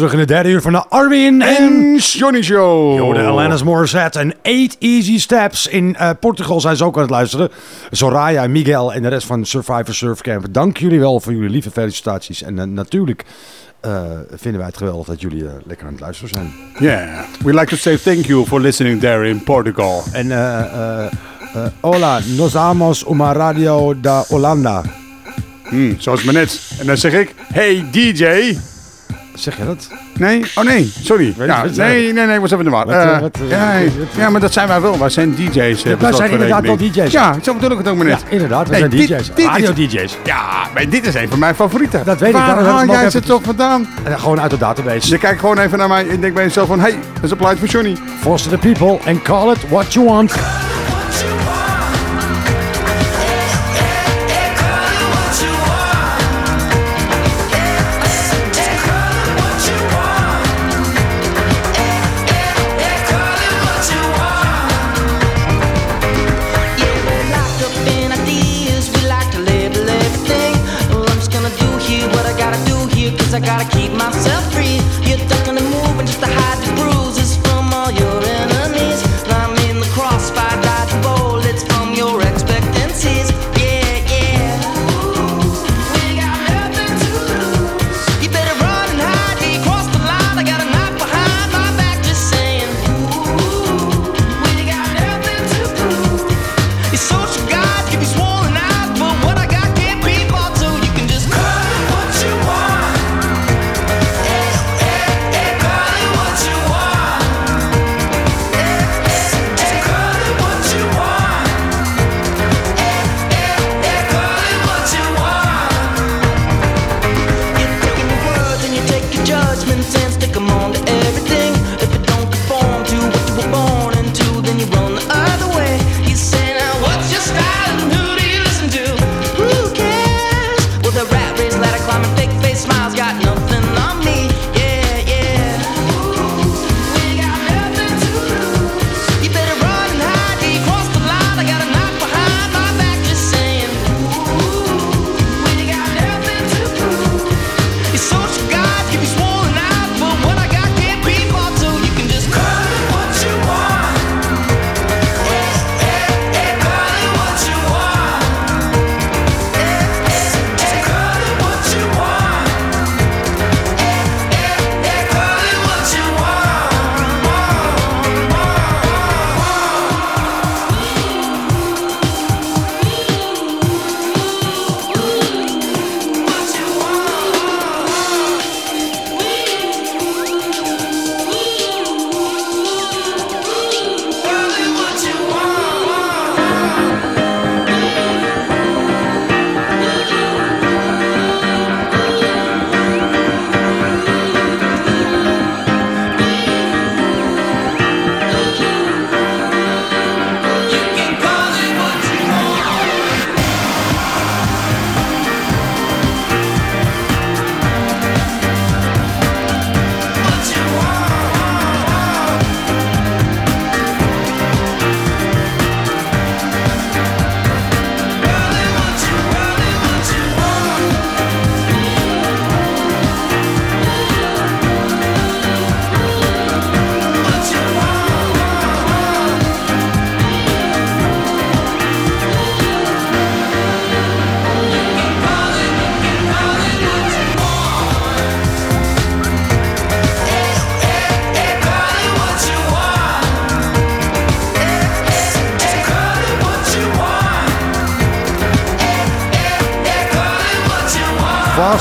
Terug in de derde uur van de Arwin En Johnny Show. Je hoorde Alanis Morissette en 8 Easy Steps. In eh, Portugal zijn ze ook aan het luisteren. Soraya, Miguel en de rest van Survivor Surf Camp. Dank jullie wel voor jullie lieve felicitaties. En eh, natuurlijk eh, vinden wij het geweldig dat jullie lekker aan het luisteren zijn. Yeah, we like to say thank you for listening there in Portugal. En eh, hola, nos amos uma radio da Holanda. Hmm, zoals maar net. En dan zeg ik, hey DJ. Zeg je dat? Nee? Oh nee, sorry. Ja, nee, nee, nee, was even de war. wat, wat, ja, ja, maar dat zijn wij wel. Wij zijn DJ's. eh, wij zijn inderdaad wel. DJ's. Ja, zo bedoel ik het ook maar net. Ja, inderdaad, Nee, zijn dit- DJ's. dit is- Radio-DJ's. Ja, maar dit is een van mijn favorieten. Dat weet ik, Waar ik haal jij ze toch vandaan? Eh, gewoon uit de database. Je kijkt gewoon even naar mij en denkt bij jezelf van... Hey, dat is een plaatje voor Johnny. Foster the people and call it what you want.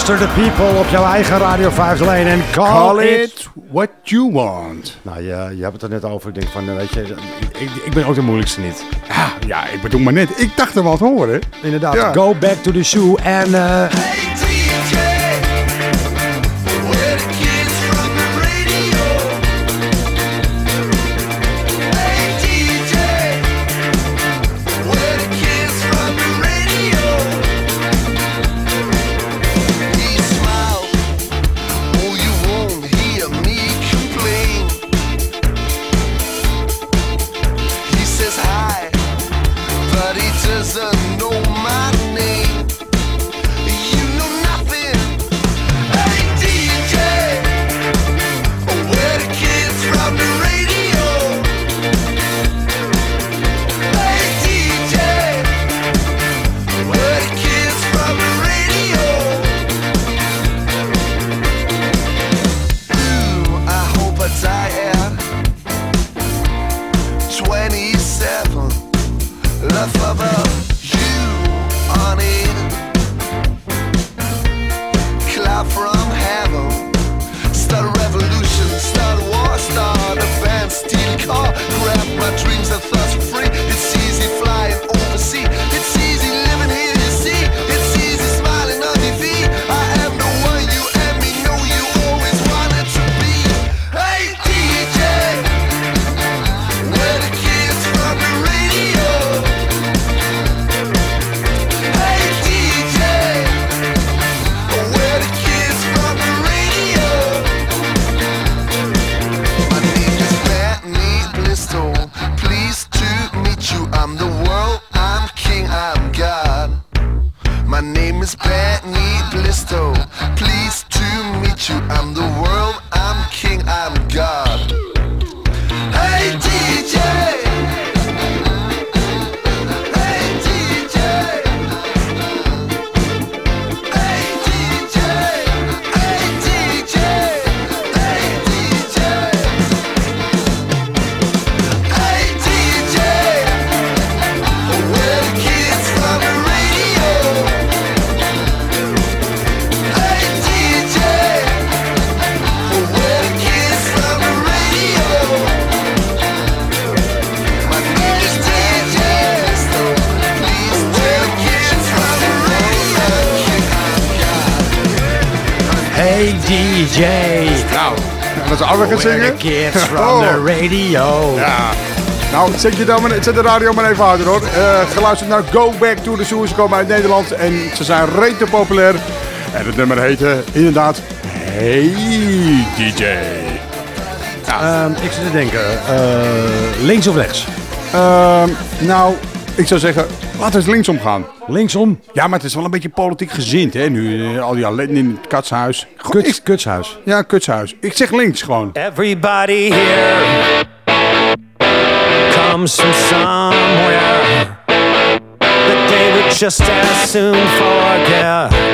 Foster the People op jouw eigen Radio 501 en call, Call it... it what you want. Nou, je, je hebt het er net over. Ik denk van, eh, weet je, ik, ik ben ook de moeilijkste niet. Ja, ja, ik bedoel maar net. Ik dacht er wat te horen. Inderdaad, Ja. go back to the shoe en... eh, zet, je dan maar, zet de radio maar even harder hoor. Eh, geluisterd naar Go Back to the Zoo. Ze komen uit Nederland en ze zijn rete populair. En het nummer heette inderdaad Hey DJ. Ehm, ik zit te denken, eh, links of rechts? Ehm, nou, ik zou zeggen, laten we eens linksom gaan. Linksom? Ja, maar het is wel een beetje politiek gezind hè. Nu eh, al die ellende in het katshuis. Kuts, kutshuis. Ja, kutshuis. Ik zeg links gewoon. Everybody here comes from somewhere. That they would just as soon forget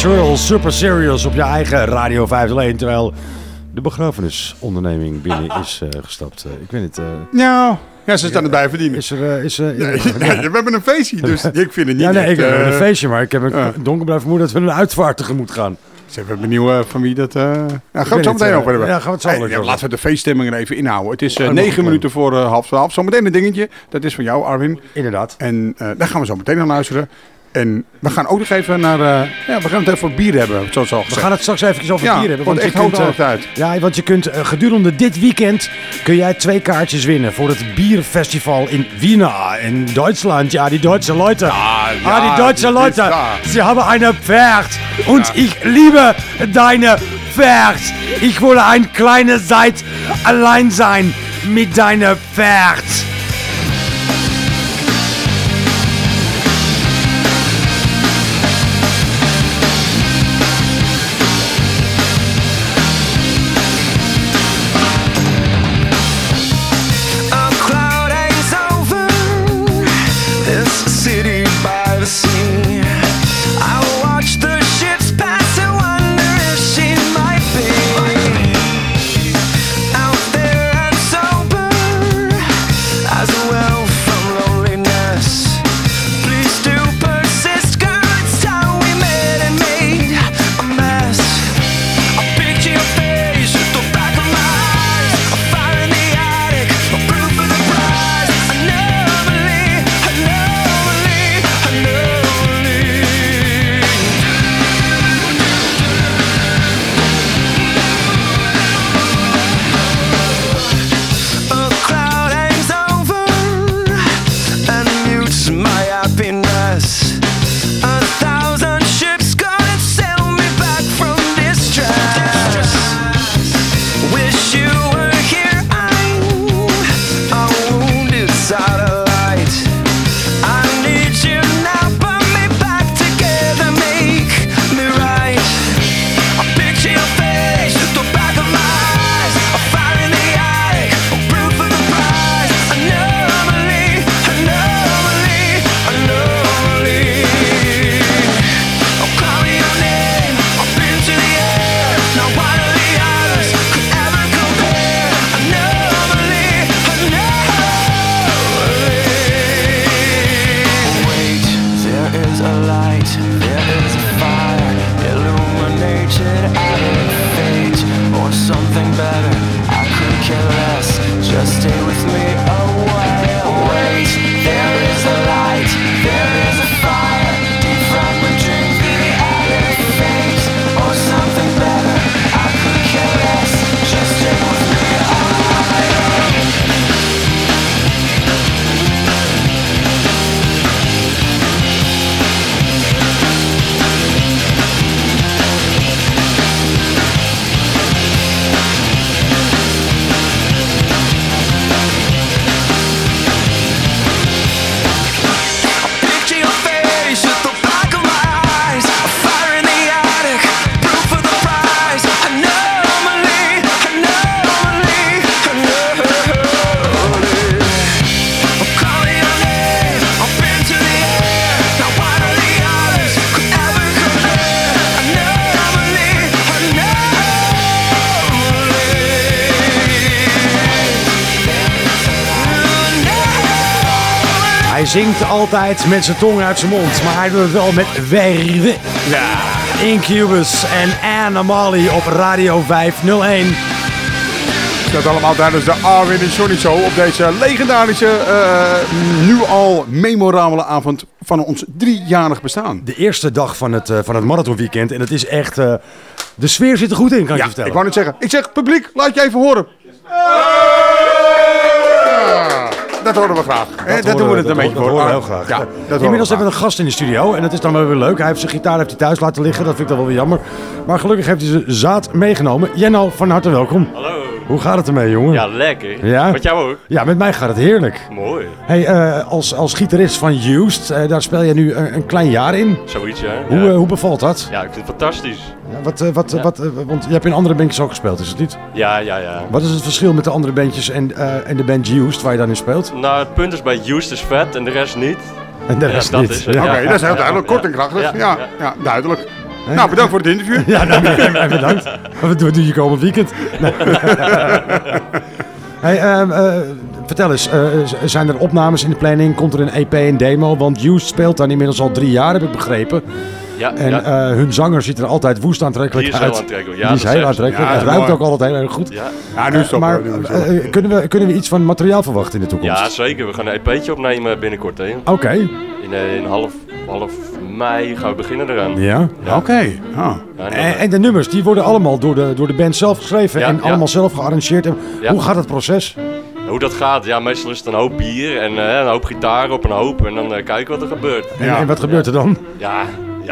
Super Serious op je eigen Radio 501. Terwijl de begrafenisonderneming binnen is eh, gestapt. Eh, ik weet het. eh, Nou, ja, ze staan erbij verdienen. Is er, is, Nee, nee, we hebben een feestje, dus ik vind het niet Ja, nee, echt, ik heb een feestje, maar ik heb een ja. donkerbruin vermoeden dat we een uitvaart tegemoet gaan. Ze hebben benieuwd van wie dat... eh ja, gaan we het zo meteen eh, over hebben. ja, gaan we het zo Hey, over ja, hebben. laten we de feeststemming er even inhouden. Het is negen minuten voor half twaalf. Zometeen een dingetje. Dat is van jou, Arwin. Inderdaad. En daar gaan we zo meteen naar luisteren. En we gaan ook nog even naar... eh, ja, we gaan het even over bier hebben, zoals al We gaan het straks even over Ja, bier hebben. wordt je echt kunt, eh, tijd. Ja, want je kunt eh, gedurende dit weekend kun jij twee kaartjes winnen voor het bierfestival in Wiener in Duitsland. Ja, die Duitse Leute. ja, ah, die Duitse die Leute. da. Sie haben eine Pferd und ich liebe deine Pferd. Ich wolle ein kleine Zeit allein sein mit deiner Pferd. Altijd met zijn tong uit zijn mond, maar hij doet het wel met werven. Ja. Incubus en Anna Molly op Radio 501. Dat allemaal tijdens de Arwin en Johnny Show op deze legendarische, eh, nu al memorabele avond van ons driejarig bestaan. De eerste dag van het, eh, van het marathonweekend en het is echt... eh, de sfeer zit er goed in, kan ik je vertellen. Ik wou net zeggen, ik zeg publiek, laat je even horen. Dat horen we graag. hè? Dat, doen we het een beetje dat voor. horen we Ah, heel graag. Ja, dat Inmiddels we hebben we een gast in de studio en dat is dan wel weer leuk. Hij heeft zijn gitaar heeft hij thuis laten liggen, dat vind ik dan wel weer jammer. Maar gelukkig heeft hij zijn zaad meegenomen. Jenno, van harte welkom. Hallo. Hoe gaat het ermee, jongen? Ja, lekker. Ja? Met jou ook? Ja, met mij gaat het heerlijk. Mooi. Hey, eh, als, als gitarist van Used, eh, daar speel je nu een, een klein jaar in. Zoiets, ja. Hoe, ja. eh, hoe bevalt dat? Ja, ik vind het fantastisch. Ja, wat, eh, wat, Ja. wat, want je hebt in andere bandjes ook gespeeld, is het niet? Ja, ja, ja. Wat is het verschil met de andere bandjes en, eh, en de band Used waar je dan in speelt? Nou, het punt is bij Used is vet en de rest niet. En de rest dat niet. is. Ja. Oké, dat is heel duidelijk. Kort en krachtig. Ja, Ja, ja, duidelijk. Nou, bedankt voor het interview. Ja, nou, bedankt. Wat doe, doe je komend weekend? Hey, ehm, eh, vertel eens, eh, zijn er opnames in de planning? Komt er een EP en demo? Want Used speelt dan inmiddels al drie jaar, heb ik begrepen. Ja, En ja. eh, hun zanger ziet er altijd woest aantrekkelijk Die is heel uit. aantrekkelijk, ja, Die is heel aantrekkelijk. Ja, Het is ruikt ook altijd heel erg goed. Ja. Ja, nu stoppen maar we, nu stoppen kunnen, we, kunnen we iets van materiaal verwachten in de toekomst? Ja, zeker. We gaan een EP'tje opnemen binnenkort, hè. Oké. In, in half, half mei gaan we beginnen eraan. Ja? Oké. Ah. Ja, en de nummers, die worden allemaal door de, door de band zelf geschreven Ja, en ja. allemaal zelf gearrangeerd. En Ja. Hoe gaat het proces? Hoe dat gaat, ja, meestal is het een hoop bier en eh, een hoop gitaar op een hoop en dan eh, kijken wat er gebeurt. En, en wat gebeurt er dan? Ja,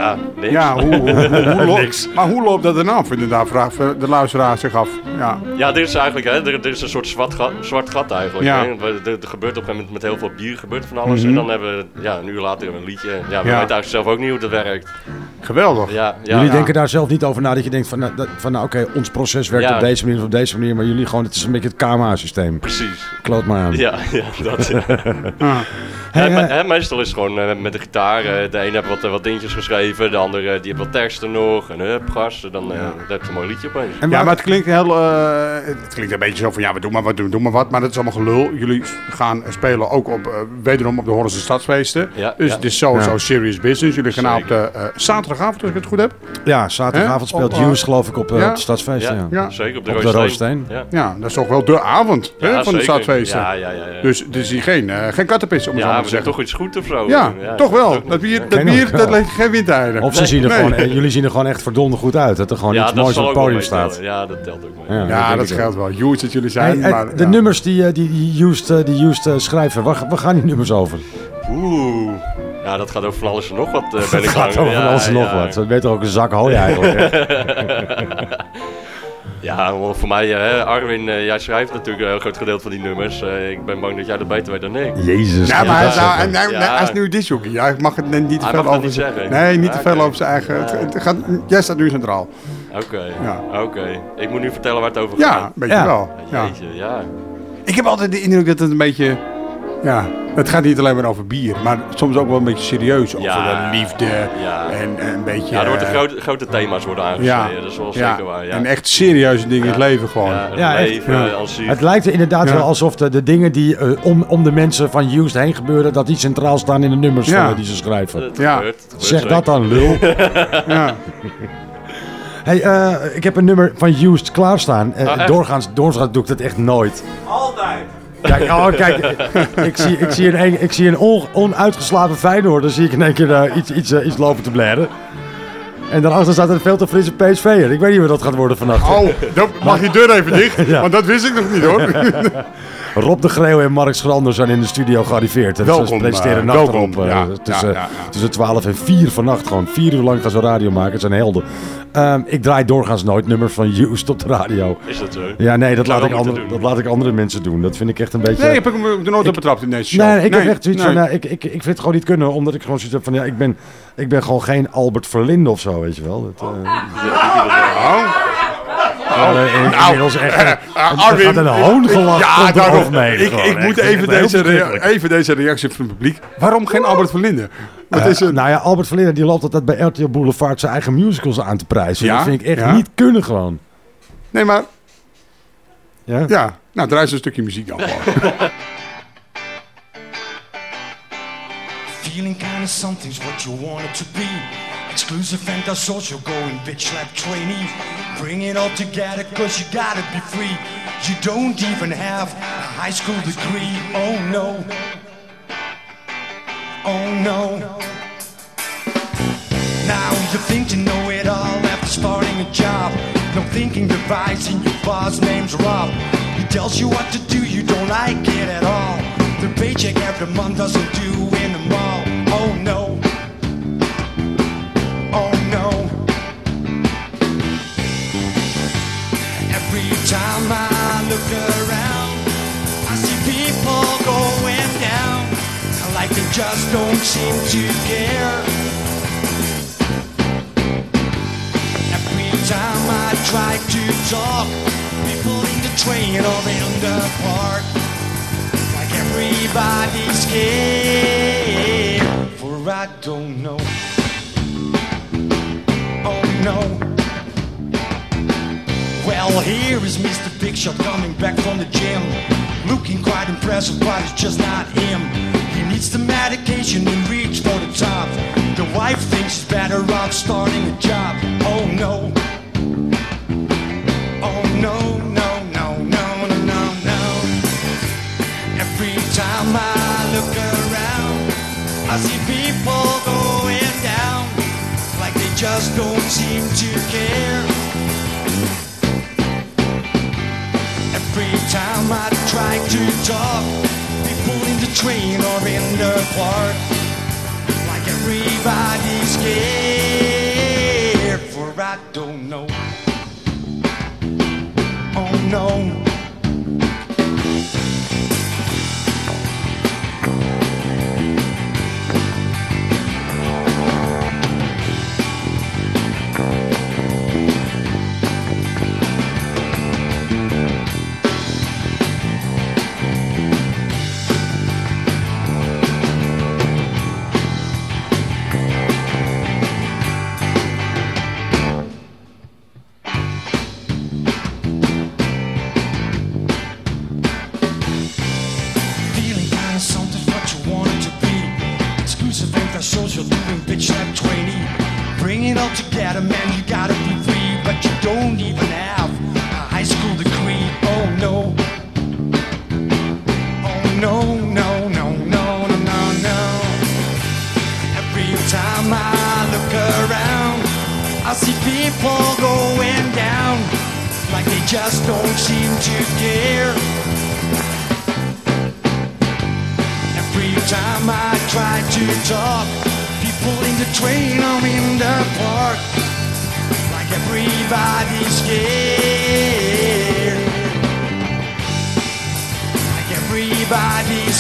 ja, niks. Ja, hoe, hoe, hoe, hoe loopt- Niks. maar hoe loopt dat dan af? Inderdaad, vraagt de luisteraar zich af. Ja. Ja, dit is eigenlijk, hè, er, er is een soort zwart gat, zwart gat eigenlijk. Ja. Hè? Er, er gebeurt op een gegeven moment met heel veel bier gebeurt van alles. Mhm. En dan hebben we ja, een uur later een liedje. Ja, we Ja. weten eigenlijk zelf ook niet hoe dat werkt. Geweldig. Ja, ja. jullie ja. denken daar zelf niet over na dat je denkt van, nou, dat- van nou, oké, ons proces werkt Ja. op deze manier of op deze manier, maar jullie gewoon, het is een beetje het KMA-systeem. Precies. Kloot maar aan. Ja, ja, dat. Ah. Hey, eh, meestal is het gewoon eh, met de gitaar. eh, de een heeft wat, wat dingetjes geschreven, de ander eh, die heeft wat teksten nog. En hup, gas. en Dan, eh, dan heb je een mooi liedje opeens. ja, maar het klinkt heel. eh, het klinkt een beetje zo van ja, we doen maar wat, doen, doen maar wat. Maar dat is allemaal gelul. Jullie gaan spelen ook op, eh, wederom op de Horrense Stadsfeesten. Ja, dus ja. het is sowieso Ja. serious business. Jullie gaan op de eh, zaterdagavond, als ik het goed heb. Ja, zaterdagavond speelt eh, Hughes geloof ik op, eh, ja? op de Stadsfeest. Ja, Ja, Ja. zeker op de Op de Roosteen. Roosteen. Ja. Ja, dat is toch wel de avond hè, Ja, van de zeker. stadfeesten. Ja, ja, ja, ja. Dus, dus hier geen, eh geen kattenpis, om het zo Ja, te zeggen. toch iets goed of zo. Ja, toch wel. Dat bier, dat, bier, dat ligt geen Of ze zien er Nee. gewoon, eh, jullie zien er gewoon echt verdomd goed uit. Dat er gewoon ja, iets dat moois op het podium staat. Ja, dat telt ook mee. Ja, dat geldt wel. Huge dat jullie zijn, Hey, maar... de ja. nummers die, eh, die, die Used, eh, die used schrijven, waar, waar gaan die nummers over? Oeh. Ja, dat gaat over van alles en nog wat. eh, ben Het ik gaat over ja, alles en nog ja. wat. Dat weet toch ook een zak hooi eigenlijk. hè? Ja, voor mij, eh, Arwin, eh, jij schrijft natuurlijk een heel groot gedeelte van die nummers. Eh, ik ben bang dat jij dat beter weet dan ik. Jezus. Ja, maar hij is, Ja. nou, Ja. hij is nu disjockey. Ja, mag het niet te Hij veel over zijn- zeggen. Nee, niet te veel over zijn eigen... het- het gaat, jij staat nu centraal. Oké, Ja. oké. Ik moet nu vertellen waar het over Ja, gaat. een beetje Ja. wel. Ja. Jeetje, ja. Ik heb altijd de indruk dat het een beetje... Ja, het gaat niet alleen maar over bier, maar soms ook wel een beetje serieus over Ja. de liefde Ja. en, en een beetje... Ja, er worden eh, grote, grote thema's worden ja, aangesneden, dat is wel ja, zeker waar. Ja. En echt serieuze dingen in het Ja. leven gewoon. Ja, het Ja, leven Ja. als. Het lijkt er inderdaad Ja. wel alsof de, de dingen die eh, om, om de mensen van Used heen gebeuren, dat die centraal staan in de nummers Ja. van, eh, die ze schrijven. Het Ja. gebeurt, het gebeurt Zeg zeker. dat dan, lul. Ja. hey, eh, ik heb een nummer van Used klaarstaan. Eh, Ah, echt? doorgaans, doorgaans doe ik dat echt nooit. Altijd. Kijk, oh, kijk ik, zie, ik zie een, ik zie een on, onuitgeslapen Feyenoord. Dan zie ik in één keer eh, iets, iets, eh, iets lopen te blaren. En daarachter staat een veel te frisse PSV'er. Ik weet niet wat dat gaat worden vannacht. Oh, dan mag die deur even dicht, Ja. want dat wist ik nog niet hoor. Rob de Greeuw en Mark Schrander zijn in de studio gearriveerd. Welkom, Ze presenteren eh, nacht welkom. erop. eh, Ja, tussen, ja, ja, ja. tussen 12 en 4 vannacht gewoon. Vier uur lang gaan ze radio maken. Het zijn helden. Ehm, ik draai doorgaans nooit nummers van Used op de radio. Is dat zo? Ja, nee, dat laat, ik andere, dat laat ik andere mensen doen. Dat vind ik echt een beetje... Nee, heb ik hem er nooit op betrapt in deze show. Nee, ik heb echt zoiets nee. van, eh, ik, ik, ik vind het gewoon niet kunnen, omdat ik gewoon zoiets heb van, ja, ik ben, ik ben gewoon geen Albert Verlinde of zo, weet je wel. Dat, eh, Oh. ja, eh, in- Nou, inmiddels echt, eh, eh, Arwin, gaat een hoongelach Ja, daarom. me heen Ik, ik moet even deze, even deze reactie van het publiek. Waarom geen Albert Verlinde? Wat Eh, is het? Nou ja, Albert Verlinde die loopt altijd bij RTL Boulevard zijn eigen musicals aan te prijzen. Ja? Dat vind ik echt Ja? niet kunnen gewoon. Nee, maar... Ja? Ja, nou draai eens een stukje muziek dan gewoon. Feeling kinda something's what you want it to be. Exclusive and social, going bitch like trainee. Bring it all together, cause you gotta be free. You don't even have a high school degree. Oh no. Oh no. Now you think you know it all after starting a job. No thinking device and your boss name's Rob. He tells you what to do, you don't like it at all. The paycheck every month doesn't do in time I look around, I see people going down. Like they just don't seem to care. Every time I try to talk, people in the train or in the park. Like everybody's scared. For I don't know. Oh no. Well, here is Mr. Big Shot coming back from the gym. Looking quite impressive, but it's just not him. He needs the medication and reach for the top. The wife thinks he's better off starting a job. Oh no. Oh no, no, no, no, no, no, no. Every time I look around, I see people going down like they just don't seem to care. Every time I try to talk, people in the train or in the park, like everybody's scared. For I don't know. Oh no.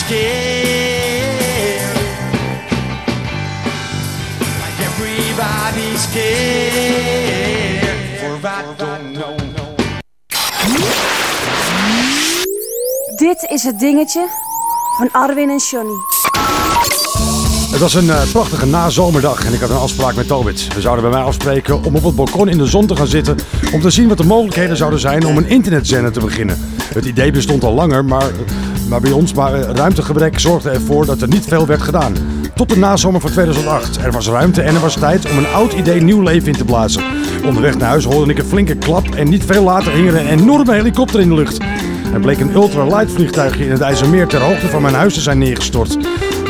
Scared. Like everybody's scared. For I don't know. Dit is het dingetje van Arwin en Johnny. Het was een eh, prachtige nazomerdag en ik had een afspraak met Tobit. We zouden bij mij afspreken om op het balkon in de zon te gaan zitten... om te zien wat de mogelijkheden zouden zijn om een internetzender te beginnen. Het idee bestond al langer, maar, maar bij ons maar ruimtegebrek zorgde ervoor dat er niet veel werd gedaan. Tot de nazomer van 2008. Er was ruimte en er was tijd om een oud idee nieuw leven in te blazen. Onderweg naar huis hoorde ik een flinke klap en niet veel later hing er een enorme helikopter in de lucht. Er bleek een ultralight vliegtuigje in het IJsselmeer ter hoogte van mijn huis te zijn neergestort.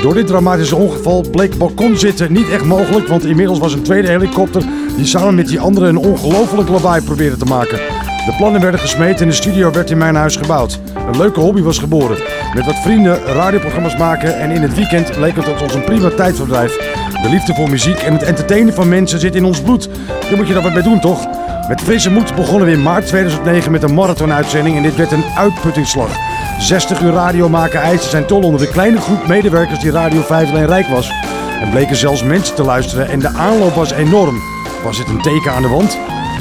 Door dit dramatische ongeval bleek balkon zitten niet echt mogelijk, want inmiddels was een tweede helikopter die samen met die andere een ongelofelijk lawaai probeerde te maken. De plannen werden gesmeed en de studio werd in mijn huis gebouwd. Een leuke hobby was geboren. Met wat vrienden radioprogramma's maken en in het weekend leek het ons een prima tijdverdrijf. De liefde voor muziek en het entertainen van mensen zit in ons bloed. Daar moet je dan wat mee doen, toch? Met frisse moed begonnen we in maart 2009 met een marathonuitzending en dit werd een uitputtingsslag. 60 uur radio maken eiste zijn tol onder de kleine groep medewerkers die Radio 5 alleen rijk was. En bleken zelfs mensen te luisteren en de aanloop was enorm. Was dit een teken aan de wand?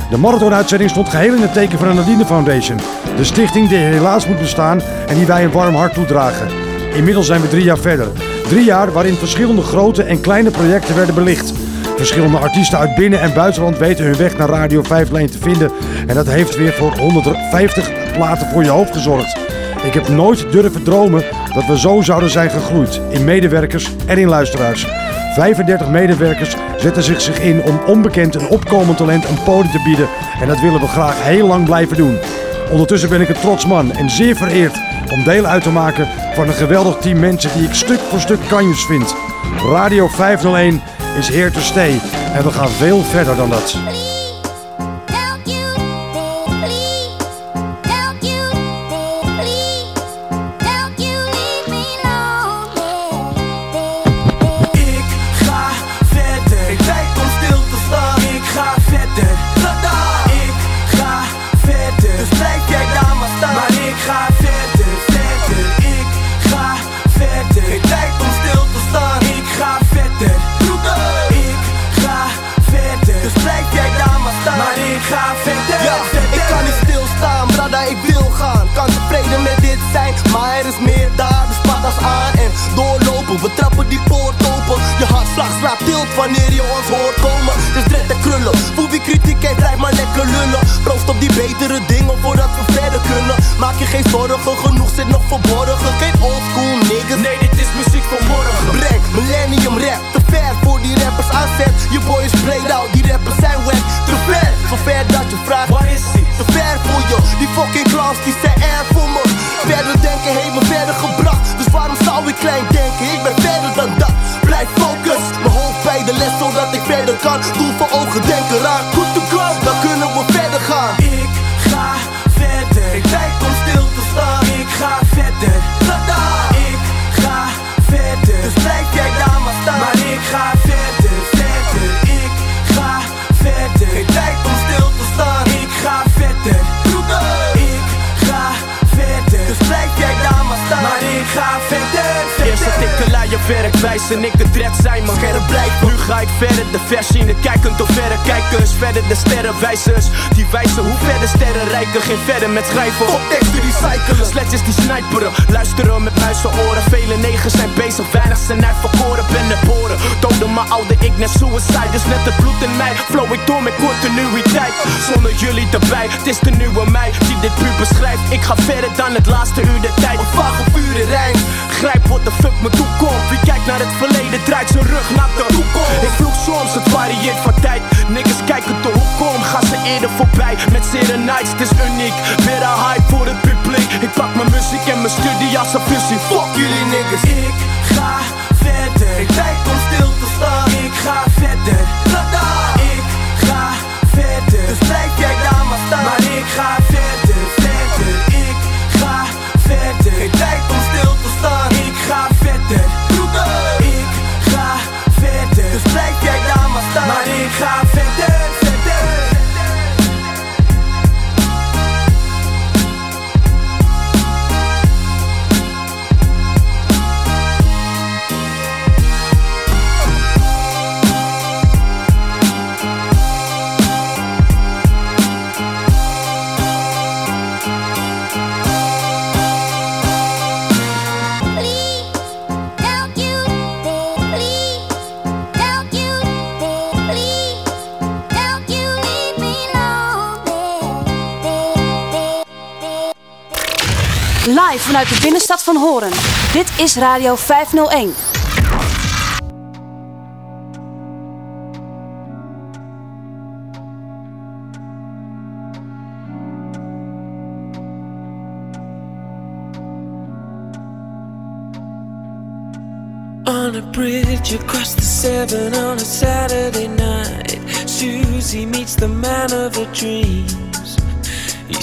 De marathonuitzending stond geheel in het teken van de Nadine Foundation. De stichting die helaas moet bestaan en die wij een warm hart toedragen. Inmiddels zijn we drie jaar verder. Drie jaar waarin verschillende grote en kleine projecten werden belicht. Verschillende artiesten uit binnen- en buitenland weten hun weg naar Radio 5 Lane te vinden. En dat heeft weer voor 150 platen voor je hoofd gezorgd. Ik heb nooit durven dromen dat we zo zouden zijn gegroeid. In medewerkers en in luisteraars. 35 medewerkers zetten zich, zich in om onbekend en opkomend talent een podium te bieden. En dat willen we graag heel lang blijven doen. Ondertussen ben ik een trots man en zeer vereerd om deel uit te maken van een geweldig team mensen die ik stuk voor stuk kanjes vind. Radio 501 is here to stay en we gaan veel verder dan dat. Met schrijven, op teksten recyclen. Sletjes die snijperen, luisteren met muizenoren. Vele negers zijn bezig, weinig zijn uitverkoren. Ben boren, doden mijn oude ik net suicide. Dus net het bloed in mij, flow ik door met continuïteit. Zonder jullie erbij, het is de nieuwe mij die dit puur beschrijft. Ik ga verder dan het laatste uur de tijd. Een vage vuur rijm. Grijp wat de fuck me toekomt. Wie kijkt naar het verleden draait zijn rug naar de toekomst. Ik vloek soms, het varieert van tijd. Niggas kijken eerder voorbij. Met zere nights, het is uniek. Weer hype voor het publiek. Ik pak mijn muziek en mijn studie als een fusie. Fuck jullie niggas. Ik vanuit de binnenstad van Horen. Dit is Radio 501. On a bridge across the Severn on a Saturday night, Susie meets the man of her dreams.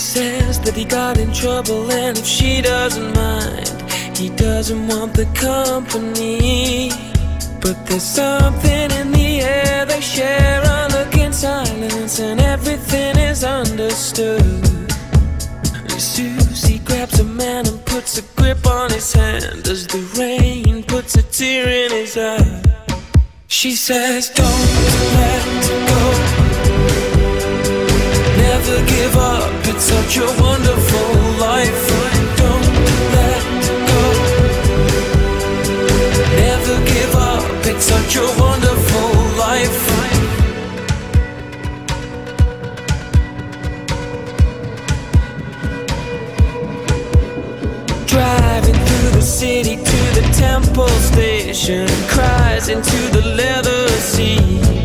Says that he got in trouble, and if she doesn't mind, he doesn't want the company. But there's something in the air they share, a look in silence, and everything is understood. Susie grabs a man and puts a grip on his hand as the rain puts a tear in his eye. She says, Don't let go. Never give up, it's such a wonderful life. Don't let go. Never give up, it's such a wonderful life. Driving through the city to the temple station, cries into the leather seat.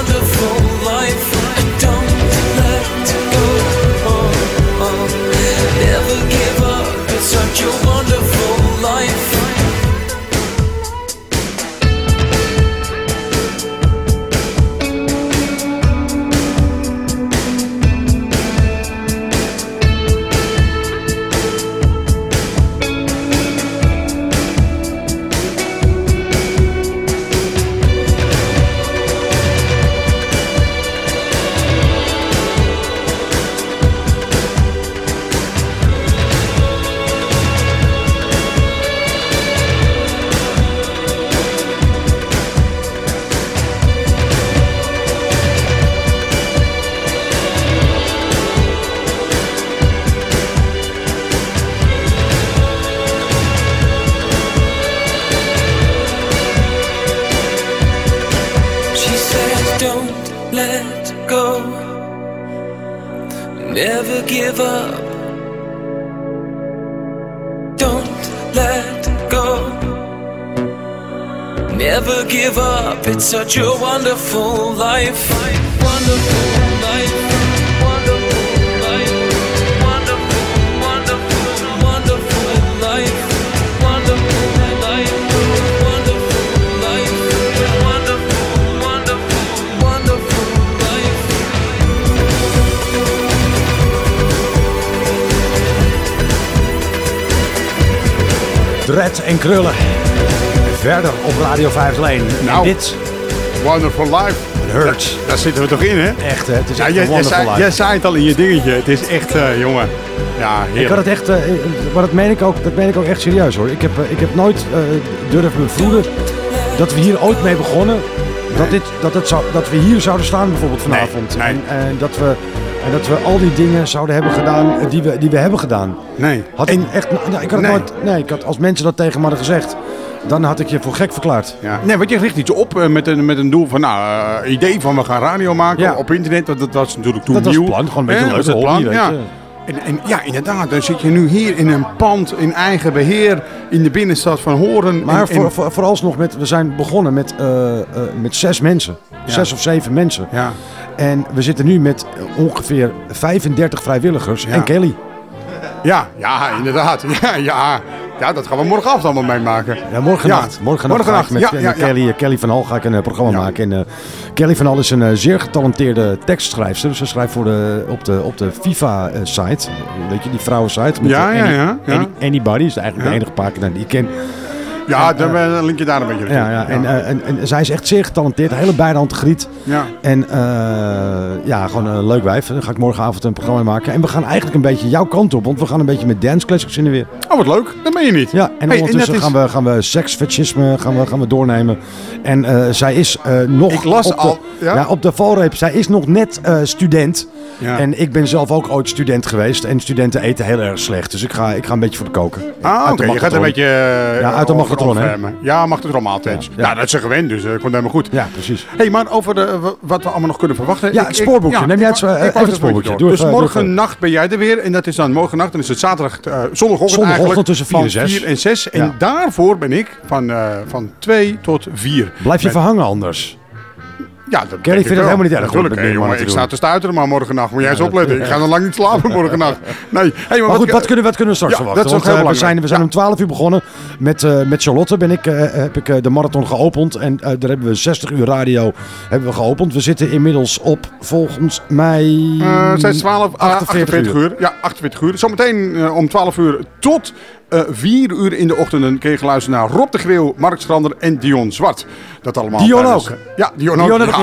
such a wonderful life. Wonderful life. Wonderful life. Wonderful, wonderful, wonderful life. Wonderful life. Wonderful life. Wonderful, wonderful, wonderful life. Dred en krullen. Verder op Radio 501. Nou, dit. Wonderful Life. Hurts. Daar zitten we toch in, hè? Echt, hè? Het is Ja, echt een jij, wonderful zei, life. jij zei het al in je dingetje. Het is echt, eh, jongen. Ja, heerlijk. Ik had het echt, eh, maar dat meen, ik ook, dat meen ik ook echt serieus hoor. Ik heb, eh, ik heb nooit durven bevroeden dat we hier ooit mee begonnen. Dat, dit, dat, het zou, dat we hier zouden staan bijvoorbeeld vanavond. En, en, dat we, en dat we al die dingen zouden hebben gedaan die we, die we hebben gedaan. Nee. Had ik echt, nou, ik had het Nee. nooit, nee, ik had, als mensen dat tegen me hadden gezegd, dan had ik je voor gek verklaard. Ja. Nee, want je richt iets op eh, met, een, met een doel van, nou, eh, idee van we gaan radio maken Ja. op internet. Dat, dat was natuurlijk toen Dat was nieuw. het plan, gewoon een beetje een dat was hobby, ja. En, en ja, inderdaad, dan zit je nu hier in een pand in eigen beheer in de binnenstad van Horen. Maar En- en- voor, voor, vooralsnog, met, we zijn begonnen met, eh, met zes mensen. Ja. Zes of zeven mensen. Ja. En we zitten nu met ongeveer 35 vrijwilligers en Kelly. Ja, ja, inderdaad. Ja, ja. Ja, dat gaan we morgenavond allemaal meemaken. Ja, morgennacht. Ja, Morgennacht, met, ja, met. Kelly, eh, Kelly van Hal ga ik een eh, programma maken. En, eh, Kelly van Hal is een zeer getalenteerde tekstschrijfster. Dus ze schrijft voor de, op de, op de FIFA-site. Weet je, die vrouwensite. met Ja, ja, ja, ja. Any- Anybody is eigenlijk de enige pagina die ik ken. Ja, dan eh, eh, link je daar een beetje. Ja, ja. En, eh, en, en zij is echt zeer getalenteerd. Hele bijrand griet. Ja. En eh, ja, gewoon een leuk wijf. Daar ga ik morgenavond een programma maken. En we gaan eigenlijk een beetje jouw kant op. Want we gaan een beetje met dance classics in de weer. Oh, wat leuk. Dat meen je niet. Ja, en Hey, ondertussen is- gaan, we, gaan we seksfetisme gaan we, gaan we doornemen. En zij is nog Ik las op, de, al, ja? op de valreep. Zij is nog net student. Ja. En ik ben zelf ook ooit student geweest. En studenten eten heel erg slecht. Dus ik ga, ik ga een beetje voor de koken. Ah, oké. Je gaat een beetje... Ja, uit de over- magnetron, hè? overhemmen. Ja, magnetron altijd. Ja, dat is ze gewend, dus dat komt helemaal goed. Ja, precies. hey, maar over de, wat we allemaal nog kunnen verwachten. Ja, het spoorboekje. Neem jij het, eh, het spoorboekje. door. Dus morgen nacht ben jij er weer. En dat is dan morgen nacht. Dan is het zaterdag, eh, zondagochtend eigenlijk. tussen vier van en zes. 4 en 6. En Ja. daarvoor ben ik van, eh van 2 tot 4. Blijf je verhangen anders. Ja, dat ik vindt het helemaal niet erg Natuurlijk, met hey, jongen, ik sta te stuiteren maar morgen nacht. Moet jij eens Ja, opletten. dat- Ik ga nog lang niet slapen morgen nacht. Nee, hey, maar Maar goed, wat kunnen, wat kunnen we straks Ja, verwachten? dat is Want, eh, we zijn, we zijn om 12 uur begonnen. Met, eh, met Charlotte ben ik, eh, heb ik de marathon geopend. En daar hebben we 60 uur radio hebben we geopend. We zitten inmiddels op, volgens mij... Zijn 12, 48, 48 uur. Ja, 48 uur. Zometeen om 12 uur tot eh 4 uur in de ochtend kun je geluisteren naar Rob de Greeuw, Mark Schrander en Dion Zwart. Dat allemaal. Dion tijdens- ook? Ja, Dion, Dion ook. ja,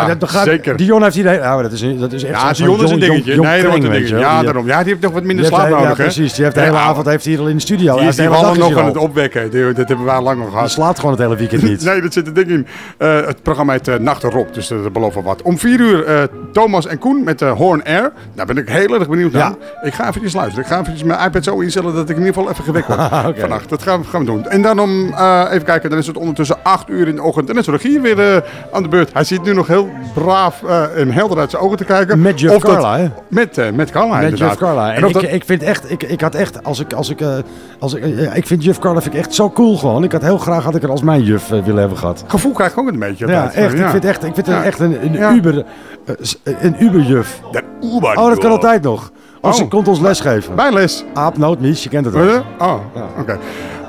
Ah, dat begrijp- zeker. Dion heeft idee. Ja, maar dat is, dat is echt Ja, Dion is een dingetje. jong- nee, dat jong wordt een dingetje. Ja, Die- daarom. Ja, die heeft nog wat minder die slaap heeft, nodig, Ja, precies. Die heeft de hele Ja, avond heeft hij hier al in de studio. Die is heeft die nog aan het opwekken. Die- Dat hebben wij lang nog Hij gehad. slaapt gewoon het hele weekend niet. Nee, dat zit er dik in. Eh, het programma heet uh, Nacht Rob, dus dat wel wat. Om 4 uur eh, Thomas en Koen met Horn Air. Daar ben ik heel erg benieuwd naar. Ik ga eventjes luisteren. Ik ga eventjes mijn iPad zo instellen dat ik in ieder geval even word Oké. vannacht. Dat gaan we, gaan we doen. En dan om, eh, even kijken, dan is het ondertussen 8 uur in de ochtend. En dan is Rogier weer eh, aan de beurt. Hij zit nu nog heel braaf eh, en helder uit zijn ogen te kijken. Met Jeff Carla, hè? Met, eh, met Carla, Met. Jeff Carla. En, ik, dat- ik vind echt, ik, ik had echt, als ik, als ik, eh, als ik, eh, ik vind Jeff Carla vind ik echt zo cool gewoon. Ik had heel graag had ik er als mijn juf eh, willen hebben gehad. gevoel krijg ik ook een beetje. Ja, echt. Ik vind echt, ik vind Ja. echt een, een Ja. Uber, eh, een Uberjuf. De Uber. Oh, dat kan altijd nog. Als ze Oh. komt ons lesgeven. Bijles. Aap, nootmies, je kent het wel. Oh, oké.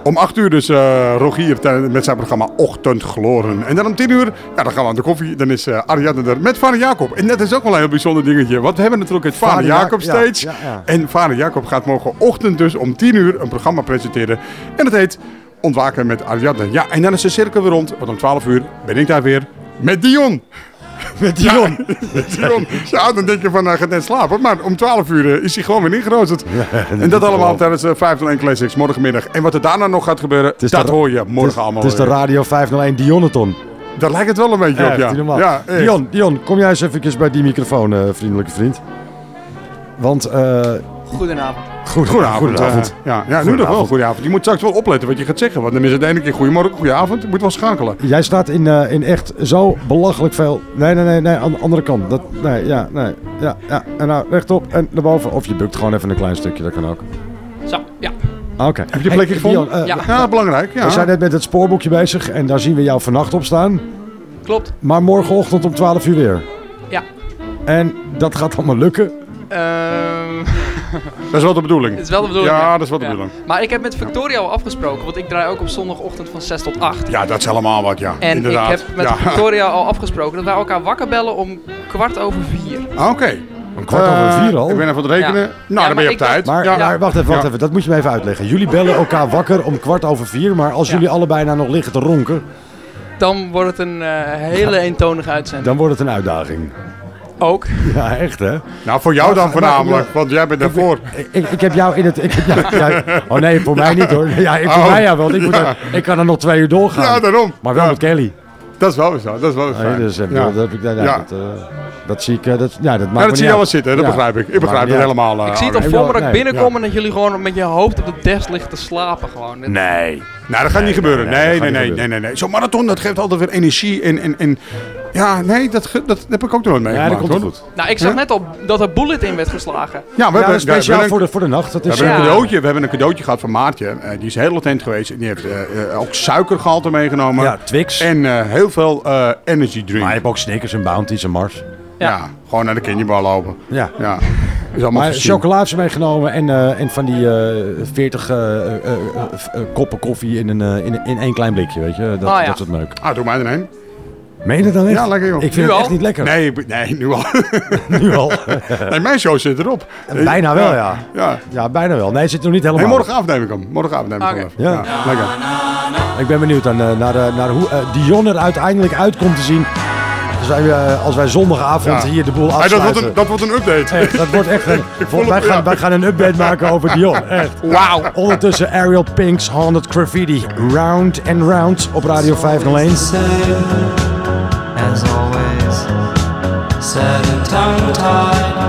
Om 8 uur dus eh, Rogier met zijn programma Ochtendgloren. En dan om 10 uur, ja, dan gaan we aan de koffie. Dan is eh Ariadne er met Vader Jacob. En dat is ook wel een heel bijzonder dingetje. Want we hebben natuurlijk het Vader Vader Ja- Jacob ja, steeds. ja, ja. En Vader Jacob gaat morgenochtend dus om 10 uur een programma presenteren. En dat heet Ontwaken met Ariadne. Ja, en dan is de cirkel weer rond. Want om 12 uur ben ik daar weer met Dion. Met Dion. Ja, met Dion. Ja, dan denk je van, hij gaat net slapen. Maar om 12 uur eh, is hij gewoon weer ingeroosterd. en dat allemaal tijdens de 501 Classics morgenmiddag. En wat er daarna nog gaat gebeuren, is dat de- hoor je morgen allemaal Het is de. Radio 501 Dionaton. Daar lijkt het wel een beetje op, ja. ja. Dion, Dion, kom jij eens eventjes bij die microfoon, eh, vriendelijke vriend. Want, eh... Goedenavond. Goed, Goedenavond. goedenavond. eh, ja, ja, nu nog wel goedenavond. Je moet straks wel opletten wat je gaat zeggen. Want dan is het de ene keer goedemorgen, goedenavond. Je moet wel schakelen. Jij staat in, eh, in echt zo belachelijk veel. Nee, nee, nee, nee, aan de andere kant. Dat, nee, ja, nee, ja, ja. En nou rechtop en naar boven. Of je bukt gewoon even een klein stukje, dat kan ook. Zo, ja. Oké. Heb je een plekje gevonden? Dion, eh, Ja. Ja, belangrijk. Ja. We zijn net met het spoorboekje bezig en daar zien we jou vannacht op staan. Klopt. Maar morgenochtend om 12 uur weer. Ja. En dat gaat allemaal lukken. Ehm, Dat is wel de bedoeling. Het is wel de bedoeling. Ja, dat is wel de Ja. bedoeling. Maar ik heb met Victoria al afgesproken, want ik draai ook op zondagochtend van 6 tot 8. Ja, dat is helemaal wat, ja. En Inderdaad. ik heb met ja. Victoria al afgesproken dat wij elkaar wakker bellen om kwart over vier. Ah, Oké. Een kwart over Eh, vier al. Ik ben even aan het rekenen. Ja. Nou, Ja, dan ben je op tijd. Maar, ja. maar wacht even, wacht Ja. even. Dat moet je me even uitleggen. Jullie bellen elkaar wakker om kwart over vier. Maar als jullie allebei nou nog liggen te ronken, Dan wordt het een eh, hele eentonige uitzending. dan wordt het een uitdaging. Ook. Ja, echt hè? Nou, voor jou Maar- dan voornamelijk, maar- want jij bent daarvoor. Ik, ik, ik heb jou in het. Ik heb jou, ja, oh nee, voor mij niet hoor. Ja, ik, voor Oh. mij ja wel. Ik, moet er- ik kan er nog twee uur doorgaan. Ja, daarom. Maar wel Ja. met Kelly. Dat is wel weer zo, dat is wel weer Nee, fijn. dus, eh, ja. dat, heb ik, ja, Ja. dat, eh, dat zie ik. eh, Dat, ja, dat maakt Ja, me dat zie niet je wel zitten, dat Ja. begrijp ik. Ik begrijp het helemaal. eh, Ik zie het al voor me dat ik Nee, binnenkom en dat jullie gewoon met je hoofd op de desk liggen te slapen gewoon. Dit- Nee. Nou, dat gaat niet gebeuren. nee, Nee, nee, nee, nee, nee, nee. Zo'n marathon, dat geeft altijd weer energie en... en, en ja, nee, dat, dat heb ik ook nog nooit Ja, meegemaakt, dat komt hoor. Nou, ik zag Ja? net al dat er bullet in werd geslagen. Ja, we Ja, hebben, speciaal we hebben voor, de, voor de nacht. Dat we is, hebben, een Ja. cadeautje, we hebben een cadeautje gehad van Maartje. Eh, die is heel attent geweest. En die heeft eh, eh, ook suikergehalte meegenomen. ja, Twix. En eh, heel veel eh, energy drink. maar je hebt ook Snickers en Bounties en Mars. ja. gewoon naar de kinderbal lopen. Ja. Ja. Is Maar chocolaatjes meegenomen en, eh, en van die eh 40 eh, koppen koffie in, een, eh, in, in één klein blikje, weet je. Dat, Oh, ja. dat soort meuk. Ah, doe mij er een. Meen je dat dan echt? Ja, lekker joh. Ik vind Nu het al? echt niet lekker. Nee, nee, nu al. Nu al. nee, mijn show zit erop. Bijna wel, ja. Ja. Ja, bijna wel. Nee, het zit nog niet Nee, helemaal. morgenavond neem ik hem. Morgenavond neem ik hem even. Ja. lekker. Ik ben benieuwd aan, naar, naar hoe eh, Dion er uiteindelijk uit komt te zien. Als wij, eh, als wij zondagavond Ja. hier de boel Hey, dat, afsluiten. wordt een, dat wordt een update. Echt, dat wordt echt een... wij, het, gaan, ja. wij gaan een update maken over Dion. Echt. Wauw. Ondertussen Ariel Pink's Haunted Graffiti. Round and Round op Radio 501. as always. Sad and tongue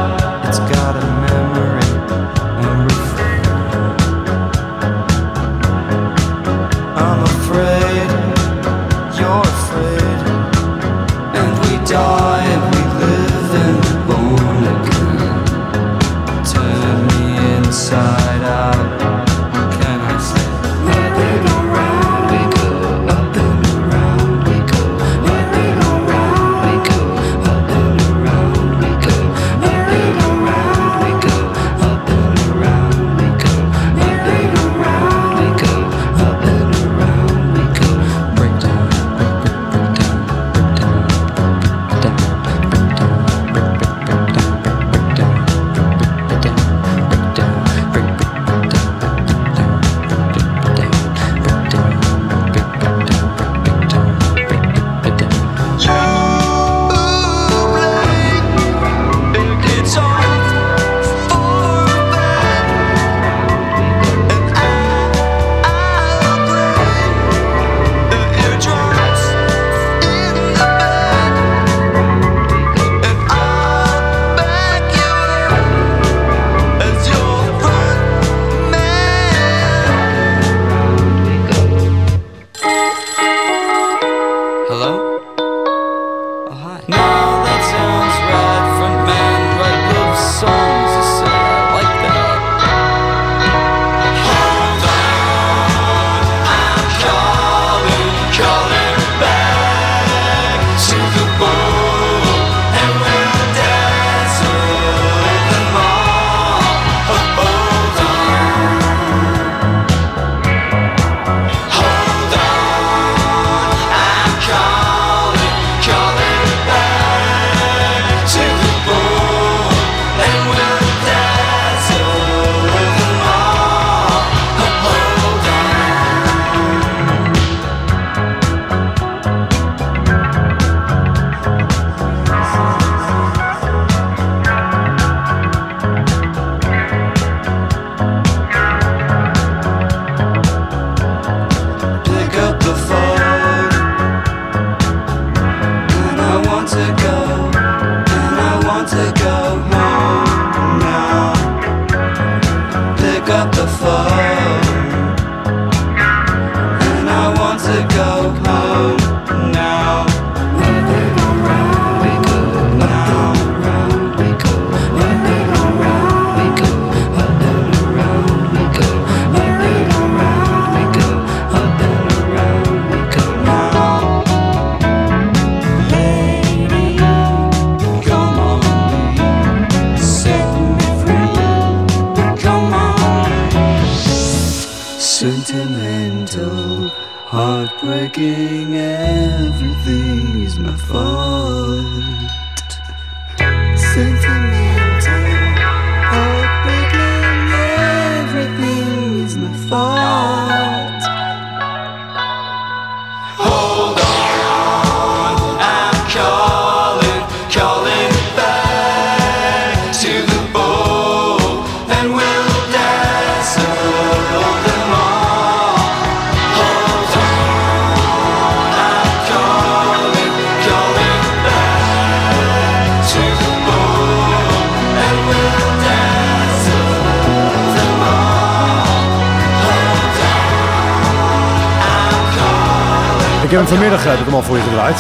voor je gedraaid.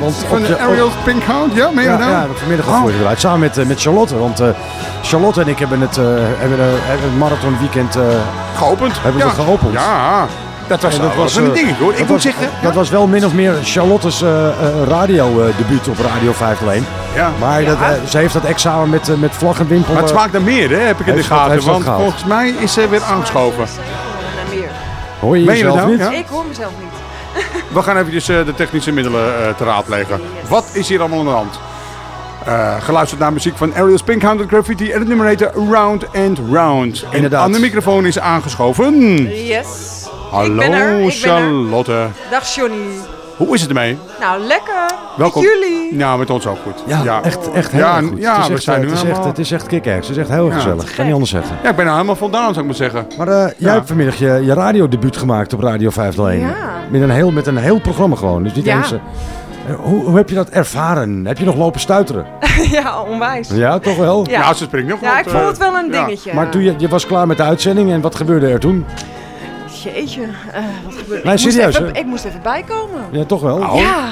Want van de je- Ariel's Pink Hound, ja, meen je ja, dat nou? ja, heb ik vanmiddag al voor je gedraaid. Samen met, eh, met Charlotte. Want eh, Charlotte en ik hebben het, eh, hebben, hebben het marathon weekend eh, geopend. Hebben Ja. we geopend. Ja, dat was, En dat was een ding hoor. Ik dat moet was- zeggen, Dat was wel min of meer Charlotte's eh eh, radiodebuut op Radio 501. Ja. Maar Dat, ze heeft dat echt samen met, met Vlag en Wimpel. Maar het smaakt naar meer, hè? Heb ik in de gaten. Want volgens mij is ze weer aangeschoven. Meer. Hoor je Meen je dat jezelf nou? niet? Ik hoor mezelf niet. We gaan eventjes eh, de technische middelen eh, te raadplegen. Wat is hier allemaal aan de hand? Eh, geluisterd naar muziek van Ariel's Pink Hound Graffiti en het nummer heette Round and Round. En Inderdaad. aan de microfoon is aangeschoven. Yes. Hallo ik ben er, ik ben er. Charlotte. Dag Johnny. Hoe is het ermee? Nou, lekker. Welkom. Met jullie. Ja, met ons ook goed. Ja, echt, echt heel ja, goed. Ja, het is we echt, zijn nu het is echt, het is echt kick-ass. Het is echt heel Ja. gezellig. Kan niet anders zeggen. Ja, ik ben er helemaal voldaan, zou ik maar zeggen. Maar eh, jij Ja. hebt vanmiddag je, je radiodebuut gemaakt op Radio 501. Ja. Met, een heel, met een heel programma gewoon. Dus niet Ja. eens... eh, hoe, hoe heb je dat ervaren? Heb je nog lopen stuiteren? ja, onwijs. Ja, toch wel? Ja. Ja, ze springt nog Ja, ik vond eh, het wel een ja. dingetje. Maar toen je, je was klaar met de uitzending en wat gebeurde er toen? Jeetje, eh, wat gebeurde Nee, ik moest serieus, even? Ik moest even bijkomen. Ja, toch wel? Ja.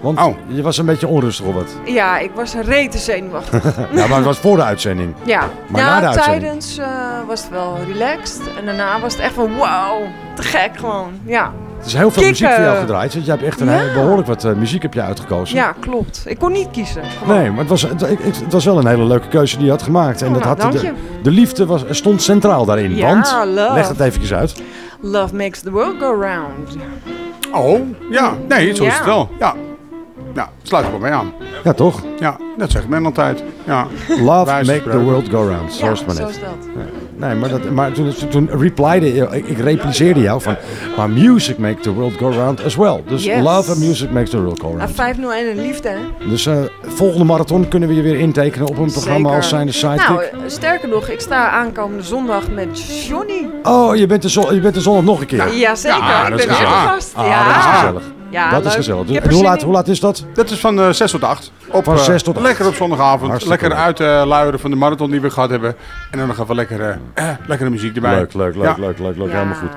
Want je was een beetje onrustig wat? Ja, ik was rete zenuwachtig. ja, maar het was voor de uitzending. Ja, Maar ja na de uitzending? tijdens eh, was het wel relaxed. En daarna was het echt van wow, te gek gewoon. Ja, Het is heel veel Kikken. muziek voor jou gedraaid. Want je hebt echt een Ja. heel- behoorlijk wat eh, muziek heb je uitgekozen. ja klopt. Ik kon niet kiezen. Gewoon. Nee, maar het was, het, was wel een hele leuke keuze die je had gemaakt. En Oh, dat nou, had dank de, je. de liefde was, stond centraal daarin. Ja, want, love. leg het eventjes uit. Love makes the world go round. Oh, ja. Nee, zo is Ja. het wel. Ja. Ja, sluit er wel mee aan. Ja, toch? Ja, dat zegt men altijd. Ja. Love make the world go round. Zo Ja, is het maar zo net. is dat. Nee, maar, dat, maar toen, toen repliede je, ik, ik repliceerde jou van, maar music makes the world go round as well. Dus Yes. love and music makes the world go Ah, round. 501 en liefde, hè? Dus eh, volgende marathon kunnen we je weer intekenen op een programma Zeker. als zijnde sidekick. Nou, sterker nog, ik sta aankomende zondag met Johnny. oh, je bent, de zon, je bent de zondag nog een keer. Ja, zeker. Ja, ik dat ben gast. Ah, ja. dat is gezellig. Ja, dat is gezellig. Dus, en hoe, laat, hoe laat is dat? Dat is van eh 6 tot 8. Op, Van eh, 6 tot 8. Lekker op zondagavond. Hartstikke lekker uit eh, luieren van de marathon die we gehad hebben. En dan nog even lekker, lekkere muziek erbij. Leuk, leuk, leuk, Ja. leuk, leuk, leuk. Helemaal goed.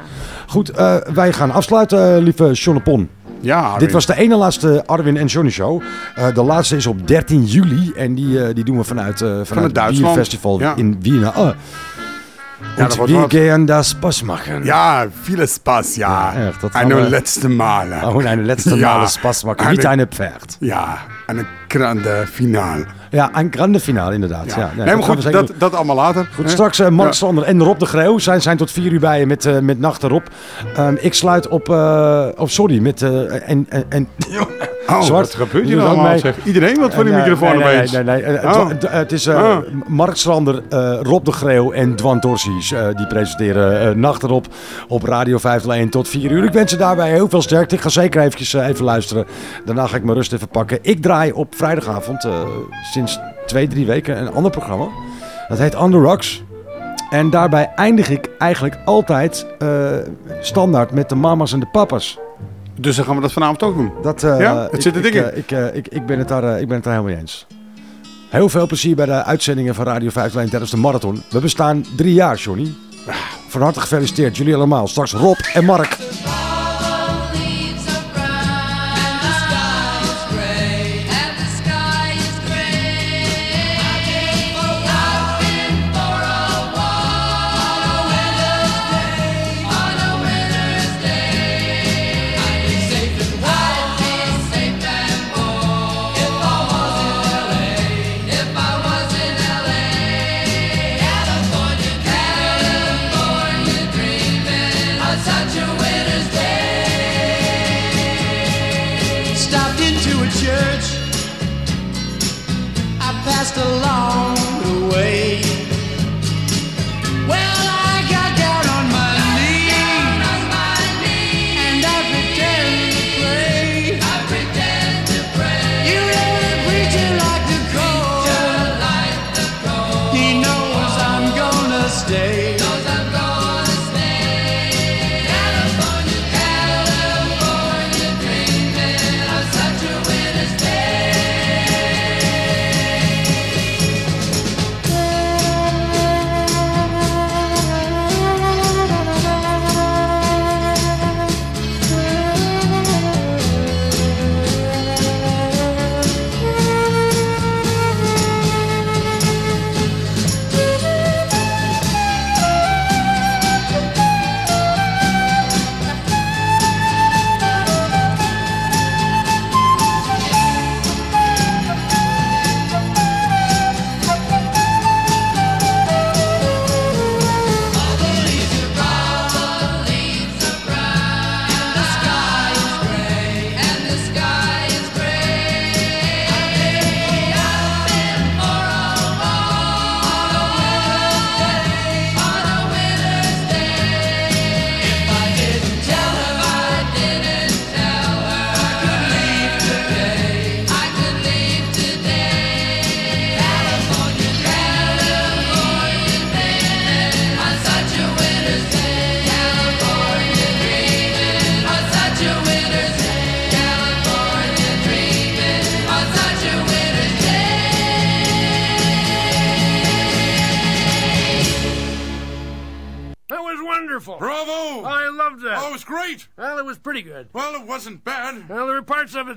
Goed, eh, wij gaan afsluiten, lieve John Pon. Ja, Arwin. Dit was de ene laatste Arwin en Johnny show. Eh, de laatste is op 13 juli en die, eh, die doen we vanuit, eh vanuit het. Bierfestival Ja. in Wiener. Und wordt wir gehen das Spaß machen. Ja, viele Spaß, ja. Ja, echt, Eine letzte Male. Oh, eine letzte Male Spaß machen. Mit einem Pferd. Ja, eine grande finale. Ja, een grande finale inderdaad. Ja. Ja. Ja, nee, maar goed, dat, dat allemaal later. Goed, straks eh, Mark Ja. Sander en Rob de Greeuw zijn, zijn tot vier uur bij je met, eh met Nacht erop. Ehm, ik sluit op, eh oh sorry, met eh, en, en, en Oh, Zwart. wat gebeurt hier er allemaal? Zeg. Iedereen wat van die microfoon nee, nee, opeens. Nee, nee, nee. Oh. het- het- Het is eh, Oh. Mark Strander, eh, Rob de Greeuw en Dwan Torsies. eh, die presenteren Nacht erop op Radio 501 tot 4 uur. Ik wens je daarbij heel veel sterkte. Ik ga zeker eventjes, even luisteren. Daarna ga ik mijn rust even pakken. Ik draai op vrijdagavond, sinds twee, drie weken, een ander programma. Dat heet The Rocks. En daarbij eindig ik eigenlijk altijd standaard met de mama's en de papa's. Dus dan gaan we dat vanavond ook doen. Dat, eh, Ja, het ik, zit er dik in. eh, ik, eh, ik, ik, ben het daar, ik ben het daar helemaal mee eens. Heel veel plezier bij de uitzendingen van Radio 501 tijdens de marathon. We bestaan drie jaar, Johnny. Van harte gefeliciteerd, jullie allemaal. Straks Rob en Mark.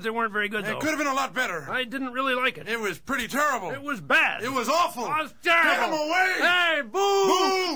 It that weren't very good, It though. could have been a lot better. I didn't really like it. It was pretty terrible. It was bad. It was awful. It was terrible. Get 'em away. Hey, boo! Boo!